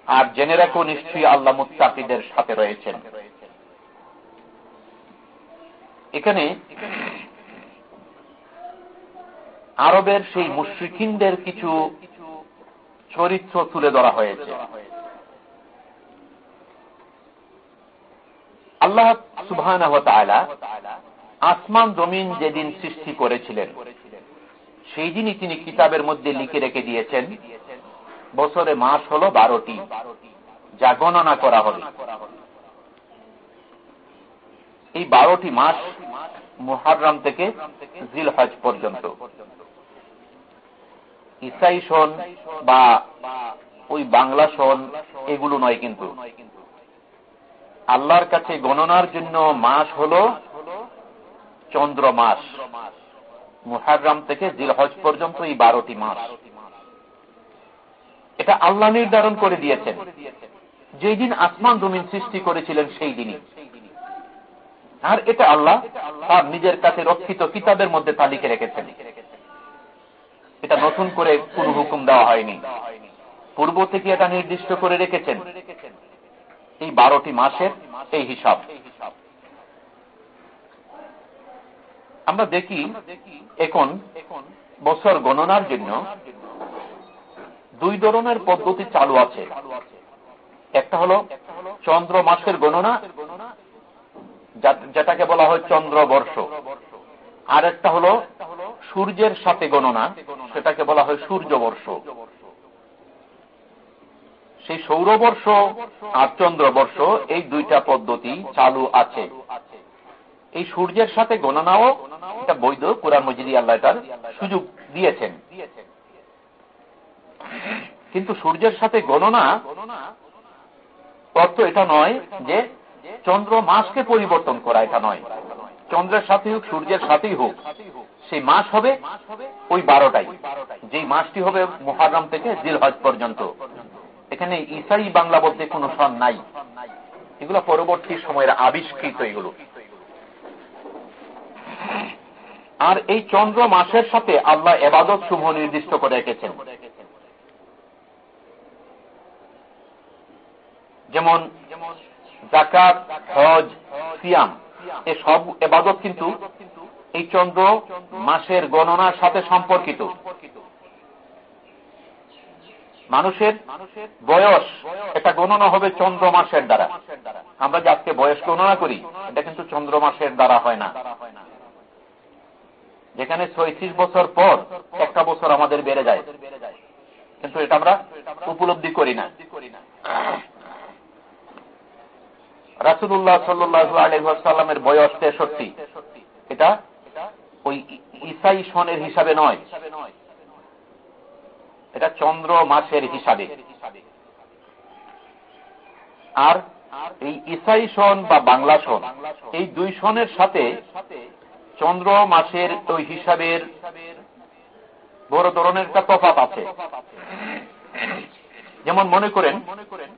Speaker 1: আর জেনে রাখো, নিশ্চয়ই আল্লাহ মুত্তাকিদের সাথে রয়েছেন। এখানে আরবের সেই মুশ্রিকিনদের কিছু চরিত্র তুলে ধরা হয়েছে। আল্লাহ সুবাহ আসমান, জমিন যেদিন সৃষ্টি করেছিলেন, সেই দিনই তিনি কিতাবের মধ্যে লিখে রেখে দিয়েছেন বছরে মাস হল বারোটি। যা গণনা করা হবে। এই বারোটি মাস মুহারাম থেকে জিল হজ পর্যন্ত। ইসাই সন বা ওই বাংলা সন এগুলো নয় কিন্তু। আল্লাহর কাছে গণনার জন্য মাস হল চন্দ্র মাস। মুহারাম থেকে জিল হজ পর্যন্ত এই বারোটি মাস। এটা আল্লাহ নির্ধারণ করে দিয়েছেন। যেই দিন আসমান জমিন সৃষ্টি করেছিলেন, সেই দিনই। আর এটা আল্লাহ তার নিজের কাছে রক্ষিত কিতাবের মধ্যে তালিকে রেখেছেন। এটা নতুন করে কোন হুকুম দেওয়া হয়নি। পূর্ব থেকে এটা নির্দিষ্ট করে রেখেছেন। এই বারোটি মাসের এই হিসাব। আমরা দেখি এখন বছর গণনার জন্য দুই ধরনের পদ্ধতি চালু আছে। একটা হলো চন্দ্র মাসের গণনা যেটাকে বলা হয় চন্দ্র বর্ষ। আর একটা হলো সূর্যের সাথে গণনা, সেটাকে বলা হয় সূর্য বর্ষ। সেই সৌরবর্ষ আর চন্দ্রবর্ষ এই দুইটা পদ্ধতি চালু আছে। এই সূর্যের সাথে গণনাও এটা বৈধ, কোরআন মজিদি আল্লাহ তার সুযোগ দিয়েছেন। কিন্তু সূর্যের সাথে গণনা অর্থ এটা নয় যে চন্দ্র মাসকে পরিবর্তন করা এটা নয়। চন্দ্রের সাথে হোক, সূর্যের সাথেই হোক, সেই মাস হবে ওই বারোটাই। যেই মাসটি হবে মহারাম থেকে জিলহজ পর্যন্ত। এখানে ইসাই বাংলা বলতে কোন সন নাই। এগুলো পরবর্তী সময়ের আবিষ্কৃত এগুলো। আর এই চন্দ্র মাসের সাথে আল্লাহ এবাদত সমূহ নির্দিষ্ট করে রেখেছেন। যেমন জাকাত হজ, সিয়াম, এ সব এবাদত কিন্তু এই চন্দ্র মাসের গণনার সাথে সম্পর্কিত। মানুষের বয়স, এটা গণনা হবে চন্দ্র মাসের দ্বারা। আমরা যে আজকে বয়স গণনা করি, এটা কিন্তু চন্দ্র মাসের দ্বারা হয় না। যেখানে ছয়ত্রিশ বছর পর একটা বছর আমাদের বেড়ে যায়। কিন্তু এটা আমরা উপলব্ধি করি না। রাসুল্লাহ সাল্লু বয়স তেষট্টি। এটা ওই ইসাই সনের হিসাবে নয়। এটা চন্দ্র মাসের হিসাবে। আর এই ইসাই সন বা বাংলা সন, এই দুই সনের সাথে চন্দ্র মাসের ওই হিসাবের বড় ধরনের একটা তফাত আছে। যেমন মনে করেন মনে করেন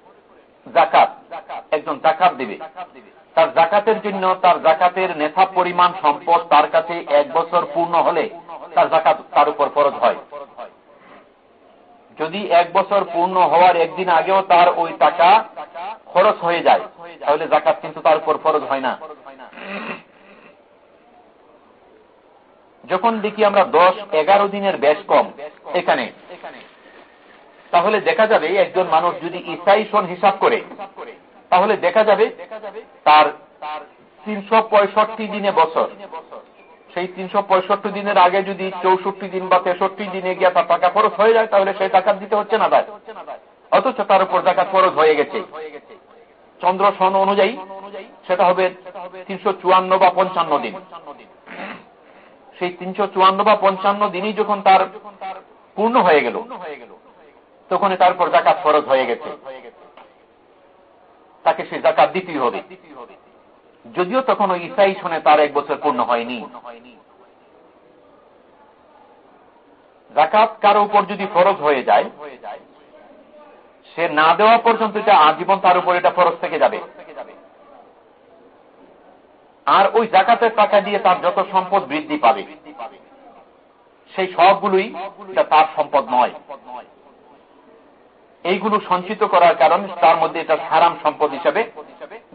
Speaker 1: জাকাত। একজন জাকাত দিবে। তার জাকাতের জন্য তার জাকাতের নেশা পরিমাণ সম্পদ তার কাছে এক বছর পূর্ণ হলে তার জাকাত তার উপর ফরজ হয়। যদি এক বছর পূর্ণ হওয়ার একদিন আগেও তার ওই টাকা খরচ হয়ে যায়, তাহলে জাকাত কিন্তু তার উপর ফরজ হয় না। যখন দেখি আমরা দশ এগারো দিনের বেশ কম, এখানে তাহলে দেখা যাবে একজন মানুষ যদি ইসাই সন হিসাব করে, তাহলে দেখা যাবে তার তিনশো পঁয়ষট্টি দিনে বছর। সেই তিনশো পঁয়ষট্টি দিনের আগে যদি চৌষট্টি দিন বা তেষট্টি দিনে গিয়ে তার টাকা খরচ হয়ে যায়, তাহলে সেই টাকা দিতে হচ্ছে না ভাই অথচ তার উপর টাকা খরচ হয়ে গেছে। চন্দ্র সন অনুযায়ী সেটা হবে তিনশো চুয়ান্ন বা পঞ্চান্ন দিন। সেই তিনশো চুয়ান্ন বা পঞ্চান্ন দিনই যখন তার পূর্ণ হয়ে গেল তখন তারপর জাকাত ফরজ হয়ে গেছে। তাকে সে জাকাত দিতেই হবে। যদিও তখন ওই ইসাই শুনে তার এক বছর পূর্ণ হয়নি। জাকাত কারও উপর যদি ফরজ হয়ে যায়, সে না দেওয়া পর্যন্ত এটা আজীবন তার উপর এটা ফরজ থেকে যাবে। আর ওই জাকাতের টাকা দিয়ে তার যত সম্পদ বৃদ্ধি পাবে, সেই সবগুলোই তার সম্পদ নয়। এইগুলো সঞ্চিত করার কারণে তার মধ্যে এটা হারাম সম্পদ হিসেবে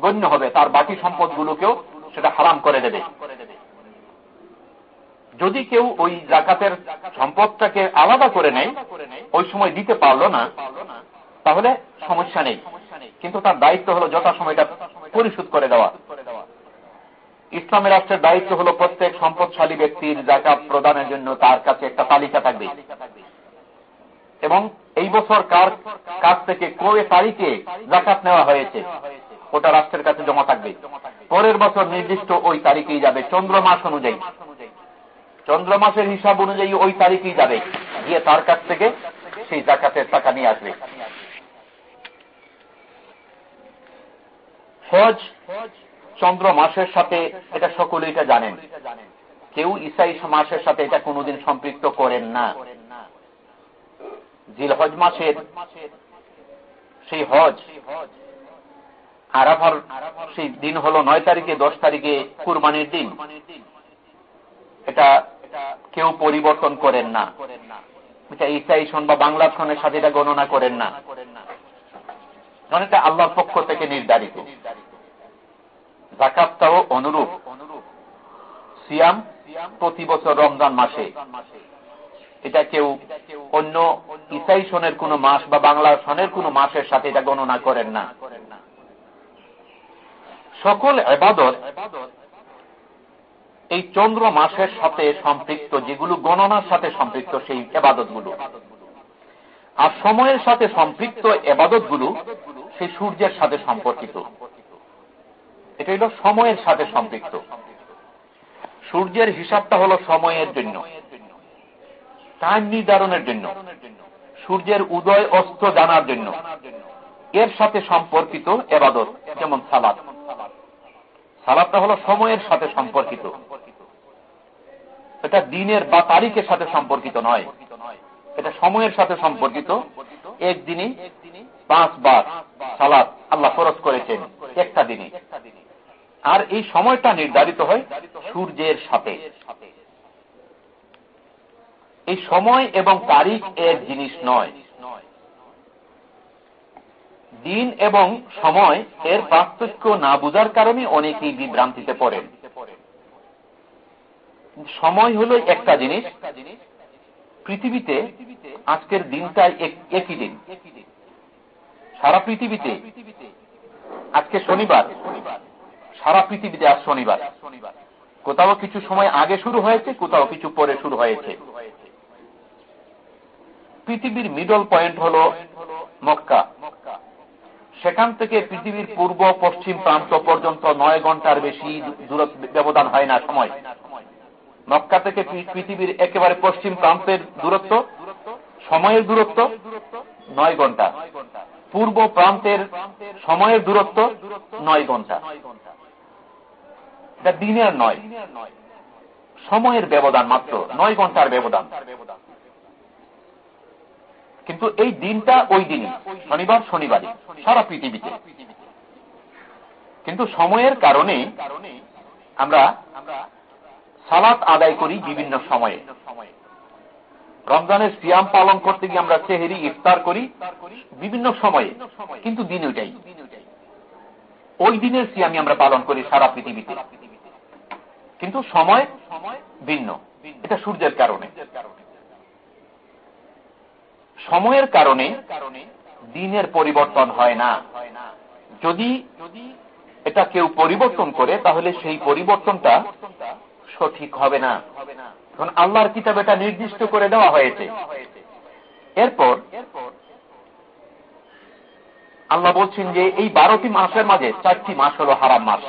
Speaker 1: গণ্য হবে। তার বাকি সম্পদগুলোকেও সেটা হারাম করে দেবে। যদি কেউ ওই জাকাতের সম্পদটাকে আলাদা করে নেয়, ওই সময় দিতে পারল না, তাহলে সমস্যা নেই। কিন্তু তার দায়িত্ব হলো যথাসময়টা পরিশোধ করে দেওয়া। ইসলামের রাষ্ট্রের দায়িত্ব হলো প্রত্যেক সম্পদশালী ব্যক্তির জাকাত প্রদানের জন্য তার কাছে একটা তালিকা থাকবে। এবং এই বছর কার কাছ থেকে কয়ে তারিখে জাকাত নেওয়া হয়েছে, ওটা রাষ্ট্রের কাছে জমা থাকবে। পরের বছর নির্দিষ্ট ওই তারিখেই যাবে, চন্দ্র মাস অনুযায়ী। চন্দ্র মাসের হিসাব অনুযায়ী ওই তারিখেই যাবে, গিয়ে তার কাছ থেকে সেই জাকাতের টাকা নিয়ে আসবে। হজ চন্দ্র মাসের সাথে এটা সকলে এটা জানেন। কেউ ইসাই মাসের সাথে এটা কোনোদিন সম্পৃক্ত করেন না। জিলহজ মাসের সেই হজ আরাফার সেই দিন হল নয় তারিখে, দশ তারিখে কুরবানির দিন। এটা কেউ পরিবর্তন করেন না। এটা ইসাই সন বা বাংলা সনের সাথে এটা গণনা করেন না। এটা আল্লাহর পক্ষ থেকে নির্ধারিত। জাকাতটাও অনুরূপ। সিয়াম প্রতি বছর রমজান মাসে। এটা কেউ অন্য ইসাই সনের কোন মাস বা বাংলা সনের কোন মাসের সাথে এটা গণনা করেন না। সকল এবাদত এই চন্দ্র মাসের সাথে সম্পৃক্ত, যেগুলো গণনার সাথে সম্পৃক্ত সেই এবাদতগুলো। আর সময়ের সাথে সম্পৃক্ত এবাদতগুলো সেই সূর্যের সাথে সম্পর্কিত। এটা হল সময়ের সাথে সম্পৃক্ত। সূর্যের হিসাবটা হল সময়ের জন্য। টাইম নির্ধারণের জন্য, সূর্যের উদয় অস্ত জানার জন্য। এর সাথে সম্পর্কিত এবাদত, যেমন সালাদ। সালাদটা হল সময়ের সাথে সম্পর্কিত। এটা দিনের বা তারিখের সাথে সম্পর্কিত নয়। এটা সময়ের সাথে সম্পর্কিত। একদিনে পাঁচবার সালাদ আল্লাহ ফরজ করেছেন একটা দিনে। আর এই সময়টা নির্ধারিত হয় সূর্যের সাথে। এই সময় এবং তারিখ এক জিনিস নয়। দিন এবং সময় এর পার্থক্য না বুঝার কারণে অনেকেই বিভ্রান্তিতে পড়েন। সময় হলো একটা জিনিস। পৃথিবীতে আজকের দিনটা একই দিন। সারা পৃথিবীতে আজকে শনিবার। সারা পৃথিবীতে আজ শনিবার। কোথাও কিছু সময় আগে শুরু হয়েছে, কোথাও কিছু পরে শুরু হয়েছে। পৃথিবীর মিডল পয়েন্ট হল মক্কা। সেখান থেকে পৃথিবীর পূর্ব, পশ্চিম প্রান্ত পর্যন্ত নয় ঘণ্টার বেশি ব্যবধান হয় না সময়। মক্কা থেকে পৃথিবীর একেবারে পশ্চিম প্রান্তের দূরত্ব, সময়ের দূরত্ব নয় ঘণ্টা। পূর্ব প্রান্তের সময়ের দূরত্ব নয় ঘণ্টা। দিনের নয়। সময়ের ব্যবধান মাত্র, নয় ঘণ্টার ব্যবধান। কিন্তু এই দিনটা ওই দিনই, শনিবার শনিবারই, সারা পৃথিবীতে। কিন্তু সময়ের কারণে আমরা সালাত আদায় করি বিভিন্ন সময়ে। রমজানের সিয়াম পালন করতে গিয়ে আমরা সেহেরি, ইফতার করি বিভিন্ন সময়ে, কিন্তু দিন ওইটাই। ওই দিনের সিয়ামি আমরা পালন করি সারা পৃথিবীতে। কিন্তু সময় ভিন্ন। এটা সূর্যের কারণে। সময়ের কারণে দিনের পরিবর্তন হয় না। যদি এটা কেউ পরিবর্তন করে, তাহলে সেই পরিবর্তনটা সঠিক হবে না। কারণ আল্লাহর কিতাব এটা নির্দিষ্ট করে দেওয়া হয়েছে। এরপর আল্লাহ বলছেন যে এই বারোটি মাসের মাঝে চারটি মাস হল হারাম মাস।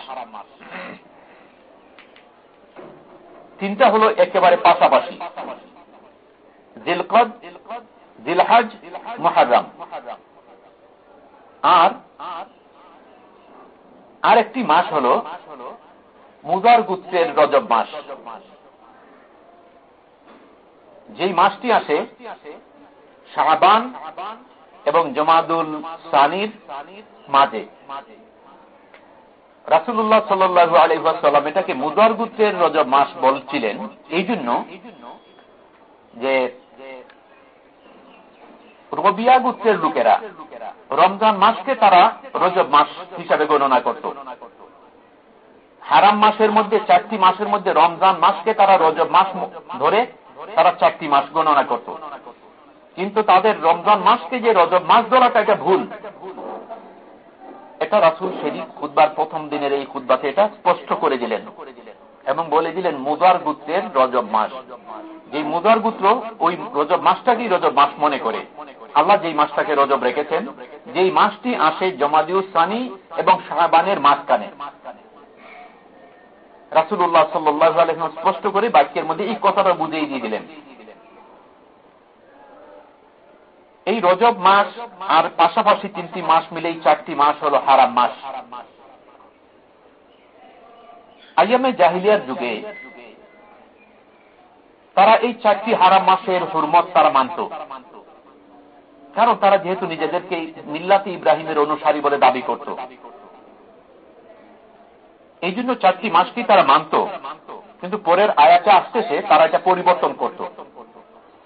Speaker 1: তিনটা হলো একেবারে পাশাপাশি। জিলকদ জিলহাজ মহারাম আর আর একটি মাস হল মুজার গুত্রের রজব মাস। যেই মাসটি আসে শাহবান এবং জমাদুল সানির মাঝে। রাসুল্লাহ সাল্লু আলহাম এটাকে মুদার গুত্রের রজব মাস বলছিলেন। এই জন্য যে রবিয়া গুত্রের লোকেরা। রমজান মাসকে তারা রজব মাস হিসাবে গণনা করত। হারাম মাসের মধ্যে, চারটি মাসের মধ্যে রমজান মাসকে তারা রজব মাস ধরে তারা চারটি মাস গণনা করত। কিন্তু তাদের রমজান মাসকে যে রজব মাস ধরাটা এটা ভুল। এটা রাসুল শরীফ খুদ্বার প্রথম দিনের এই খুদ্বাতে এটা স্পষ্ট করে দিলেন এবং বলে দিলেন, মুদার গুত্রের রজব মাস। যে মুদার গুত্র ওই রজব মাসটাকেই রজব মাস মনে করে। আল্লাহ যেই মাসটাকে রজব রেখেছেন, যেই মাসটি আসে জমাদিউস সানি এবং শাহবানের মাঝখানে। রাসুল্লাহ সাল্লাহ স্পষ্ট করে বাক্যের মধ্যে এই কথাটা বুঝিয়ে দিয়ে দিলেন। এই রজব মাস আর পাশাপাশি তিনটি মাস মিলেই চারটি মাস হল হারাম মাস। আইয়ামে জাহিলিয়ার যুগে তারা এই চারটি হারাম মাসের হুরমত তারা মানত। কারণ তারা যেহেতু নিজেদেরকে মিল্লাতি ইব্রাহিমের অনুসারী বলে দাবি করত। এই জন্য চারটি মাসটি তারা মানত। কিন্তু পরের আয়াতে আসতেছে, তারা এটা পরিবর্তন করত।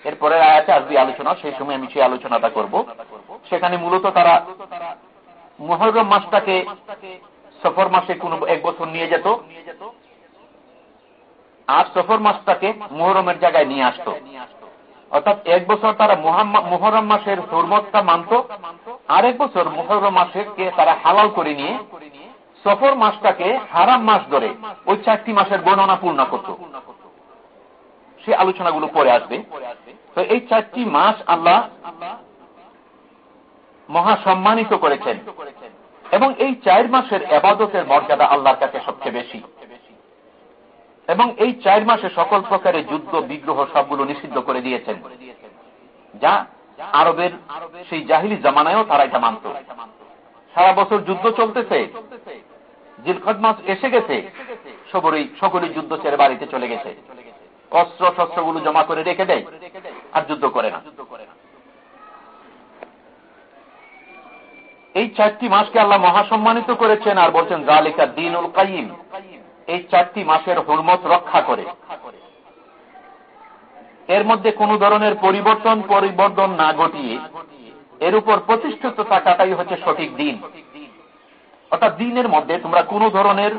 Speaker 1: এরপরের আয়াতে আসবে আলোচনা, সেই সময় আমি সেই আলোচনাটা করব। সেখানে মূলত তারা মহরম মাসটাকে সফর মাসে কোন এক বছর নিয়ে যেত। আর সফর মাসটাকে মোহরমের জায়গায় নিয়ে আসত। অর্থাৎ এক বছর তারা মোহরম মাসের হরমতটা মানত আর এক বছর মোহরম মাসেরকে তারা হালাল করে নিয়ে সফর মাসটাকে হারাম মাস ধরে ওই চারটি মাসের গণনা পূর্ণ করত। সে আলোচনাগুলো পরে আসবে। তো এই চারটি মাস আল্লাহ মহা সম্মানিত করেছেন। এবং এই চার মাসের এবাদতের মর্যাদা আল্লাহর কাছে সবচেয়ে বেশি। এবং এই চার মাসে সকল প্রকারের যুদ্ধ, বিগ্রহ সবগুলো নিষিদ্ধ করে দিয়েছেন, যা আরবের সেই জাহিলি জামানায়ও তারা এটা মানত। সারা বছর যুদ্ধ চলতেছে। জিলখদ মাস এসে গেছে সকলেই সকলেই যুদ্ধ ছেড়ে বাড়িতে চলে গেছে। অস্ত্র শস্ত্রগুলো জমা করে রেখে দেয়, আর যুদ্ধ করে না। এই চারটি মাসকে আল্লাহ মহাসম্মানিত করেছেন আর বলছেন জালিকা দিন উল কাইম এই চারটি মাসের হুরমত রক্ষা করে। এর মধ্যে কোন ধরনের পরিবর্তন পরিবর্তন না ঘটিয়ে এর উপর প্রতিষ্ঠিত থাকাটাই হচ্ছে সঠিক দিন। অর্থাৎ দিনের মধ্যে তোমরা কোন ধরনের,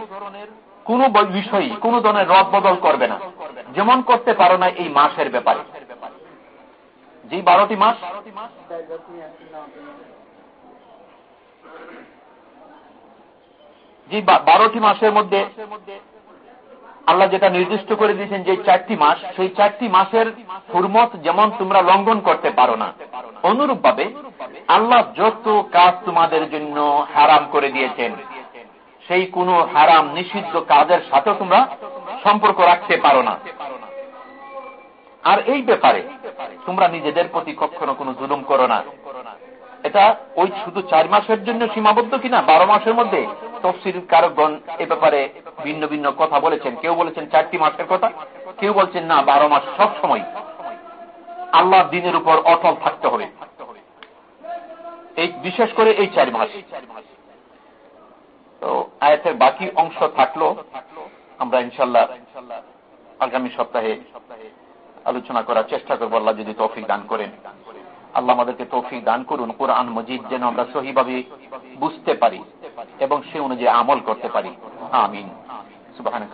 Speaker 1: কোন বিষয় কোন ধরনের রদ বদল করবে না। যেমন করতে পারো না এই মাসের ব্যাপারে। যে বারোটি মাস? যে বারোটি মাসের মধ্যে আল্লাহ যেটা নির্দিষ্ট করে দিয়েছেন যে চারটি মাস, সেই চারটি মাসের হুরমত যেমন তোমরা লঙ্ঘন করতে পারো না অনুরূপ ভাবে আল্লাহ যত কাজ তোমাদের জন্য হারাম করে দিয়েছেন, সেই কোন হারাম নিষিদ্ধ কাজের সাথে তোমরা সম্পর্ক রাখতে পারো না। আর এই ব্যাপারে তোমরা নিজেদের প্রতি কখনো কোনো জুলুম করো না। এটা ওই শুধু চার মাসের জন্য সীমাবদ্ধ কিনা? বারো মাসের মধ্যে তফসির কারকগণ এ ব্যাপারে ভিন্ন ভিন্ন কথা বলেছেন। কেউ বলেছেন চারটি মাসের কথা, কেউ বলছেন না, বারো মাস সব সময়। আল্লাহ দিনের উপর অটল থাকতে হবে। এই বিশেষ করে এই চার মাস। তো আয়াতের বাকি অংশ থাকল। আমরা ইনশাল্লাহ আগামী সপ্তাহে আলোচনা করার চেষ্টা করব। আল্লাহ যদি তৌফিক দান করেন। আল্লাহ আমাদেরকে তৌফিক দান করুন, কোরআন মজিদ যেন আমরা সহিভাবে বুঝতে পারি এবং সে অনুযায়ী আমল করতে পারি। আমিন। সুবাহ